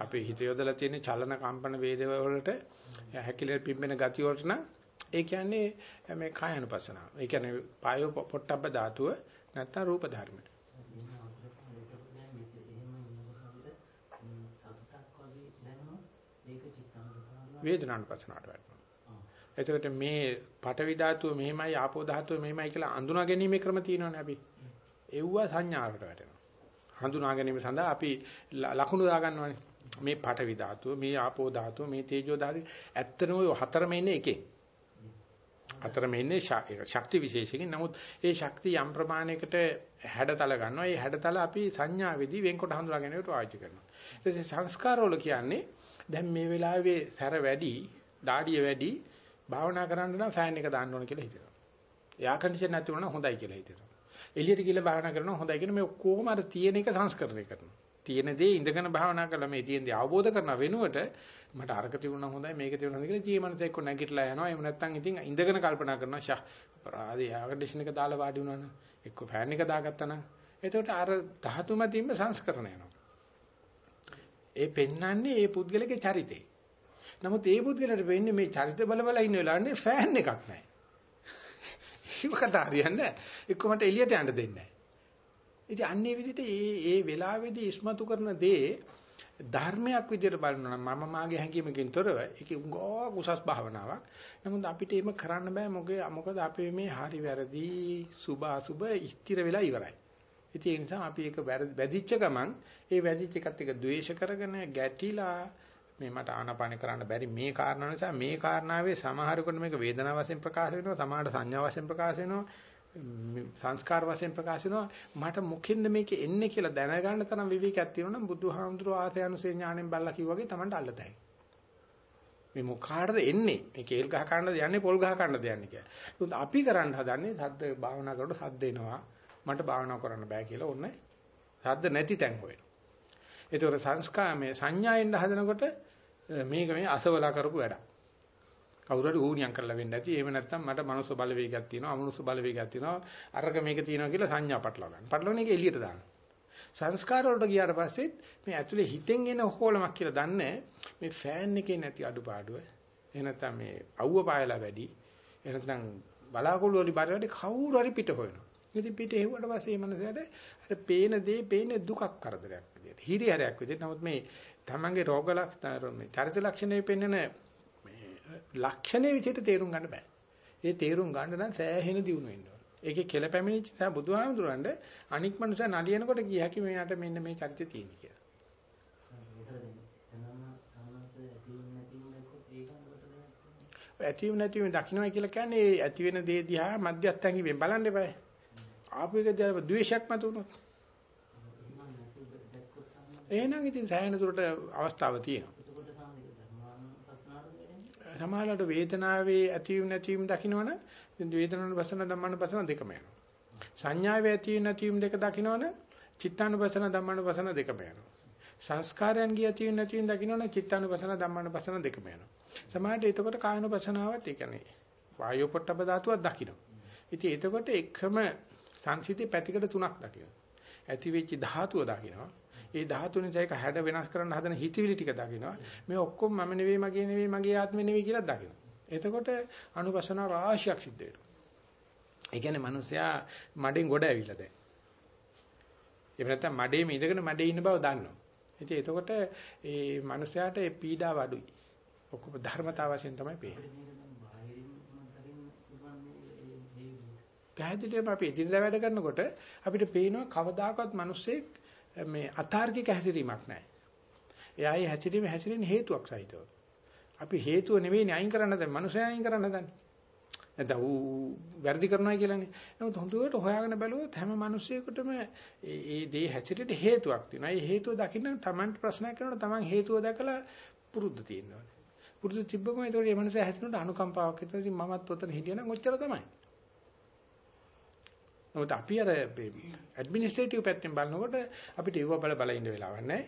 අපි හිත යොදලා තියෙන චලන කම්පන වේද වලට හැකිලෙ පිම්බෙන ගතිය වලට නම් ඒ කියන්නේ මේ කායනුපස්සනාව. ඒ කියන්නේ වායෝ පොට්ටප්ප ධාතුව නැත්නම් රූප ධර්මයට. වේදනානුපස්සනාවට වැටෙනවා. එතකොට මේ පඨවි ධාතුව මෙහෙමයි ආපෝ ධාතුව මෙහෙමයි කියලා අඳුනා ගැනීමේ ක්‍රම තියෙනවනේ අපි. එව්වා සංඥාවට වැටෙනවා. හඳුනා ගැනීම සඳහා අපි ලකුණු දාගන්නවානේ. මේ පඨවි ධාතුව, මේ ආපෝ ධාතුව, මේ තේජෝ ධාතුව ඇත්තම ඔය හතරම ඉන්නේ එකේ. හතරම ඉන්නේ ශක්ති විශේෂකින්. නමුත් ඒ ශක්තිය යම් ප්‍රමාණයකට හැඩතල ගන්නවා. ඒ හැඩතල අපි සංඥාවේදී වෙන්කොට හඳුනා ගැනීමට පාවිච්චි කරනවා. ඊට පස්සේ සංස්කාරවල කියන්නේ දැන් මේ වෙලාවේ සැර වැඩි, දාඩිය වැඩි, භාවනා කරන්න නම් ෆෑන් එක දාන්න ඕන කියලා හිතෙනවා. එයා කන්ඩිෂන් නැති වුණා හොඳයි කියලා හිතෙනවා. එළියට ගිහලා භාවනා කරනවා හොඳයි කියන මේ ඔක්කොම අර තියෙන එක සංස්කරණය කරනවා. තියෙන දේ ඉඳගෙන භාවනා කරලා මේ තියෙන දේ අවබෝධ කරන වෙනුවට මට අරක තිබුණා හොඳයි මේක තිබුණා හොඳයි කියලා ජීවමනස එක්ක නැගිටලා යනවා. එහෙම නැත්නම් ඉතින් ඉඳගෙන කල්පනා කරනවා ෂා අපරාධය ආගඩිෂන් එක දාලා වාඩි වුණා නම් එක්ක ෆෑන් එක දාගත්තා නම් එතකොට අර ධාතු මතින්ම සංස්කරණය යනවා. ඒ පෙන්වන්නේ ඒ පුද්ගලගේ චරිතේ. නමුත් ඒ පුද්ගලට වෙන්නේ මේ චරිත බල බල ඉන්න වෙලාවන්නේ ෆෑන් එකක් නැහැ. කිව්ව කතා හරියන්නේ එක්ක මට එළියට යන්න දෙන්නේ නැහැ. ඉතින් අන්නේ විදිහට ඒ ඒ වෙලාවේදී ඉස්මතු කරන දේ ධර්මයක් විදිහට බලනවා නම් මම මාගේ හැඟීමකින් තොරව ඒක උගෝ කුසස් භාවනාවක්. නමුත් අපිට එහෙම කරන්න බෑ මොකද මොකද අපේ මේ හරි වැරදි සුභ අසුභ ස්ථිර වෙලා ඉවරයි. ඉතින් ඒ නිසා අපි ඒක වැදිච්ච ගමන් ඒ වැදිච්ච එකත් එක ද්වේෂ කරගෙන ගැටිලා මේ මට ආනාපාන කරන්න බැරි මේ කාරණා නිසා මේ කාරණාවේ සමහරකට මේක වේදනාව වශයෙන් ප්‍රකාශ වෙනවා සමහරට සංඥා වශයෙන් ප්‍රකාශ වෙනවා සංස්කාර වශයෙන් ප්‍රකාශ වෙනවා. මට මොකෙන්ද මේක එන්නේ කියලා දැනගන්න තරම් විවේකයක් තියෙනවා නම් බුදුහාමුදුරුවෝ ආතයනුසේ ඥාණයෙන් බල්ලා කිව්වාගේ Tamanට අල්ලතයි. මේ මොකාටද එන්නේ? මේ කේල් ගහ ගන්නද යන්නේ පොල් ගහ ගන්නද යන්නේ කියලා. අපි කරන්න හදන්නේ සද්ද භාවනා කරනකොට සද්ද එනවා. මට භාවනා කරන්න බෑ කියලා ඕනේ සද්ද නැති තැන් හොයන ඒතකොට සංස්කාරමේ සංඥාෙන් හදනකොට මේක මේ අසවලා කරපු වැඩක්. කවුරු හරි ඌණියම් කරලා වෙන්නේ නැති. එහෙම නැත්නම් මට මනුස්ස බලවේගයක් තියෙනවා, අමනුස්ස බලවේගයක් තියෙනවා. අරක මේක තියෙනවා කියලා සංඥා පටලවා ගන්න. පටලවන එක එළියට දාන්න. සංස්කාර වලට ගියාට පස්සෙත් මේ ඇතුලේ හිතෙන් එන හෝලමක් කියලා දන්නේ මේ ෆෑන් එකේ නැති අඩුපාඩුව. එහෙ නැත්නම් මේ අවුව පායලා වැඩි. එහෙ නැත්නම් බලාකුළු වලින් බාර වැඩි කවුරු හරි පිට හොයනවා. ඉතින් පිට එහුවට පස්සේ මේ මනසට අර පේන දේ පේන දුකක් කරදරයක්. හිරිහැරයක් විදිහට. නමුත් මේ තමන්ගේ රෝග ලක්ෂණ මේ චරිත ලක්ෂණේ පෙන්වන මේ ලක්ෂණේ විදිහට තේරුම් ගන්න බෑ. ඒ තේරුම් ගන්න නම් සෑහෙන දියුණු වෙන්න ඕන. ඒකේ කෙල පැමිණිච්ච තමයි බුදුහාමුදුරන්ට අනික් මනුස්සය නලියනකොට කිය හැකි මෙයාට මෙන්න මේ චරිතය තියෙන කියලා. ඇතිවීම නැතිවීම දකින්නයි කියලා කියන්නේ ඇති වෙන දේ දිහා මධ්‍යස්ථංගින් බලන්න එපා. ආපු එක දිහා ද්වේෂයක් මත උනොත් එහෙනම් ඉතින් සෑහෙන දුරට අවස්ථාවක් තියෙනවා. සමහරවිට වේදනාවේ ඇතිවීම නැතිවීම දකින්නවනම් ඉතින් වේදනානුපසන ධම්මානුපසන දෙකම යනවා. සංඥාවේ ඇතිවීම නැතිවීම දෙක දකින්නවනම් චිත්තානුපසන ධම්මානුපසන දෙකම යනවා. සංස්කාරයන් ගිය තියෙන නැති වෙන දකින්නවනේ චිත්තානුපසන ධම්මානුපසන දෙකම යනවා. සමහරට එතකොට කායනුපසනාවත් ඒ කියන්නේ වායෝ පොට්ටබ ධාතුවක් දකින්න. ඉතින් එතකොට එකම සංසිතේ පැතිකඩ තුනක් දකින්න. ඇති වෙච්ච ධාතුව දකින්නවා. ඒ ධාතු නිසා ඒක හැඩ වෙනස් කරන්න හදන හිතවිලි ටික දකින්නවා. මේ ඔක්කොම මම නෙවෙයි මගේ නෙවෙයි මගේ ආත්මෙ නෙවෙයි කියලා දකින්නවා. එතකොට අනුපසන රාශියක් සිද්ධ වෙනවා. ඒ කියන්නේ මිනිස්සයා මඩෙන් ගොඩ ඇවිල්ලා දැන්. එහෙම නැත්නම් මඩේම ඉඳගෙන මඩේ ඉන්න බව දන්නවා. ඉතින් එතකොට ඒ මිනිස්යාට ඒ පීඩාව අඩුයි. ඔක්කොම ධර්මතාව වශයෙන් තමයි පේන්නේ. පැහැදිලිවම අපි ඉදිරියට වැඩ කරනකොට අපිට පේනවා කවදාකවත් මිනිස්සෙක් මේ අතාර්කික හැසිරීමක් නැහැ. එයායි හැසිරීම හැසිරෙන හේතුවක් සහිතව. අපි හේතුව නෙවෙයි අයින් කරන්න දැන් මිනිස්සයා අයින් කරන්න දැන්. නැත්නම් ඌ වැරදි කරනවා කියලානේ. නමුත් හොඳට හොයාගෙන බැලුවොත් හැම මිනිස්සෙකුටම ඒ දේ හැසිරෙට හේතුවක් තියෙනවා. ඒ හේතුව දකින්න Tamanට ප්‍රශ්නයක් කරනකොට Taman හේතුව දැකලා පුරුද්ද තියෙනවා. පුරුදු තිබ්බකම ඒතකොට මේ මිනිස්සයා හැසිරෙනට අනුකම්පාවක් හිතන ඉතින් මමත් ඔතන හිටියනම් ඔච්චර තමයි. නමුත් අපි අර ඇඩ්මිනිස්ට්‍රේටිව් පැත්තෙන් බලනකොට අපිට ඒව බල බල ඉන්න වෙලාවක් නැහැ.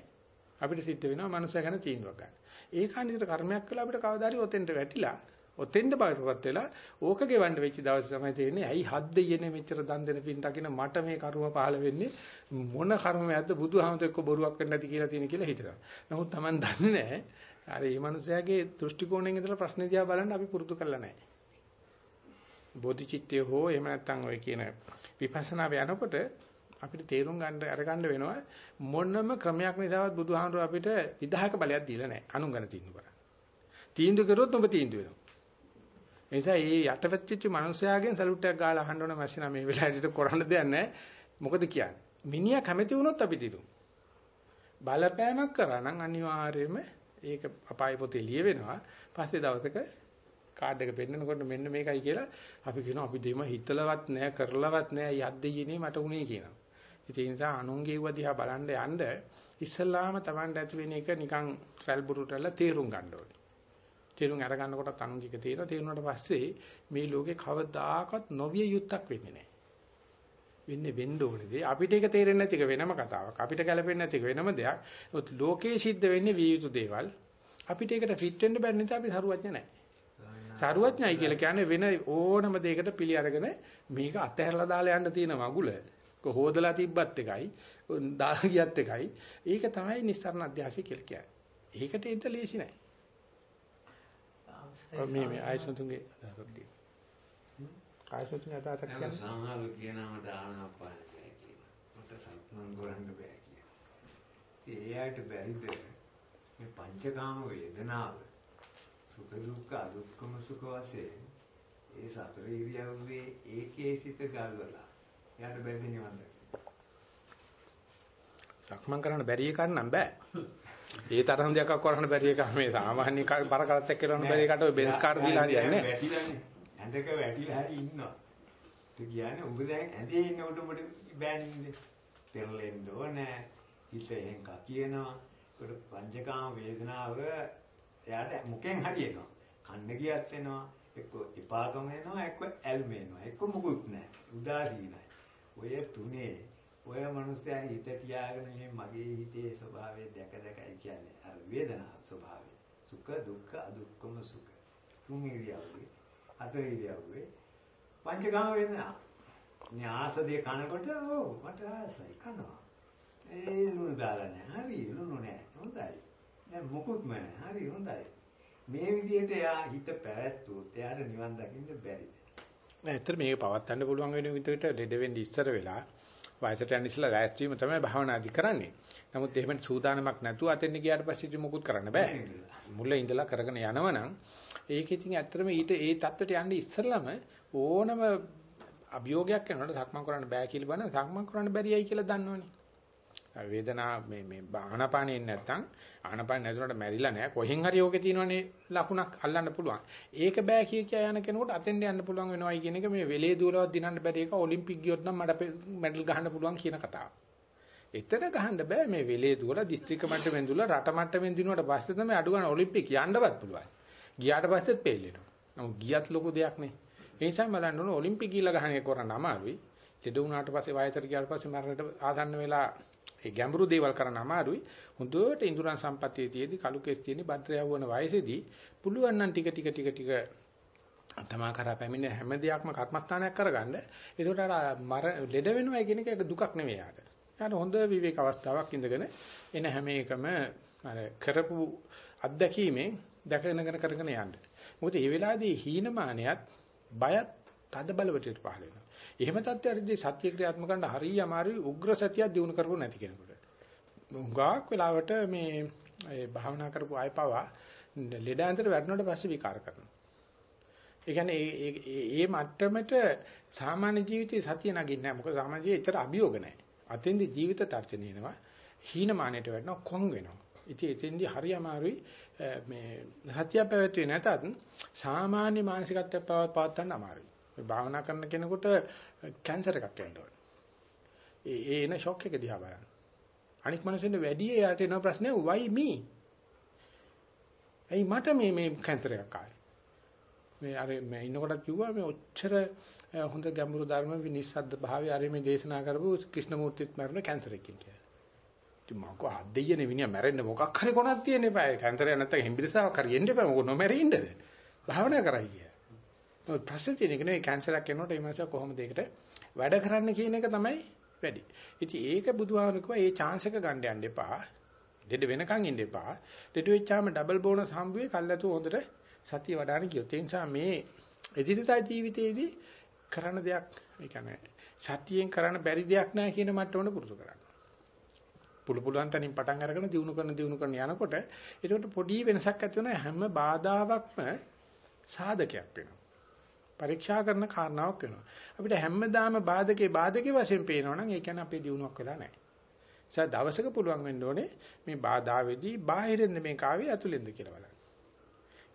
අපිට සිද්ධ වෙනවා මනුස්සය ගැන තීන්දුවක් ගන්න. ඒකානිකට කර්මයක් කළා අපිට කවදාරි ඔතෙන්ට වැටිලා ඔතෙන්ට බලපත් වෙලා ඕක ගෙවන්න වෙච්ච දවස් තමයි තේරෙන්නේ ඇයි හත් දෙයනේ මෙච්චර දන් දෙන පින් දකින්න මට මේ කර්ම පහළ වෙන්නේ මොන කර්මයක්ද බුදුහාමත එක්ක බොරුවක් වෙන්න නැති කියලා තියෙන කියලා හිතනවා. නමුත් Taman දන්නේ නැහැ. අර මේ මනුස්සයාගේ දෘෂ්ටි කෝණයෙන් ඉඳලා ප්‍රශ්න දිහා බලන්න අපි පුරුදු කරලා නැහැ. බෝධිචිත්තය හෝ එහෙම නැත්නම් ඔය කියන විපස්සනා යනකොට අපිට තේරුම් ගන්න අරගන්න වෙනවා මොනම ක්‍රමයක් නිසාවත් බුදුහාමුදුර අපිට විධායක බලයක් දීලා නැහැ. අනුංගන තීන්දුව කරන්න. තීන්දුව කරොත් ඔබ තීන්දුව වෙනවා. ඒ නිසා මේ යටපැච්චිච්ච මිනිස්යාගෙන් සලුට් එකක් ගාලා අහන්න ඕන මැෂිනා මේ වෙලාවට කරන්න දෙයක් නැහැ. මොකද කියන්නේ? මිනිහා කැමති වුණොත් අපි දිනු. බලපෑමක් කරා නම් අනිවාර්යයෙන්ම ඒක අපාය පොතේ ලියවෙනවා. පස්සේ දවසක කාඩ් එක පෙන්නකොට මෙන්න මේකයි කියලා අපි කියනවා අපි දෙම හිතලවත් නැහැ කරලවත් නැහැ යද්දීනේ මට උනේ කියනවා. ඒ නිසා අනුන්ගේ වදිහා බලන්න යන්න ඉස්සල්ලාම Tamanට ඇති වෙන එක නිකන් රැල්බුරුටලා තේරුම් ගන්න ඕනේ. තේරුම් අරගන්න කොටත් අනුංගික තියෙනවා. තේරුණාට පස්සේ මේ ලෝකේ කවදාකවත් නොවිය යුත්තක් වෙන්නේ නැහැ. වෙන්නේ වෙන්න ඕනේ දේ. අපිට ඒක තේරෙන්නේ නැති එක වෙනම කතාවක්. අපිට ගැලපෙන්නේ නැති එක වෙනම දෙයක්. ඒත් ලෝකේ සිද්ධ වෙන්නේ විය යුතු දේවල්. අපිට ඒකට ෆිට වෙන්න බැරි නිසා අපි සරුවඥ නැහැ. සරුවඥයි කියලා කියන්නේ වෙන ඕනම දෙයකට පිළි අරගෙන මේක අතහැරලා දාලා යන්න තියෙන මගුල. කොහොදලා තිබ්බත් එකයි, දාලා ගියත් එකයි. ඒක තමයි නිස්සාරණ අධ්‍යාසය කියලා කියන්නේ. ඒකට එන්න ලේසි නෑ. මේ මේ ආයසතුන්ගේ අදහසක් තියෙනවා. ආයසතුන්ගේ අදහසක් කියන්නේ සමහරව කියනවා මට ආනාපාන බෑ කියලා. මට සක්මන් කරන්න බෑ කියලා. ඒ ආයත බැරිද මේ පංචකාම වේදනාව සුඛ දුක්ඛ අදුක්ඛම සුඛ වශයෙන් ඒ සතර ඉරියව්වේ ඒකේ සිට ගල්වලා එයාට බැරි නිවන්. සක්මන් කරන්න බැරි එකක් නම් බෑ. ඒ තරම් දෙයක් කරන්න බැරි එක මේ සාමාන්‍ය බර කරත් එක්ක කරන්න බැරි එකට ඔය බෙන්ස් කාර් දීලා හරියන්නේ නැහැ. ඇඳක වැටිලා හරි ඉන්නවා. ඒ කියන්නේ උඹ දැන් ඇඳේ ඉන්නකොට උඹට බෑන්නේ. පෙරලෙන්න ඕනේ. හිත එහෙන් කකියනවා. ඒකට පංචකාම වේදනාව එයාට මුකෙන් හරියනවා. කන්න ගියත් එනවා. එක්ක එපාකම එනවා. එක්ක ඇල්ම එනවා. එක්ක මුකුත් නැහැ. උදාසීනයි. ඔය තුනේ ඔය මනුස්සයා හිත තියාගෙන මේ මගේ හිතේ ස්වභාවය දැක දැකයි කියන්නේ අර වේදනාව ස්වභාවය සුඛ දුක්ඛ අදුක්ඛම සුඛ තුන් ඉරියව්වේ හතර ඉරියව්වේ පංචකාම වේදනා න්‍යාසදී කනකොට ඕ මට ආසයි කනවා ඒ ලුණු දාලා නැහැ හරි ලුණු නැහැ හොඳයි දැන් මුකුත්ම නැහැ හරි හොඳයි මේ විදිහට එයා හිත පැවැත්වුවොත් එයාට නිවන් දකින්න බැරිද නෑ ඇත්තට මේක පවත්වන්න පුළුවන් වෙන විදිහට ලෙඩ වෙන්න ඉස්සර වෙලා වයසට යන ඉස්සලා රැස් වීම තමයි භාවනාදි කරන්නේ. නමුත් එහෙම සූදානමක් නැතුව අතෙන් ගියාට පස්සේ ඉතින් මොකුත් කරන්න බෑ. මුල ඉඳලා කරගෙන යනවනම් ඒක ඉතින් ඇත්තටම ඊට ඒ தත්ත්වයට යන්න ඉස්සෙල්ලම ඕනම අභියෝගයක් කරනකොට සක්මන් කරන්න බෑ කියලා බලන සක්මන් කරන්න බැරියයි කියලා දන්නවනේ. වේදනා මේ මේ ආනපානෙන් නැත්තම් ආනපාන නැතුනට මැරිලා නැහැ කොහෙන් හරි ඕකේ තියෙනවනේ ලකුණක් අල්ලන්න පුළුවන් ඒක බෑ කිය කිය යන කෙනෙකුට අතෙන්ට යන්න පුළුවන් වෙනවයි කියන එක මේ වෙලේ දුවලවත් දිනන්න බැරි එක ඔලිම්පික් ගියොත් නම් මඩ මෙඩල් ගහන්න පුළුවන් කියන කතාව. එතන ගහන්න බෑ මේ වෙලේ දුවලා දිස්ත්‍රික්ක මට්ටමින් දුවලා රට මට්ටමින් දිනුවට පස්සේ තමයි අඩු ගන්න ඔලිම්පික් යන්නවත් පුළුවන්. ගියාට පස්සෙත් පෙළෙනවා. නමුත් ගියත් ලොකු දෙයක් නේ. ඒ නිසා බලන්න ඕන ඔලිම්පික් ගිහලා ගහන එක කරන්න අමාරුයි. ලෙඩ වුණාට පස්සේ වයසට ගියාට පස්සේ මරණයට ආසන්න වෙලා ඒ ගැඹුරු දේවල් කරන්න අමාරුයි. හොඳට ඉඳුරන් සම්පත්තියේ තියේදී කලු කෙස් තියෙන භද්‍ර යවවන වයසේදී පුළුවන් නම් ටික ටික ටික ටික තමා කරා පැමිණ හැම දෙයක්ම කර්මස්ථානයක් කරගන්න. ඒකට අර මර ලෙඩ වෙනවා කියන එක දුකක් නෙවෙයි යාට. යාට හොඳ විවේක අවස්ථාවක් ඉඳගෙන එන හැම එකම අර කරපු අත්දැකීමෙන් දැකගෙන කරගෙන යන්න. මොකද මේ වෙලාවේදී හීනමානයත් බයත් තද බලවටට පහළ වෙනවා. එහෙම තත්ත්වයකදී සත්‍ය ක්‍රියාත්මක කරන්න හරිය අමාරුයි උග්‍ර සතියක් දිනු කරපො නැති කෙනෙකුට. හුඟක් වෙලාවට මේ ඒ භාවනා කරපු අය පවා ලෙඩ ඇඳට වැටුණාට පස්සේ විකාර කරනවා. ඒ කියන්නේ ඒ ඒ මට්ටමට සාමාන්‍ය ජීවිතේ සතිය නගින්නේ නැහැ. මොකද සාමාන්‍ය ජීවිතේ ඇත්තට අභියෝග නැහැ. අතෙන්දි ජීවිත තර්ජන එනවා. හීනමානයට වැටෙනවා කොන් වෙනවා. ඉතින් එතෙන්දි හරි අමාරුයි මේ සතිය පැවැත්වුවේ නැතත් සාමාන්‍ය මානසිකත්වයක් පවත් ගන්න අමාරුයි. මේ භාවනා කරන කෙනෙකුට කැන්සර් එකක් එන්න ඕනේ. ඒ ඒ එන ෂොක් එක දිහා බලන්න. අනික් මිනිස්සුන්ට වැඩි එයාට එන ප්‍රශ්නේ why me? ඇයි මට මේ මේ කැන්සර් එකක් ආවේ? මේ අර මම ඉන්නකොටත් කිව්වා මේ ඔච්චර හොඳ ගැඹුරු ධර්ම විනිශ්ශබ්ද භාවය අර මේ දේශනා කරපු ක්‍රිෂ්ණමූර්තිත් මරණ කැන්සර් එකකින් කියලා. ඉතින් මම කෝ හදෙයනේ මිනිහා මැරෙන්න මොකක් හරි කොනක් තියෙන්න එපා. කැන්සර් එක නැත්තම් හෙම්බිරිසාවක් හරි එන්න එපා. මොකෝ නොමැරෙන්නද? භාවනා කරයි කිය. ඔය ප්‍රශ්න තියෙන එක නෙවෙයි කැන්සර් එකක් එනකොට මේ මාසය කොහොමද ඒකට වැඩ කරන්න කියන එක තමයි වැඩි. ඉතින් ඒක බුදුහාමුදුරුවෝ කිව්වා ඒ chance එක ගන්න යන්න එපා. දෙඩ වෙනකන් ඉන්න එපා. දෙඩ වෙච්චාම ඩබල් බෝනස් හම්බුවේ කල්ලාතු හොඳට සතිය වඩාන කියොත් ඒ නිසා මේ එදිනදා ජීවිතයේදී කරන දෙයක් ඒ කියන්නේ සතියෙන් කරන්න බැරි දෙයක් නැහැ කියන මට්ටමට පුරුදු කරන්න. පුළු පුළුවන් තනින් පටන් අරගෙන දිනු කරන දිනු කරන යනකොට ඒකට පොඩි වෙනසක් ඇති වෙන හැම බාධාවක්ම සාධකයක් වෙනවා. පරීක්ෂා කරන කාරණාවක් වෙනවා. අපිට හැමදාම බාධකේ බාධකේ වශයෙන් පේනවනම් ඒ කියන්නේ අපේ දිනුවක් වෙලා නැහැ. ඒ දවසක පුළුවන් වෙන්න ඕනේ මේ බාධාවේදී බාහිරින්ද මේක ආවේ ඇතුළෙන්ද කියලා බලන්න.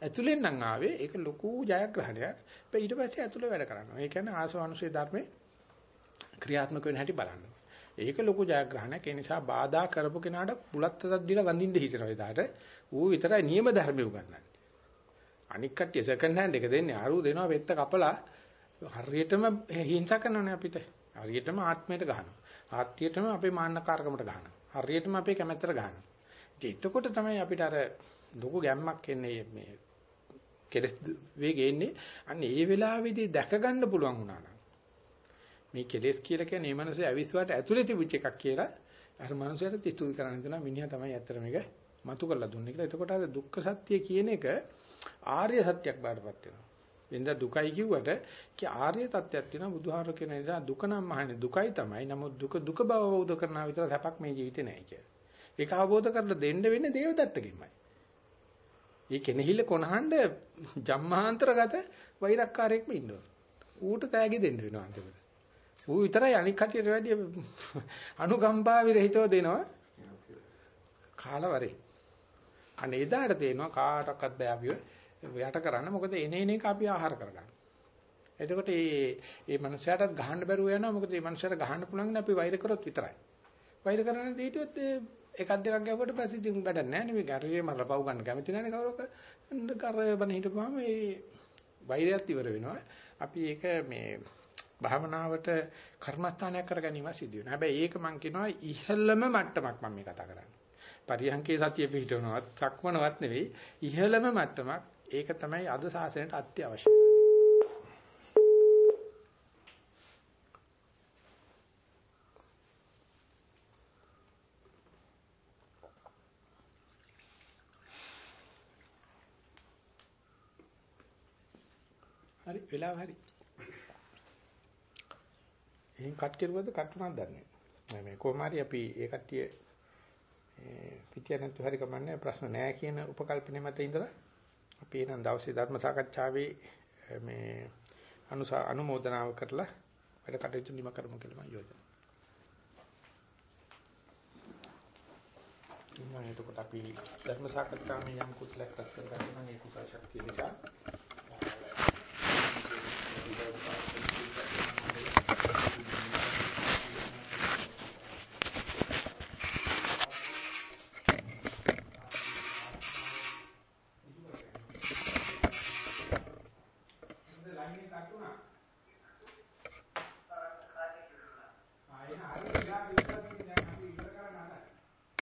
ඇතුළෙන් නම් ආවේ ඒක ලොකු ජයග්‍රහණයක්. ඒ ඊට පස්සේ ඇතුළේ වැඩ කරනවා. ඒ කියන්නේ ආසවනුසේ ධර්මේ ක්‍රියාත්මක වෙන හැටි බලන්න. ඒක ලොකු ජයග්‍රහණයක්. ඒ නිසා බාධා කරපු කෙනාට බුලත් තදක් දීලා වඳින්න හිතනවා එදාට. ඌ විතරයි නියම ධර්මය උගන්වන්නේ. අනික් කට්ටිය සෙකන්ඩ් හෑන්ඩ් එක දෙන්නේ අරු දෙනවා වෙත්ත කපලා හරියටම හිංසා කරනවානේ අපිට. හරියටම ආත්මයට ගහනවා. ආත්මියටම අපේ මාන්නකාරකමට ගහනවා. හරියටම අපේ කැමැත්තට ගහනවා. ඉතින් එතකොට තමයි අපිට අර ලොකු ගැම්මක් එන්නේ මේ කෙලස් වේගෙ එන්නේ. අන්න ඒ වෙලාවේදී දැක ගන්න පුළුවන් වුණා නම් මේ කෙලස් කියලා කියන්නේ මේ මනසේ අවිස්වාට ඇතුලේ තිබිච්ච එකක් කියලා අර මනුස්සයාට ස්තුති කරන්න දෙනවා මිනිහා තමයි ඇත්තට මේක මතු කරලා දුන්නේ කියලා. එතකොට අර දුක්ඛ සත්‍ය කියන එක ආර්ය සත්‍යයක් බාටපත් වෙනවා. වෙනදා දුකයි කිව්වට කී ආර්ය තත්ත්වයක් තියෙනවා බුදුහාර කියන නිසා දුක නම් මහන්නේ දුකයි තමයි. නමුත් දුක දුක බව අවබෝධ කරනා විතර සැපක් මේ ජීවිතේ නැහැ කියලා. ඒක අවබෝධ කරලා දෙන්න වෙන්නේ දේවදත්තගෙමයි. මේ කෙනෙහිල කොනහඬ ජම්මාන්තරගත වෛරක්කාරයෙක්ම ඉන්නවා. ඌට තෑගි දෙන්න වෙනවා අන්තිමට. ඌ විතරයි අනික් කටියට වැඩිය අනුකම්පා විරහිතව දෙනවා. කාලවරේ. අනේ එදාට තේනවා කාටවත් බෑ අපිව යට කරන්න. මොකද එනේන එක අපි ආහාර කරගන්න. එතකොට මේ මේ මනුස්සයාටත් ගහන්න බැරුව යනවා. මොකද මේ මනුස්සයාට ගහන්න පුළුවන් අපි වෛර කරොත් විතරයි. වෛර කරන්නේ දීටුවත් එකක් දෙකක් ගැවුවට පස්සේ ඉතින් වැඩක් නැහැ නේ. මේ ගරියේ මල පව් ගන්න කැමති නැහැ නේ කවුරක. කර බන හිටපුවාම මේ වෛරයත් ඉවර වෙනවා. අපි ඒක මේ භාවනාවට කර්මස්ථානයක් කරගැනීම සිදු වෙනවා. හැබැයි ඒක මම කියනවා ඉහළම මට්ටමක් මම මේ කතා කරන්නේ. පරියන්කේ සතිය පිහිටවනවත්, සක්මනවත් නෙවෙයි ඉහළම මට්ටමක් ඒක තමයි අද සාසනයට අත්‍යවශ්‍ය. හරි වෙලාව හරි. එහෙන් කට් කෙරුවද කට් උනක් දන්නේ නැහැ. මේ කොහොම හරි අපි ඒ කට්ටිය පිටිය නැතු හරි කමන්නේ ප්‍රශ්න නැහැ කියන උපකල්පනය මත ඉඳලා අපි එනම් දවසේ ධර්ම සාකච්ඡාවේ මේ අනුසා අනුමෝදනාව කරලා වැඩ කටයුතු නිම කරමු කියලා මම යෝජනා. ඉතින් එතකොට අපි ධර්ම සාකච්ඡාවේ යම් කුසලයක් රැස් කරගන්න නම් ඒ කුසල ශක්තිය නිසා